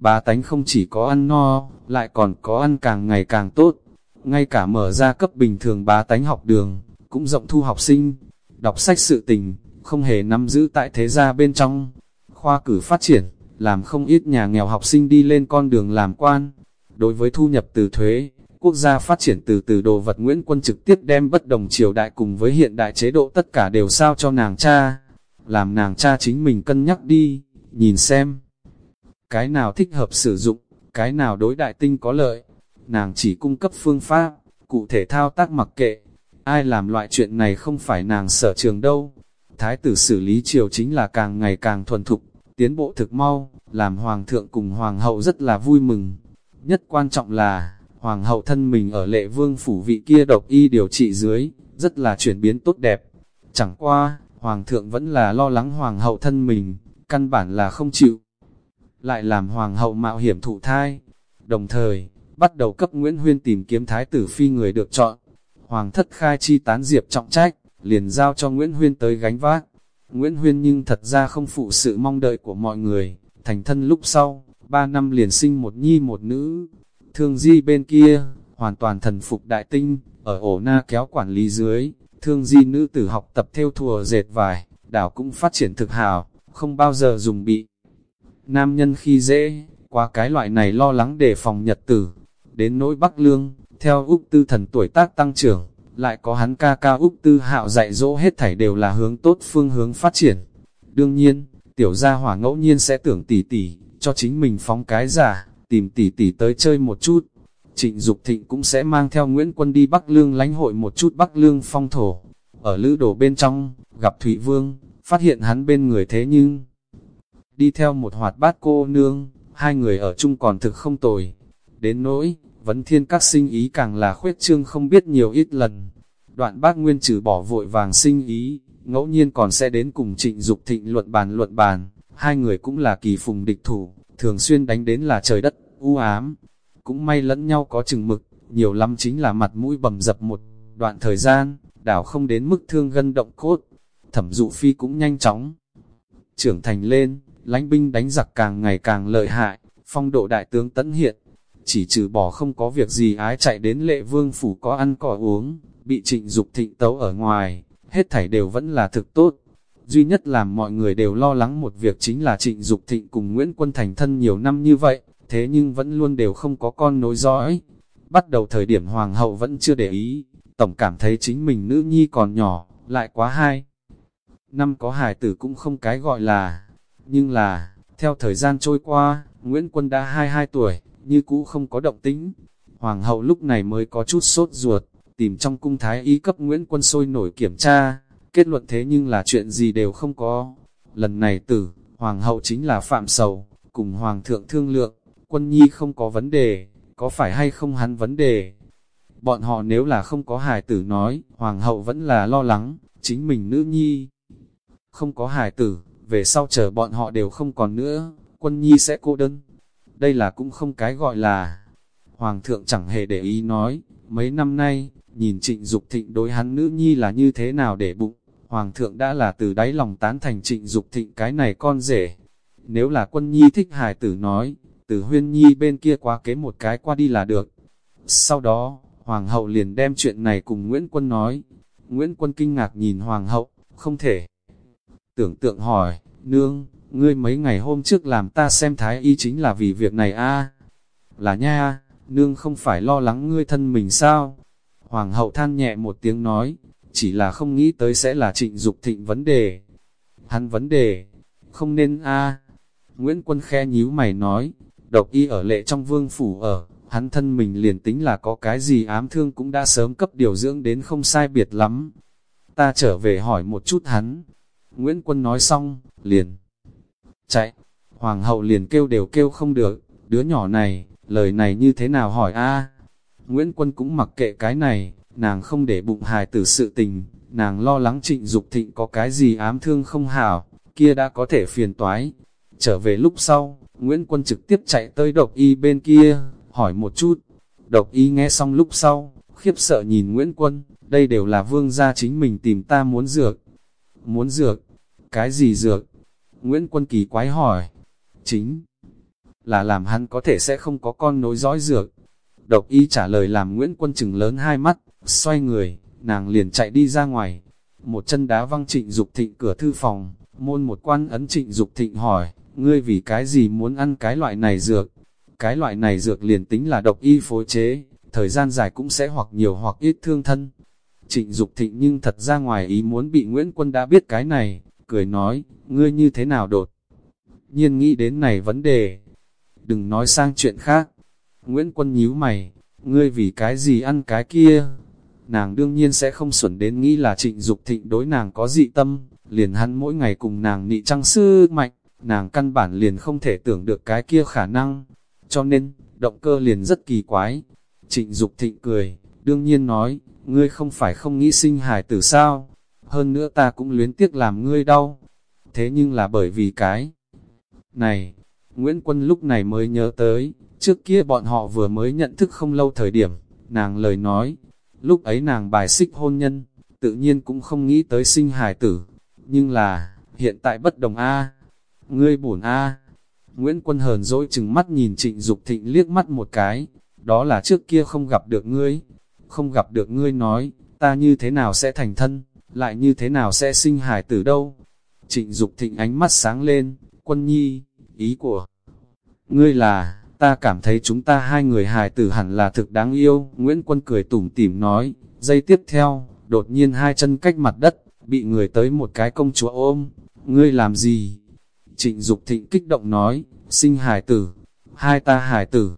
Bá tánh không chỉ có ăn no, lại còn có ăn càng ngày càng tốt. Ngay cả mở ra cấp bình thường bá tánh học đường, cũng rộng thu học sinh, đọc sách sự tình, không hề nắm giữ tại thế gia bên trong, khoa cử phát triển, làm không ít nhà nghèo học sinh đi lên con đường làm quan. Đối với thu nhập từ thuế, quốc gia phát triển từ từ đồ vật Nguyễn Quân trực tiếp đem bất đồng triều đại cùng với hiện đại chế độ tất cả đều sao cho nàng cha. Làm nàng cha chính mình cân nhắc đi, nhìn xem. Cái nào thích hợp sử dụng, cái nào đối đại tinh có lợi. Nàng chỉ cung cấp phương pháp, cụ thể thao tác mặc kệ. Ai làm loại chuyện này không phải nàng sở trường đâu. Thái tử xử lý triều chính là càng ngày càng thuần thục, tiến bộ thực mau, làm hoàng thượng cùng hoàng hậu rất là vui mừng. Nhất quan trọng là, hoàng hậu thân mình ở lệ vương phủ vị kia độc y điều trị dưới, rất là chuyển biến tốt đẹp. Chẳng qua, hoàng thượng vẫn là lo lắng hoàng hậu thân mình, căn bản là không chịu. Lại làm hoàng hậu mạo hiểm thụ thai. Đồng thời, bắt đầu cấp Nguyễn Huyên tìm kiếm thái tử phi người được chọn. Hoàng thất khai chi tán diệp trọng trách, liền giao cho Nguyễn Huyên tới gánh vác. Nguyễn Huyên nhưng thật ra không phụ sự mong đợi của mọi người, thành thân lúc sau, ba năm liền sinh một nhi một nữ. Thương di bên kia, hoàn toàn thần phục đại tinh, ở ổ na kéo quản lý dưới, thương di nữ tử học tập theo thùa dệt vải, đảo cũng phát triển thực hào, không bao giờ dùng bị. Nam nhân khi dễ, qua cái loại này lo lắng để phòng nhật tử, đến nỗi Bắc Lương, theo Úc Tư thần tuổi tác tăng trưởng, lại có hắn ca ca Úc Tư hạo dạy dỗ hết thảy đều là hướng tốt phương hướng phát triển. Đương nhiên, tiểu gia hỏa ngẫu nhiên sẽ tưởng tỉ tỉ, cho chính mình phóng cái giả, tìm tỉ tỉ tới chơi một chút. Trịnh Dục Thịnh cũng sẽ mang theo Nguyễn Quân đi Bắc Lương lánh hội một chút Bắc Lương phong thổ. Ở lữ đồ bên trong, gặp Thụy Vương, phát hiện hắn bên người thế nhưng đi theo một hoạt bát cô nương, hai người ở chung còn thực không tồi. Đến nỗi, vấn thiên các sinh ý càng là khuyết trương không biết nhiều ít lần. Đoạn bác nguyên trừ bỏ vội vàng sinh ý, ngẫu nhiên còn sẽ đến cùng trịnh Dục thịnh luận bàn luận bàn, hai người cũng là kỳ phùng địch thủ, thường xuyên đánh đến là trời đất, u ám. Cũng may lẫn nhau có chừng mực, nhiều lắm chính là mặt mũi bầm dập một đoạn thời gian, đảo không đến mức thương gân động cốt. Thẩm dụ phi cũng nhanh chóng trưởng thành lên, lãnh binh đánh giặc càng ngày càng lợi hại, phong độ đại tướng tấn hiện, chỉ trừ bỏ không có việc gì ái chạy đến lệ vương phủ có ăn cỏ uống, bị trịnh Dục thịnh tấu ở ngoài, hết thảy đều vẫn là thực tốt. Duy nhất làm mọi người đều lo lắng một việc chính là trịnh Dục thịnh cùng Nguyễn Quân thành thân nhiều năm như vậy, thế nhưng vẫn luôn đều không có con nối dõi. Bắt đầu thời điểm hoàng hậu vẫn chưa để ý, tổng cảm thấy chính mình nữ nhi còn nhỏ, lại quá hai. Năm có hài tử cũng không cái gọi là, nhưng là, theo thời gian trôi qua, Nguyễn Quân đã 22 tuổi, như cũ không có động tính. Hoàng hậu lúc này mới có chút sốt ruột, tìm trong cung thái y cấp Nguyễn Quân sôi nổi kiểm tra, kết luận thế nhưng là chuyện gì đều không có. Lần này tử, Hoàng hậu chính là Phạm Sầu, cùng Hoàng thượng thương lượng, quân nhi không có vấn đề, có phải hay không hắn vấn đề. Bọn họ nếu là không có hài tử nói, Hoàng hậu vẫn là lo lắng, chính mình nữ nhi. Không có hài tử, về sau chờ bọn họ đều không còn nữa, quân nhi sẽ cô đơn. Đây là cũng không cái gọi là. Hoàng thượng chẳng hề để ý nói, mấy năm nay, nhìn trịnh Dục thịnh đối hắn nữ nhi là như thế nào để bụng. Hoàng thượng đã là từ đáy lòng tán thành trịnh Dục thịnh cái này con rể. Nếu là quân nhi thích hài tử nói, từ huyên nhi bên kia quá kế một cái qua đi là được. Sau đó, Hoàng hậu liền đem chuyện này cùng Nguyễn Quân nói. Nguyễn Quân kinh ngạc nhìn Hoàng hậu, không thể. Tưởng tượng hỏi, nương, ngươi mấy ngày hôm trước làm ta xem thái y chính là vì việc này a Là nha, nương không phải lo lắng ngươi thân mình sao? Hoàng hậu than nhẹ một tiếng nói, chỉ là không nghĩ tới sẽ là trịnh Dục thịnh vấn đề. Hắn vấn đề, không nên a Nguyễn Quân khe nhíu mày nói, độc y ở lệ trong vương phủ ở, hắn thân mình liền tính là có cái gì ám thương cũng đã sớm cấp điều dưỡng đến không sai biệt lắm. Ta trở về hỏi một chút hắn. Nguyễn Quân nói xong, liền chạy. Hoàng hậu liền kêu đều kêu không được, đứa nhỏ này, lời này như thế nào hỏi a Nguyễn Quân cũng mặc kệ cái này, nàng không để bụng hài tử sự tình, nàng lo lắng trịnh Dục thịnh có cái gì ám thương không hảo, kia đã có thể phiền toái. Trở về lúc sau, Nguyễn Quân trực tiếp chạy tới độc y bên kia, hỏi một chút. Độc y nghe xong lúc sau, khiếp sợ nhìn Nguyễn Quân, đây đều là vương gia chính mình tìm ta muốn dược. Muốn dược? Cái gì dược? Nguyễn Quân Kỳ quái hỏi. Chính là làm hắn có thể sẽ không có con nối dõi dược. Độc y trả lời làm Nguyễn Quân chừng lớn hai mắt, xoay người, nàng liền chạy đi ra ngoài. Một chân đá văng trịnh Dục thịnh cửa thư phòng, môn một quan ấn trịnh Dục thịnh hỏi, ngươi vì cái gì muốn ăn cái loại này dược? Cái loại này dược liền tính là độc y phối chế, thời gian dài cũng sẽ hoặc nhiều hoặc ít thương thân. Trịnh Dục Thịnh nhưng thật ra ngoài ý muốn bị Nguyễn Quân đã biết cái này, cười nói, ngươi như thế nào đột. Nhiên nghĩ đến này vấn đề, đừng nói sang chuyện khác. Nguyễn Quân nhíu mày, ngươi vì cái gì ăn cái kia? Nàng đương nhiên sẽ không xuẩn đến nghĩ là trịnh Dục thịnh đối nàng có dị tâm, liền hắn mỗi ngày cùng nàng nị trăng sư mạnh, nàng căn bản liền không thể tưởng được cái kia khả năng. Cho nên, động cơ liền rất kỳ quái. Trịnh Dục thịnh cười, đương nhiên nói, ngươi không phải không nghĩ sinh hài tử sao? Hơn nữa ta cũng luyến tiếc làm ngươi đau. Thế nhưng là bởi vì cái này, Nguyễn Quân lúc này mới nhớ tới, trước kia bọn họ vừa mới nhận thức không lâu thời điểm, nàng lời nói, lúc ấy nàng bài xích hôn nhân, tự nhiên cũng không nghĩ tới sinh hài tử, nhưng là, hiện tại bất đồng a. Ngươi bổn a. Nguyễn Quân hờn dỗi chừng mắt nhìn trịnh Dục thịnh liếc mắt một cái, đó là trước kia không gặp được ngươi, không gặp được ngươi nói, ta như thế nào sẽ thành thân, lại như thế nào sẽ sinh hài tử đâu. Trịnh Dục thịnh ánh mắt sáng lên, quân nhi, ý của ngươi là, ta cảm thấy chúng ta hai người hài tử hẳn là thực đáng yêu. Nguyễn Quân cười tủm tỉm nói, giây tiếp theo, đột nhiên hai chân cách mặt đất, bị người tới một cái công chúa ôm, ngươi làm gì? Trịnh Dục thịnh kích động nói, sinh hài tử, hai ta hài tử,